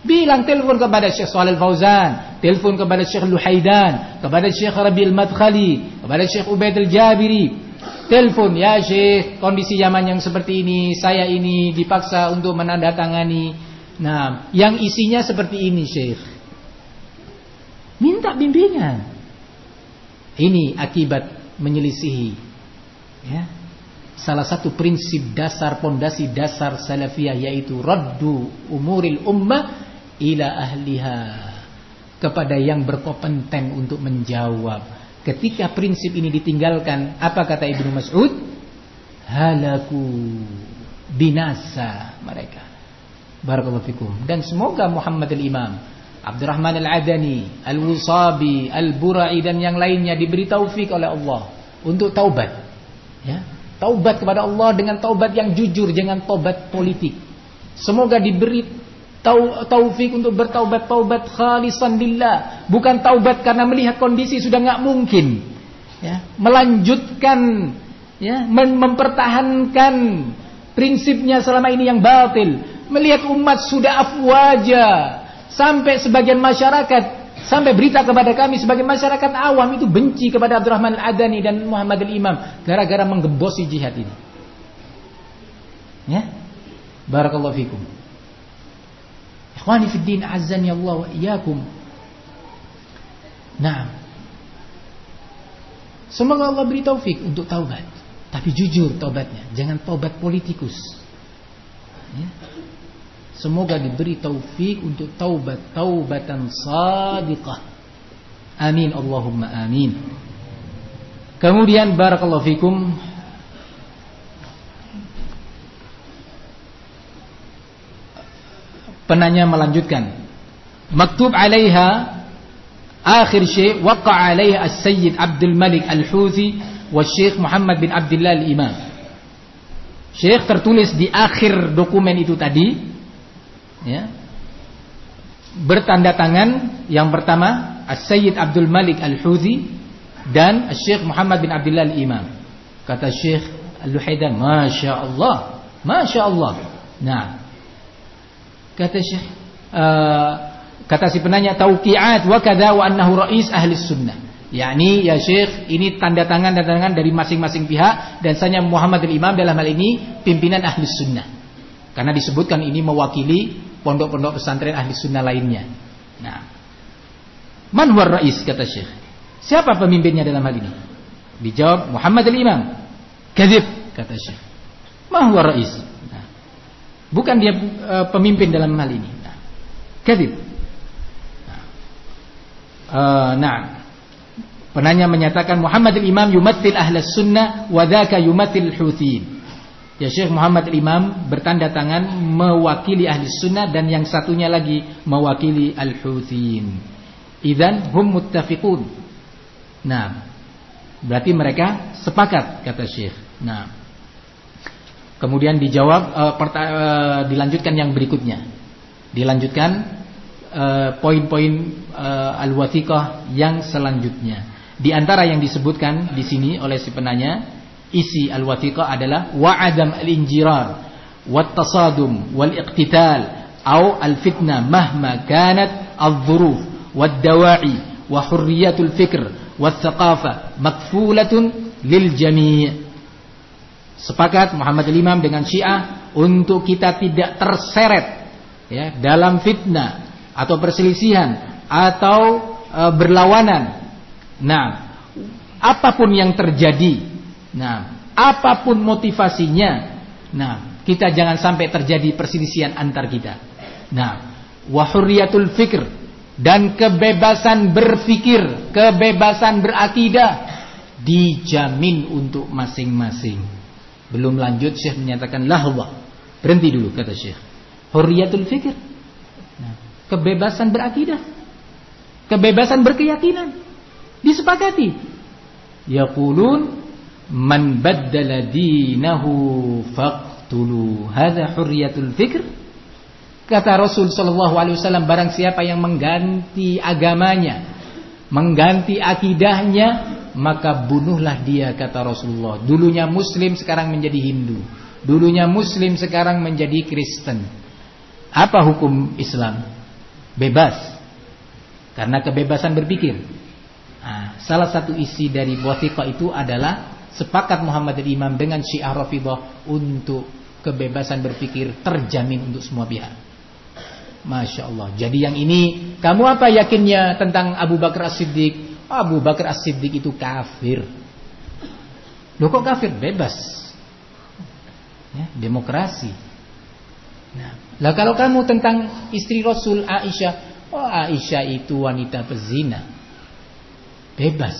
Bilang telepon kepada Syekh Shalal Fauzan, telepon kepada Syekh Luhaidan, kepada Syekh Rabiul Madkhali, kepada Syekh Ubaid Al-Jabiri. Telepon, ya Syekh, kondisi zaman yang seperti ini, saya ini dipaksa untuk menandatangani. Nah, yang isinya seperti ini, Syekh. Minta bimbingan. Ini akibat menyelisihi. Ya. Salah satu prinsip dasar pondasi dasar salafiyah yaitu raddu umuril ummah ila ahliha kepada yang berkompeten untuk menjawab. Ketika prinsip ini ditinggalkan, apa kata Ibnu Mas'ud? Halaku binasa mereka. Barakallahu fikum. Dan semoga Muhammad al-Imam, Abdurrahman al-Adani, Al-Wusabi, Al-Burai dan yang lainnya diberi taufik oleh Allah untuk taubat. Ya. Taubat kepada Allah dengan taubat yang jujur, jangan taubat politik. Semoga diberi taufik untuk bertaubat taubat khalisan lillah. Bukan taubat karena melihat kondisi sudah nggak mungkin. Ya melanjutkan ya mem mempertahankan prinsipnya selama ini yang batil. Melihat umat sudah afwaja. Sampai sebagian masyarakat sampai berita kepada kami sebagai masyarakat awam itu benci kepada Abdurrahman Al-Adani dan Muhammad Al-Imam gara-gara menggembosi jihad ini. Ya? Barakallahu fikum Ikhwani fi din azani Allah wa iyyakum. Nah. Semoga Allah beri taufik untuk taubat. Tapi jujur taubatnya, jangan taubat politikus. Ya. Semoga diberi taufik untuk taubat taubatan sadiqah. Amin Allahumma amin. Kemudian barakallahu fikum Penanya melanjutkan. Maktub alaiha akhir syekh waqa alaiha as-sayyid Abdul Malik Al-Huzi wa Syekh Muhammad bin Abdullah Al-Imam. Syekh tertulis di akhir dokumen itu tadi ya. bertanda tangan yang pertama As-Sayyid Abdul Malik Al-Hudhi dan Syekh Muhammad bin Abdullah Al-Imam. Kata Syekh Al-Luhaidan, Masya Allah, Masya Allah. Nah, kata Syekh, uh, kata si penanya, Tauqi'at wa kada wa annahu ra'is ahli sunnah. yakni ya Syekh ini tanda tangan tanda tangan dari masing-masing pihak dan saya Muhammad al-Imam dalam hal ini pimpinan ahli sunnah. Karena disebutkan ini mewakili pondok-pondok pesantren ahli sunnah lainnya. Nah. Man huwa rais kata Syekh? Siapa pemimpinnya dalam hal ini? Dijawab Muhammad al-Imam kadzib kata Syekh. Ma huwa rais bukan dia uh, pemimpin dalam hal ini nah, kadzib nah, uh, nah Penanya menyatakan Muhammad al-Imam yumathil ahlas sunnah wa dhaka yumathil huthin. Ya Syekh Muhammad al-Imam bertanda tangan mewakili ahli sunnah dan yang satunya lagi mewakili al-huthin. Idan hum muttafiqun. Nah, berarti mereka sepakat kata Syekh. Nah, kemudian dijawab uh, uh, dilanjutkan yang berikutnya. Dilanjutkan uh, poin-poin uh, al-wathiqah yang selanjutnya. Di antara yang disebutkan di sini oleh si penanya, isi al-wathiqah adalah wa'adam al-injirar, wat tasadum wal iqtital au al-fitnah mahma kanat al-dhuruf wad dawa'i wa hurriyatul fikr wat thaqafah makfulatun lil jami'. Sepakat Muhammad al-Imam dengan Syiah untuk kita tidak terseret ya dalam fitnah atau perselisihan atau e, berlawanan Nah, apa pun yang terjadi, nah, apa pun motivasinya, nah, kita jangan sampai terjadi perselisihan antar kita. Nah, wahuriyatul fikr dan kebebasan berfikir, kebebasan berakidah dijamin untuk masing-masing. Belum lanjut Syekh menyatakan lahwa. Berhenti dulu kata Syekh. Huriyatul fikir. Nah, kebebasan berakidah. Kebebasan berkeyakinan. Disepakati. Yaqulun man baddala dinahu faqtulu. Hadza hurriyatul fikr. Kata Rasul sallallahu alaihi wasallam barang siapa yang mengganti agamanya, mengganti akidahnya, maka bunuhlah dia kata Rasulullah. Dulunya muslim sekarang menjadi Hindu. Dulunya muslim sekarang menjadi Kristen. Apa hukum Islam? Bebas. Karena kebebasan berpikir. Nah, salah satu isi dari wathiqah itu adalah sepakat Muhammad Imam dengan Syiah Rafidah untuk kebebasan berpikir terjamin untuk semua pihak. Masya Allah. Jadi yang ini kamu apa yakinnya tentang Abu Bakar As-Siddiq? Abu Bakar As-Siddiq itu kafir. Loh kok kafir? Bebas. Ya, demokrasi. Nah, lah kalau kamu tentang istri Rasul Aisyah, oh Aisyah itu wanita pezina bebas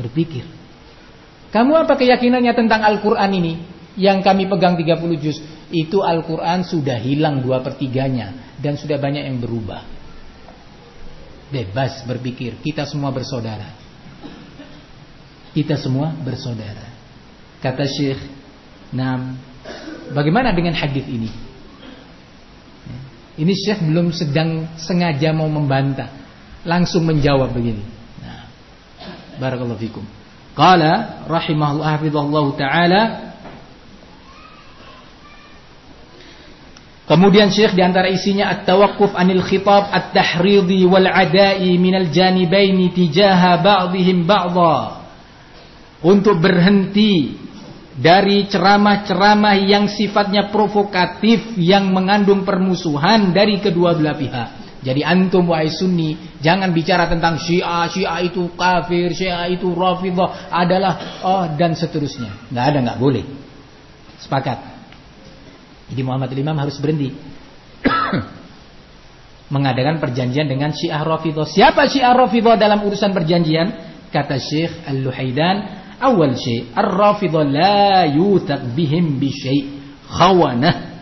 berpikir. Kamu apa keyakinannya tentang Al-Quran ini? Yang kami pegang 30 juz Itu Al-Quran sudah hilang dua pertiganya Dan sudah banyak yang berubah Bebas berpikir. Kita semua bersaudara. Kita semua bersaudara. Kata Syekh Nah Bagaimana dengan hadis ini? Ini Syekh belum sedang sengaja mau membantah. Langsung menjawab begini. Barakallahu fikum. Qala rahimahullah taala Kemudian Syekh di antara isinya at-tawaqquf anil khitab at-tahridi wal adai minal janibaini tijaha ba'dihim ba'dha. Untuk berhenti dari ceramah-ceramah yang sifatnya provokatif yang mengandung permusuhan dari kedua belah pihak. Jadi antum wahai sunni jangan bicara tentang syiah, syiah itu kafir, syiah itu rafidah adalah oh dan seterusnya. Nggak ada, nggak boleh. Sepakat. Jadi Muhammad Imam harus berhenti. Mengadakan perjanjian dengan syiah rafidah. Siapa syiah rafidah dalam urusan perjanjian? Kata Syekh Al-Luhaidan, awal syai' ar-rafidah la yuthaq bihim bi syai' khawanah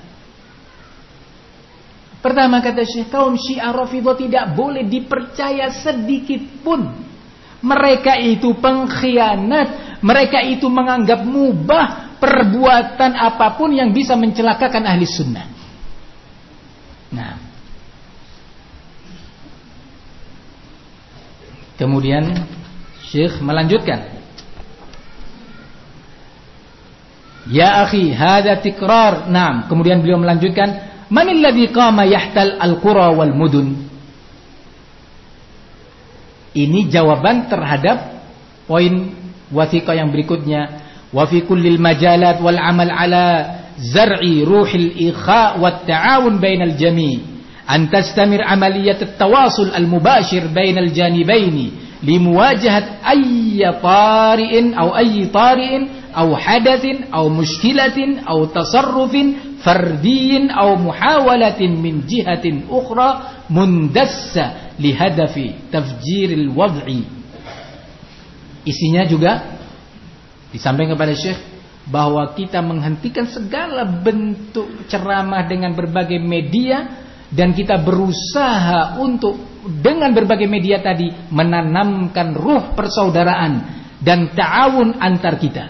Pertama kata Syekh, kaum Syiah Rafidhah tidak boleh dipercaya sedikit pun. Mereka itu pengkhianat, mereka itu menganggap mubah perbuatan apa pun yang bisa mencelakakan ahli sunnah. Nah, Kemudian Syekh melanjutkan. Ya akhi, hadza tikrar. Naam. Kemudian beliau melanjutkan, "Manil ladzi qama yahtal al-qura wal mudun?" Ini jawaban terhadap poin wathiqah yang berikutnya. Wa fi kullil majalat wal amal ala zar'i ruhil ikha wat ta'awun bainal jami' an tastamir amaliyat at-tawasul al-mubashir bainal janibaini limuwajahat ayyi tari'in aw ayyi tari'in aw hadathin aw mushkilatin aw tasarrufin fardiyyin aw muhawalatin min jihatin ukhra mundassa lihadafi tafjiril wad'i Isinya juga disampaikan kepada Syekh bahwa kita menghentikan segala bentuk ceramah dengan berbagai media dan kita berusaha untuk dengan berbagai media tadi menanamkan ruh persaudaraan dan ta'awun antar kita.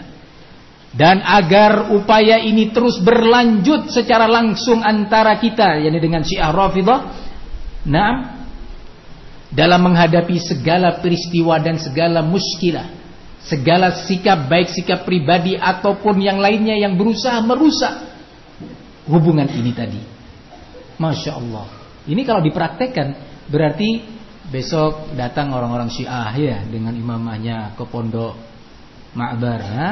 Dan agar upaya ini terus berlanjut secara langsung antara kita yakni dengan Syiah Rafidhah. Nah, dalam menghadapi segala peristiwa dan segala muskilah, segala sikap baik sikap pribadi ataupun yang lainnya yang berusaha merusak hubungan ini tadi. Masya Allah. Ini kalau dipraktekkan berarti besok datang orang-orang Syiah ya dengan imamahnya ke pondok Ma'bar. Ha?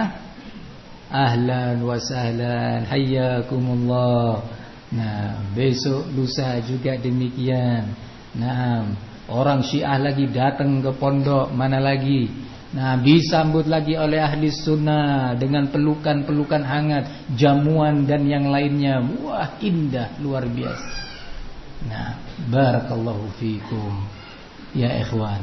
Ahlan wa sahlan hayyakumullah. Nah, besok lusa juga demikian. Nah, Orang Syiah lagi datang ke pondok mana lagi? Nah, disambut lagi oleh ahli sunnah dengan pelukan-pelukan hangat, jamuan dan yang lainnya. Wah, indah luar biasa. Nah, barakallahu fikum ya ikhwan.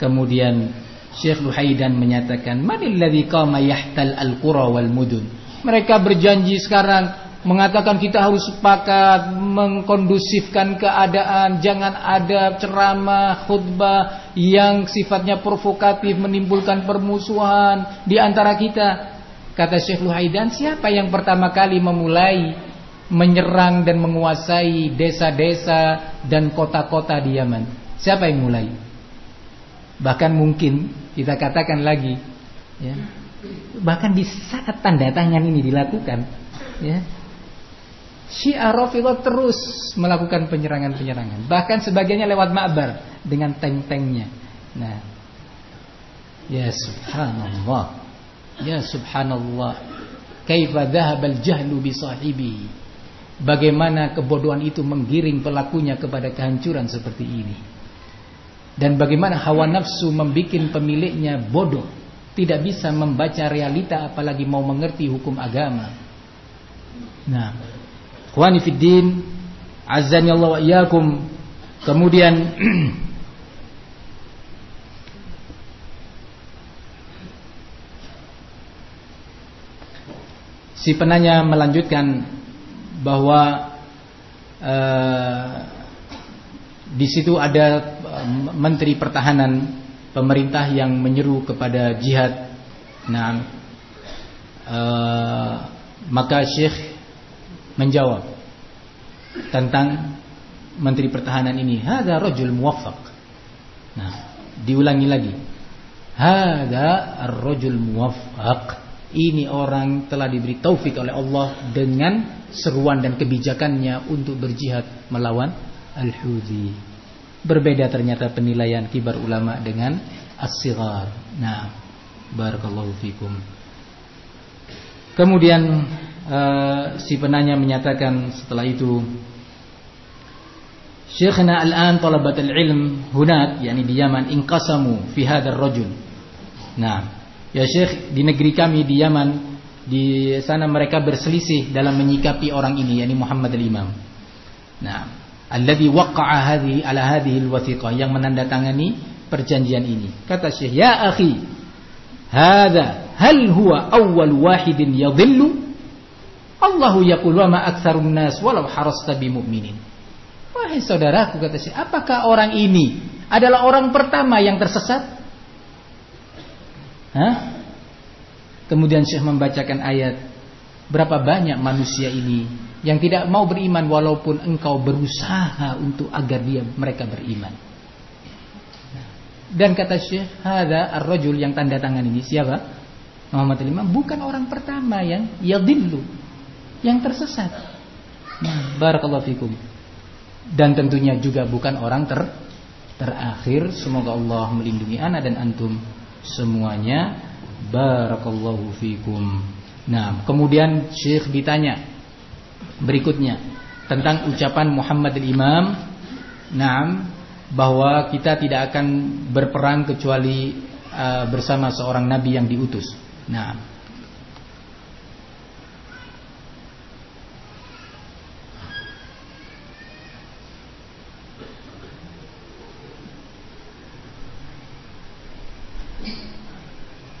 Kemudian Syekh Luhaidan menyatakan, "Manil ladzi qama yahtal al-qura wal mudun?" Mereka berjanji sekarang mengatakan kita harus sepakat mengkondusifkan keadaan, jangan ada ceramah, khutbah yang sifatnya provokatif menimbulkan permusuhan di antara kita. Kata Syekh Luhaidan, siapa yang pertama kali memulai menyerang dan menguasai desa-desa dan kota-kota di Yaman? Siapa yang mulai? Bahkan mungkin kita katakan lagi, ya, bahkan di saat tanda tangan ini dilakukan, ya, Syiah Rafidhah terus melakukan penyerangan-penyerangan. Bahkan sebagiannya lewat Ma'bar dengan tank-tanknya. Nah. Ya subhanallah. Ya subhanallah. Kaifa dhahabal jahlu bi sahibi. Bagaimana kebodohan itu menggiring pelakunya kepada kehancuran seperti ini. Dan bagaimana hawa nafsu membuat pemiliknya bodoh, tidak bisa membaca realita apalagi mau mengerti hukum agama. Nah, Ikhwani fid din, azani Allah wa iyyakum. Kemudian si penanya melanjutkan bahwa uh, di situ ada uh, menteri pertahanan pemerintah yang menyeru kepada jihad. Nah, uh, maka Syekh menjawab tentang Menteri Pertahanan ini. Hada rajul muwaffaq. Nah, diulangi lagi. Hada rajul muwaffaq. Ini orang telah diberi taufik oleh Allah dengan seruan dan kebijakannya untuk berjihad melawan Al-Hudhi. Berbeda ternyata penilaian kibar ulama dengan as-sighar. Nah, barakallahu fikum. Kemudian uh, si penanya menyatakan setelah itu Syekhna al-an talabat al-ilm hunak yakni di Yaman inqasamu fi hadzal rajul. Nah, ya Syekh di negeri kami di Yaman di sana mereka berselisih dalam menyikapi orang ini yakni Muhammad al-Imam. Nah, alladhi waqa'a hadhihi ala hadhihi al-wathiqah yang menandatangani perjanjian ini. Kata Syekh, "Ya akhi, hadza hal huwa awwal wahidin yadhillu?" Allahu yaqul wa ma aktsarun nas walau harasta bimu'minin. Wahai saudaraku kata si, apakah orang ini adalah orang pertama yang tersesat? Hah? Kemudian Syekh membacakan ayat Berapa banyak manusia ini yang tidak mau beriman walaupun engkau berusaha untuk agar dia mereka beriman. Dan kata Syekh, "Hadza ar-rajul yang tanda tangan ini siapa?" Muhammad Imam bukan orang pertama yang yadillu, yang tersesat. Nah, barakallahu fikum. Dan tentunya juga bukan orang ter terakhir. Semoga Allah melindungi ana dan antum semuanya. Barakallahu fikum. Nah, kemudian Syekh ditanya berikutnya tentang ucapan Muhammad Imam. Nah, bahwa kita tidak akan berperang kecuali uh, bersama seorang nabi yang diutus. Nah,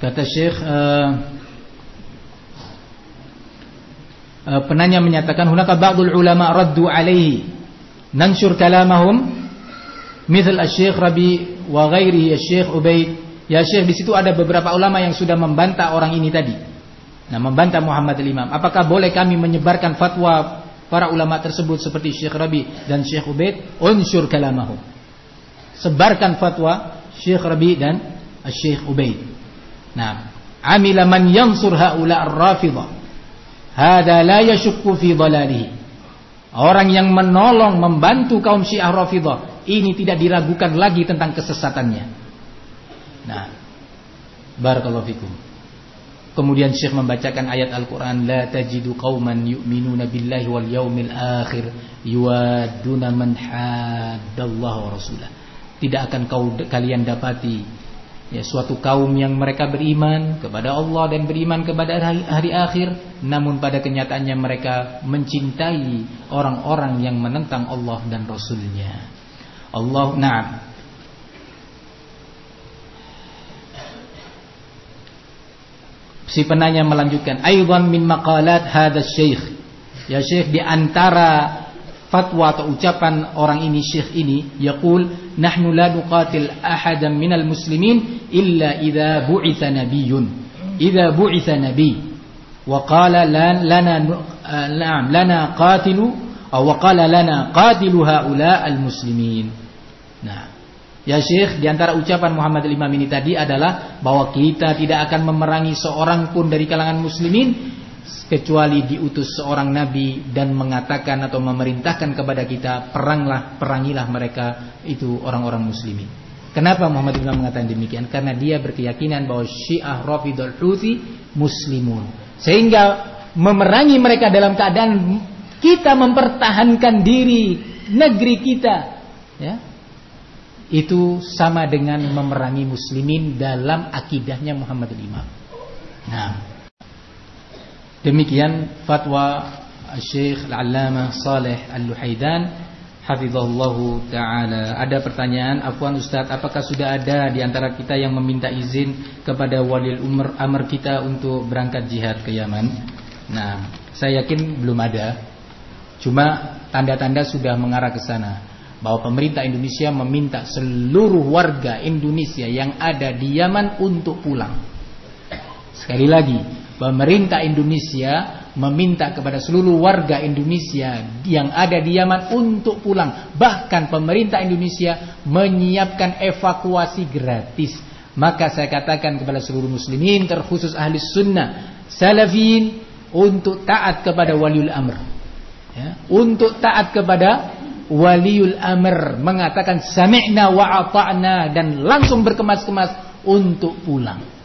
Kata Syekh uh, uh, penanya menyatakan hunaka ba'dul ulama raddu alaihi. Nansyur kalamahum. Misal Syekh Rabi wa ghairihi Syekh Ubaid. Ya Syekh di situ ada beberapa ulama yang sudah membantah orang ini tadi. Nah membantah Muhammad al-Imam apakah boleh kami menyebarkan fatwa para ulama tersebut seperti Syekh Rabi dan Syekh Ubaid? Unsyur kalamahum. Sebarkan fatwa Syekh Rabi dan Syekh Ubaid Nah, amila man yansur haula ar-rafidhah. Hada la yashukku fi dhalalihi. Orang yang menolong membantu kaum Syiah Rafidhah ini tidak diragukan lagi tentang kesesatannya. Nah, barakallahu fikum. Kemudian Syekh membacakan ayat Al-Qur'an la tajidu qauman yu'minuna billahi wal yaumil akhir yuwaduna man haddallaha wa rasulah. Tidak akan kau kalian dapati ya suatu kaum yang mereka beriman kepada Allah dan beriman kepada hari, hari akhir namun pada kenyataannya mereka mencintai orang-orang yang menentang Allah dan Rasulnya. Allah na'am. Si penanya melanjutkan aidan min maqalat hadha syekh ya syekh di antara fatwa atau ucapan orang ini syekh ini yaqul nahnu la nuqatil ahadan minal muslimin illa idza bu'itsa nabiyyun idza bu'itsa nabi. Wa qala lana na'am lana qatilu aw wa qala lana qatilu haula al muslimin. Nah ya syekh di antara ucapan Muhammad Imam ini tadi adalah bahwa kita tidak akan memerangi seorang pun dari kalangan muslimin kecuali diutus seorang nabi dan mengatakan atau memerintahkan kepada kita peranglah perangilah mereka itu orang-orang muslimin. Kenapa Muhammad bin mengatakan demikian? Karena dia berkeyakinan bahwa Syiah Rafidhul Houthi muslimun. Sehingga memerangi mereka dalam keadaan kita mempertahankan diri negeri kita ya. Itu sama dengan memerangi muslimin dalam akidahnya Muhammad Imam. Nah, Demikian fatwa Syekh Al-Allamah Saleh Al-Luhaidan hafizahullahu taala. Ada pertanyaan, afwan Ustaz, apakah sudah ada di antara kita yang meminta izin kepada wali umur amr kita untuk berangkat jihad ke Yaman? Nah, saya yakin belum ada. Cuma tanda-tanda sudah mengarah ke sana bahwa pemerintah Indonesia meminta seluruh warga Indonesia yang ada di Yaman untuk pulang. Sekali lagi, pemerintah Indonesia meminta kepada seluruh warga Indonesia yang ada di Yaman untuk pulang. Bahkan pemerintah Indonesia menyiapkan evakuasi gratis. Maka saya katakan kepada seluruh muslimin terkhusus ahli sunnah salafin untuk taat kepada waliul amr. Ya, untuk taat kepada waliul amr mengatakan sami'na wa ata'na dan langsung berkemas-kemas untuk pulang.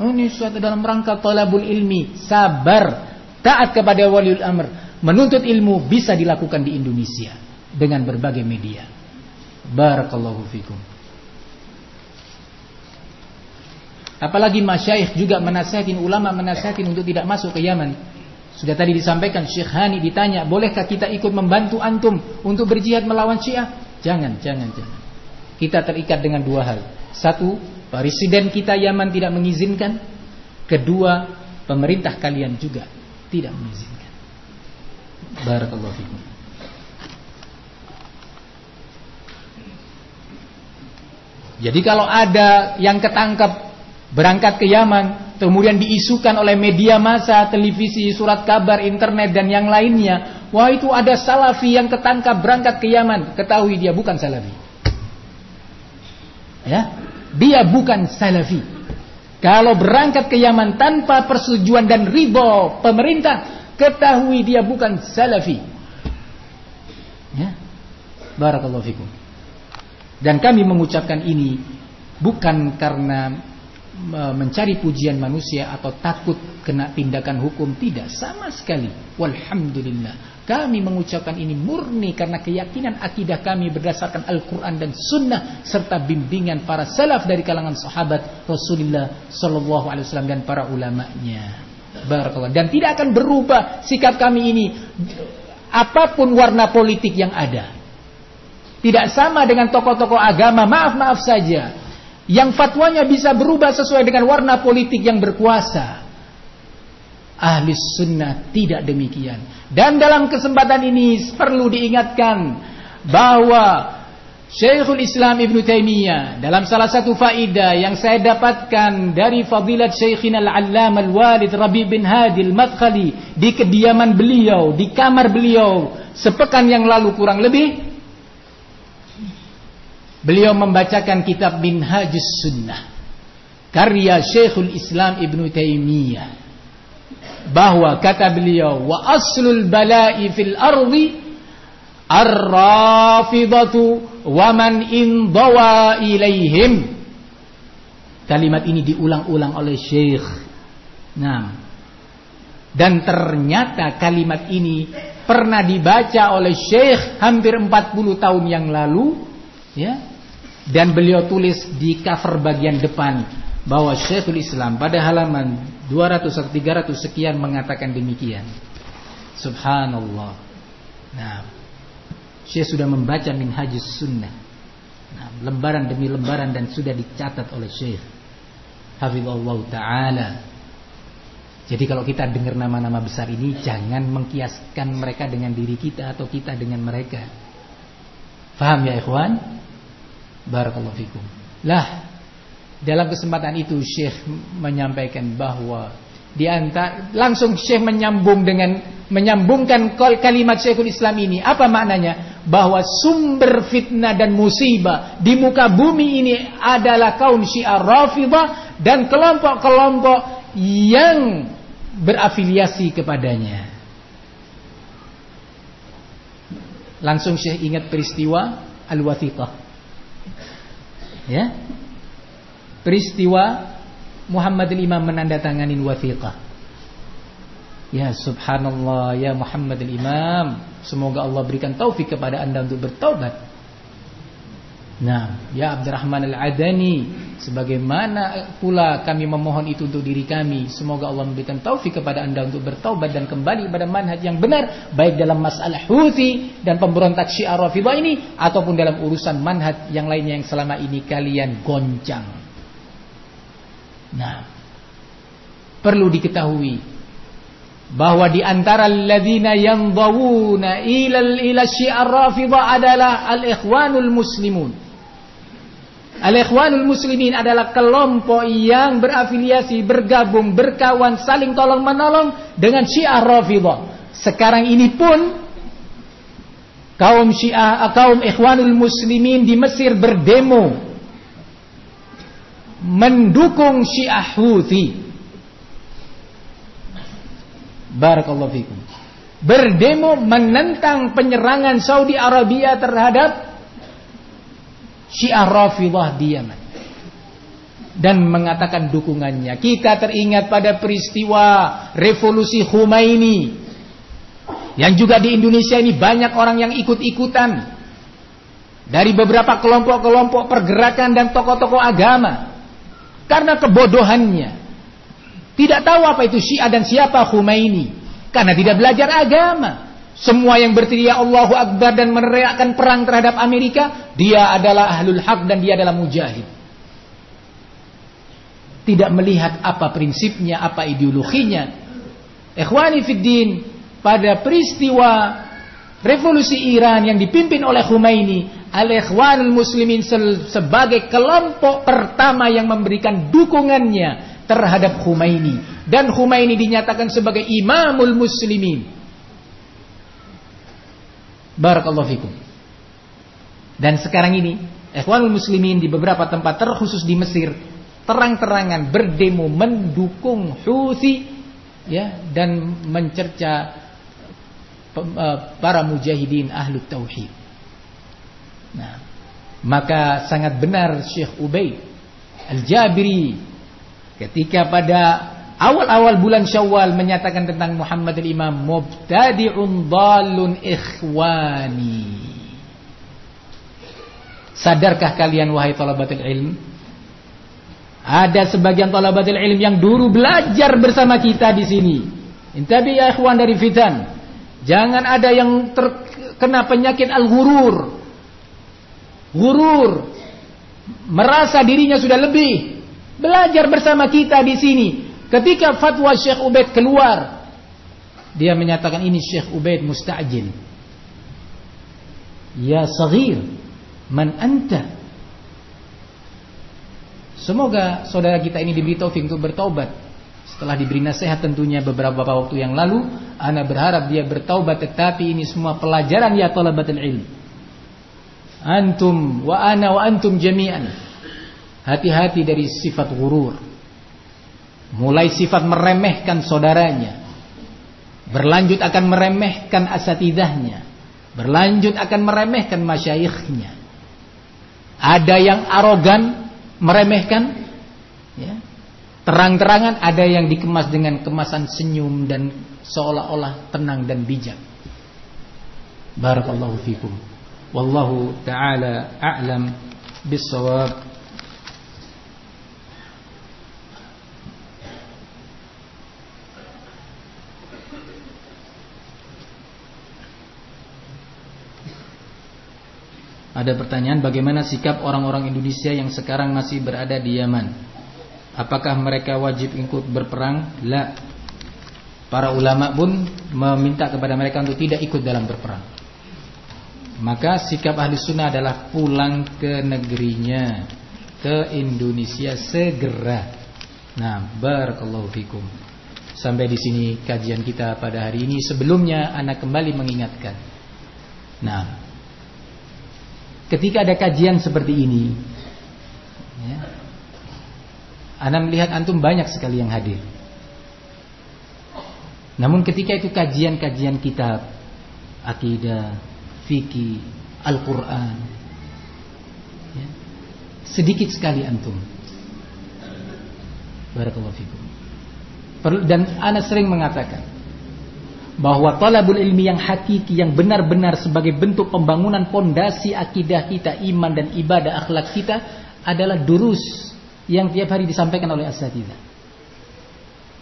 Ini suatu dalam rangka talabul ilmi, sabar, taat kepada waliul amr. Menuntut ilmu bisa dilakukan di Indonesia dengan berbagai media. Barakallahu fikum. Apalagi masyaikh juga menasihatin ulama menasihatin untuk tidak masuk ke Yaman. Sudah tadi disampaikan Syekh Hani ditanya, "Bolehkah kita ikut membantu antum untuk berjihad melawan Syiah?" Jangan, jangan, jangan. Kita terikat dengan dua hal. Satu, Presiden kita Yaman tidak mengizinkan. Kedua, pemerintah kalian juga tidak mengizinkan. Barakallahu fikum. Jadi kalau ada yang ketangkap berangkat ke Yaman, kemudian diisukan oleh media massa, televisi, surat kabar, internet dan yang lainnya, wah itu ada salafi yang ketangkap berangkat ke Yaman, ketahui dia bukan salafi. Ya, dia bukan salafi. Kalau berangkat ke Yaman tanpa persetujuan dan ridho pemerintah, ketahui dia bukan salafi. Ya. Barakallahu fikum. Dan kami mengucapkan ini bukan karena mencari pujian manusia atau takut kena tindakan hukum tidak sama sekali walhamdulillah kami mengucapkan ini murni karena keyakinan akidah kami berdasarkan Al-Quran dan Sunnah serta bimbingan para salaf dari kalangan sahabat Rasulullah Sallallahu Alaihi Wasallam dan para ulamanya. Barakallah dan tidak akan berubah sikap kami ini. Apa pun warna politik yang ada. Tidak sama dengan tokoh-tokoh agama. Maaf maaf saja. Yang fatwanya bisa berubah sesuai dengan warna politik yang berkuasa. Ahli sunnah tidak demikian. Dan dalam kesempatan ini perlu diingatkan bahwa Syekhul Islam Ibn Taimiyah dalam salah satu faidah yang saya dapatkan dari fadilat Syekhina Al-Allam Al-Walid Rabi bin Hadil Madkhali di kediaman beliau, di kamar beliau sepekan yang lalu kurang lebih Beliau membacakan kitab Minhajus Sunnah karya Syekhul Islam Ibn Taimiyah bahwa kata beliau wa aslul bala'i fil ardi ar-rafidatu wa man indawa ilaihim. Kalimat ini diulang-ulang oleh Syekh. Nah dan ternyata kalimat ini pernah dibaca oleh Syekh hampir 40 tahun yang lalu ya. Dan beliau tulis di cover bagian depan bahwa Syekhul Islam pada halaman 200 atau 300 sekian mengatakan demikian. Subhanallah. Nah, Syekh sudah membaca Minhajus Sunnah. Nah, lembaran demi lembaran dan sudah dicatat oleh Syekh. Hafizallah taala. Jadi kalau kita dengar nama-nama besar ini jangan mengkiaskan mereka dengan diri kita atau kita dengan mereka. Faham ya ikhwan? Barakallahu fikum. Lah, dalam kesempatan itu Syekh menyampaikan bahwa di antara langsung Syekh menyambung dengan menyambungkan kalimat Syekhul Islam ini. Apa maknanya? Bahwa sumber fitnah dan musibah di muka bumi ini adalah kaum Syiah Rafidhah dan kelompok-kelompok yang berafiliasi kepadanya. Langsung Syekh ingat peristiwa Al-Wathiqah ya peristiwa Muhammad Imam menandatangani wathiqah ya subhanallah ya Muhammad Imam semoga Allah berikan taufik kepada anda untuk bertaubat Nah, ya Abdurrahman Al-Adani, sebagaimana pula kami memohon itu untuk diri kami, semoga Allah memberikan taufik kepada Anda untuk bertaubat dan kembali pada manhaj yang benar, baik dalam masalah Houthi dan pemberontak Syiah Rafidhah ini ataupun dalam urusan manhaj yang lainnya yang selama ini kalian goncang. Nah, perlu diketahui bahwa di antara alladzina yanzawuna ila ila Syiah Rafidhah adalah al-ikhwanul muslimun Al-Ikhwanul Muslimin adalah kelompok yang berafiliasi, bergabung, berkawan, saling tolong menolong dengan Syiah Rafidhah. Sekarang ini pun kaum Syiah, kaum Ikhwanul Muslimin di Mesir berdemo mendukung Syiah Houthi. Barakallahu fikum. Berdemo menentang penyerangan Saudi Arabia terhadap Syiah Rafidah di Yaman dan mengatakan dukungannya. Kita teringat pada peristiwa revolusi Khomeini yang juga di Indonesia ini banyak orang yang ikut-ikutan dari beberapa kelompok-kelompok pergerakan dan tokoh-tokoh agama karena kebodohannya tidak tahu apa itu Syiah dan siapa Khomeini karena tidak belajar agama semua yang berteriak Allahu Akbar dan meneriakkan perang terhadap Amerika, dia adalah ahlul haq dan dia adalah mujahid. Tidak melihat apa prinsipnya, apa ideologinya. Ikhwani fiddin, pada peristiwa revolusi Iran yang dipimpin oleh Khomeini, al-ikhwanul muslimin sebagai kelompok pertama yang memberikan dukungannya terhadap Khomeini. Dan Khomeini dinyatakan sebagai imamul muslimin. Barakallahu fikum. Dan sekarang ini, Ikhwanul Muslimin di beberapa tempat terkhusus di Mesir terang-terangan berdemo mendukung Houthi ya dan mencerca eh, para mujahidin ahlu tauhid. Nah, maka sangat benar Syekh Ubaid Al-Jabiri ketika pada awal-awal bulan Syawal menyatakan tentang Muhammad al-Imam mubtadi'un dhalun ikhwani. Sadarkah kalian wahai talabatul ilm ada sebagian talabatul ilm yang dulu belajar bersama kita di sini. Intabi ya ikhwan dari fitan. Jangan ada yang terkena penyakit al-ghurur. Ghurur. Merasa dirinya sudah lebih. Belajar bersama kita di sini. Ketika fatwa Syekh Ubaid keluar, dia menyatakan ini Syekh Ubaid musta'jil. Ya saghir, man anta? Semoga saudara kita ini diberi taufik untuk bertaubat. Setelah diberi nasihat tentunya beberapa waktu yang lalu, ana berharap dia bertaubat tetapi ini semua pelajaran ya talabatul ilm. Antum wa ana wa antum jami'an. Hati-hati dari sifat gurur. Mulai sifat meremehkan saudaranya. Berlanjut akan meremehkan asatidahnya. Berlanjut akan meremehkan masyaikhnya. Ada yang arogan meremehkan ya. Terang-terangan ada yang dikemas dengan kemasan senyum dan seolah-olah tenang dan bijak. Barakallahu fikum. Wallahu taala a'lam bis-shawab. Ada pertanyaan bagaimana sikap orang-orang Indonesia yang sekarang masih berada di Yaman? Apakah mereka wajib ikut berperang? La. Para ulama pun meminta kepada mereka untuk tidak ikut dalam berperang. Maka sikap ahli sunnah adalah pulang ke negerinya, ke Indonesia segera. Nah, barakallahu fikum. Sampai di sini kajian kita pada hari ini. Sebelumnya anak kembali mengingatkan. Nah, ketika ada kajian seperti ini ya, Anda melihat antum banyak sekali yang hadir namun ketika itu kajian-kajian kitab akidah, fikih, Al-Quran. Ya, sedikit sekali antum. Barakallahu fikum. Dan Anda sering mengatakan bahwa talabul ilmi yang hakiki yang benar-benar sebagai bentuk pembangunan pondasi akidah kita, iman dan ibadah akhlak kita adalah durus yang tiap hari disampaikan oleh asatidah.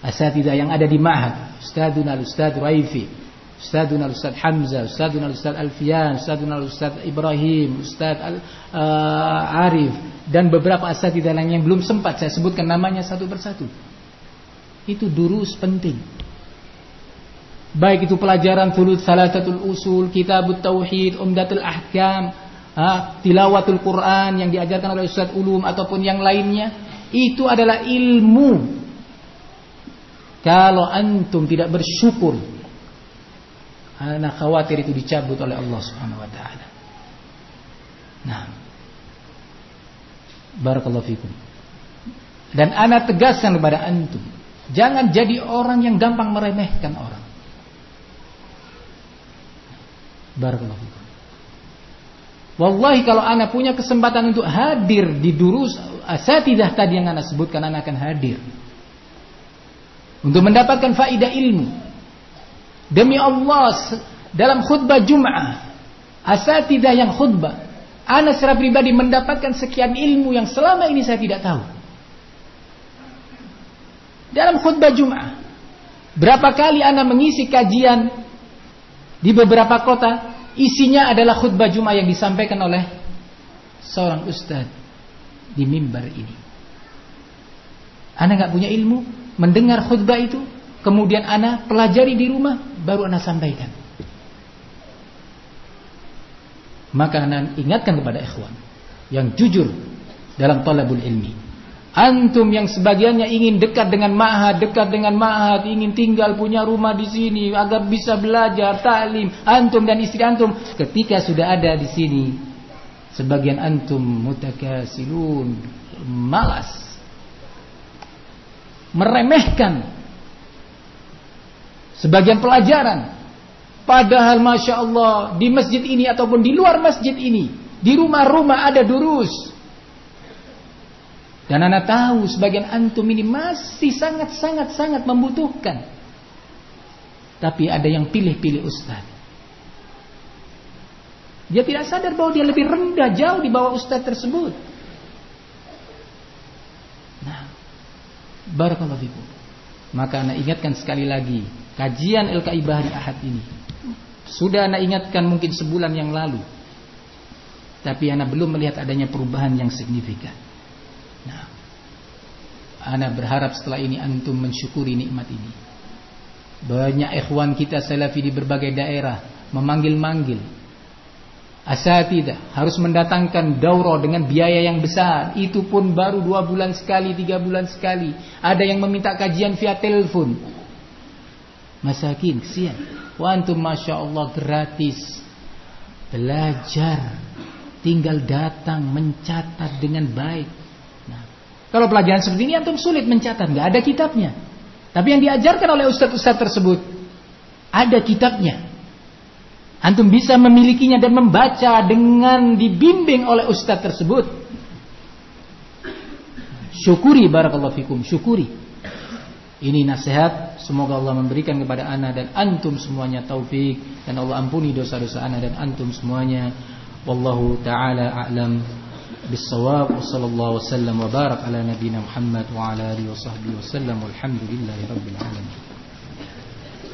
Asatidah yang ada di Ma'had, Ustaduna al-Ustad Raifi, Ustaduna al-Ustad Hamzah, Ustaduna al-Ustad Alfian, Ustaduna al-Ustad Ibrahim, Ustad al, uh, Arif dan beberapa asatidah lain yang belum sempat saya sebutkan namanya satu persatu. Itu durus penting Baik itu pelajaran Thuluth Salatatul Usul, Kitabut Tauhid, Umdatul Ahkam, ha, Tilawatul Quran yang diajarkan oleh Ustaz Ulum ataupun yang lainnya, itu adalah ilmu. Kalau antum tidak bersyukur, anak khawatir itu dicabut oleh Allah Subhanahu wa taala. Nah. Barakallahu fikum. Dan anak tegaskan kepada antum, jangan jadi orang yang gampang meremehkan orang. Barakallahu Wallahi kalau anak punya kesempatan untuk hadir di durus asatidah tadi yang anak sebutkan anak akan hadir. Untuk mendapatkan faidah ilmu. Demi Allah dalam khutbah Jum'ah asatidah yang khutbah anak secara pribadi mendapatkan sekian ilmu yang selama ini saya tidak tahu. Dalam khutbah Jum'ah berapa kali anak mengisi kajian di beberapa kota Isinya adalah khutbah Jumat yang disampaikan oleh seorang ustaz di mimbar ini. Anda nggak punya ilmu, mendengar khutbah itu, kemudian Anda pelajari di rumah, baru Anda sampaikan. Maka Anda ingatkan kepada ikhwan yang jujur dalam talabul ilmi. Antum yang sebagiannya ingin dekat dengan ma'had, dekat dengan ma'had, ingin tinggal punya rumah di sini agar bisa belajar taklim, antum dan istri antum ketika sudah ada di sini Sebagian antum mutakasilun, malas. Meremehkan sebagian pelajaran. Padahal Masya Allah di masjid ini ataupun di luar masjid ini. Di rumah-rumah ada durus. Dan anak tahu sebagian antum ini masih sangat-sangat-sangat membutuhkan. Tapi ada yang pilih-pilih ustaz. Dia tidak sadar bahwa dia lebih rendah jauh di bawah ustaz tersebut. Nah, barakallahu fikum. Maka anak ingatkan sekali lagi kajian LKI Bahari Ahad ini. Sudah anak ingatkan mungkin sebulan yang lalu. Tapi anak belum melihat adanya perubahan yang signifikan. Nah, anak berharap setelah ini antum mensyukuri nikmat ini. Banyak ikhwan kita salafi di berbagai daerah memanggil-manggil asatidah harus mendatangkan daurah dengan biaya yang besar itu pun baru dua bulan sekali tiga bulan sekali ada yang meminta kajian via telepon masakin kesian. Wa antum masya Allah gratis. Belajar. Tinggal datang mencatat dengan baik. Nah, kalau pelajaran seperti ini antum sulit mencatat nggak ada kitabnya. Tapi yang diajarkan oleh ustadz-ustadz tersebut ada kitabnya. Antum bisa memilikinya dan membaca dengan dibimbing oleh ustadz tersebut. Syukuri barakallahu fikum, syukuri. Ini nasihat, semoga Allah memberikan kepada ana dan antum semuanya taufik dan Allah ampuni dosa-dosa ana dan antum semuanya. Wallahu taala a'lam bis-shawab wa sallallahu wasallam wa barak ala nabiyyina Muhammad wa ala alihi wa sahbihi wasallam walhamdulillahi rabbil alamin.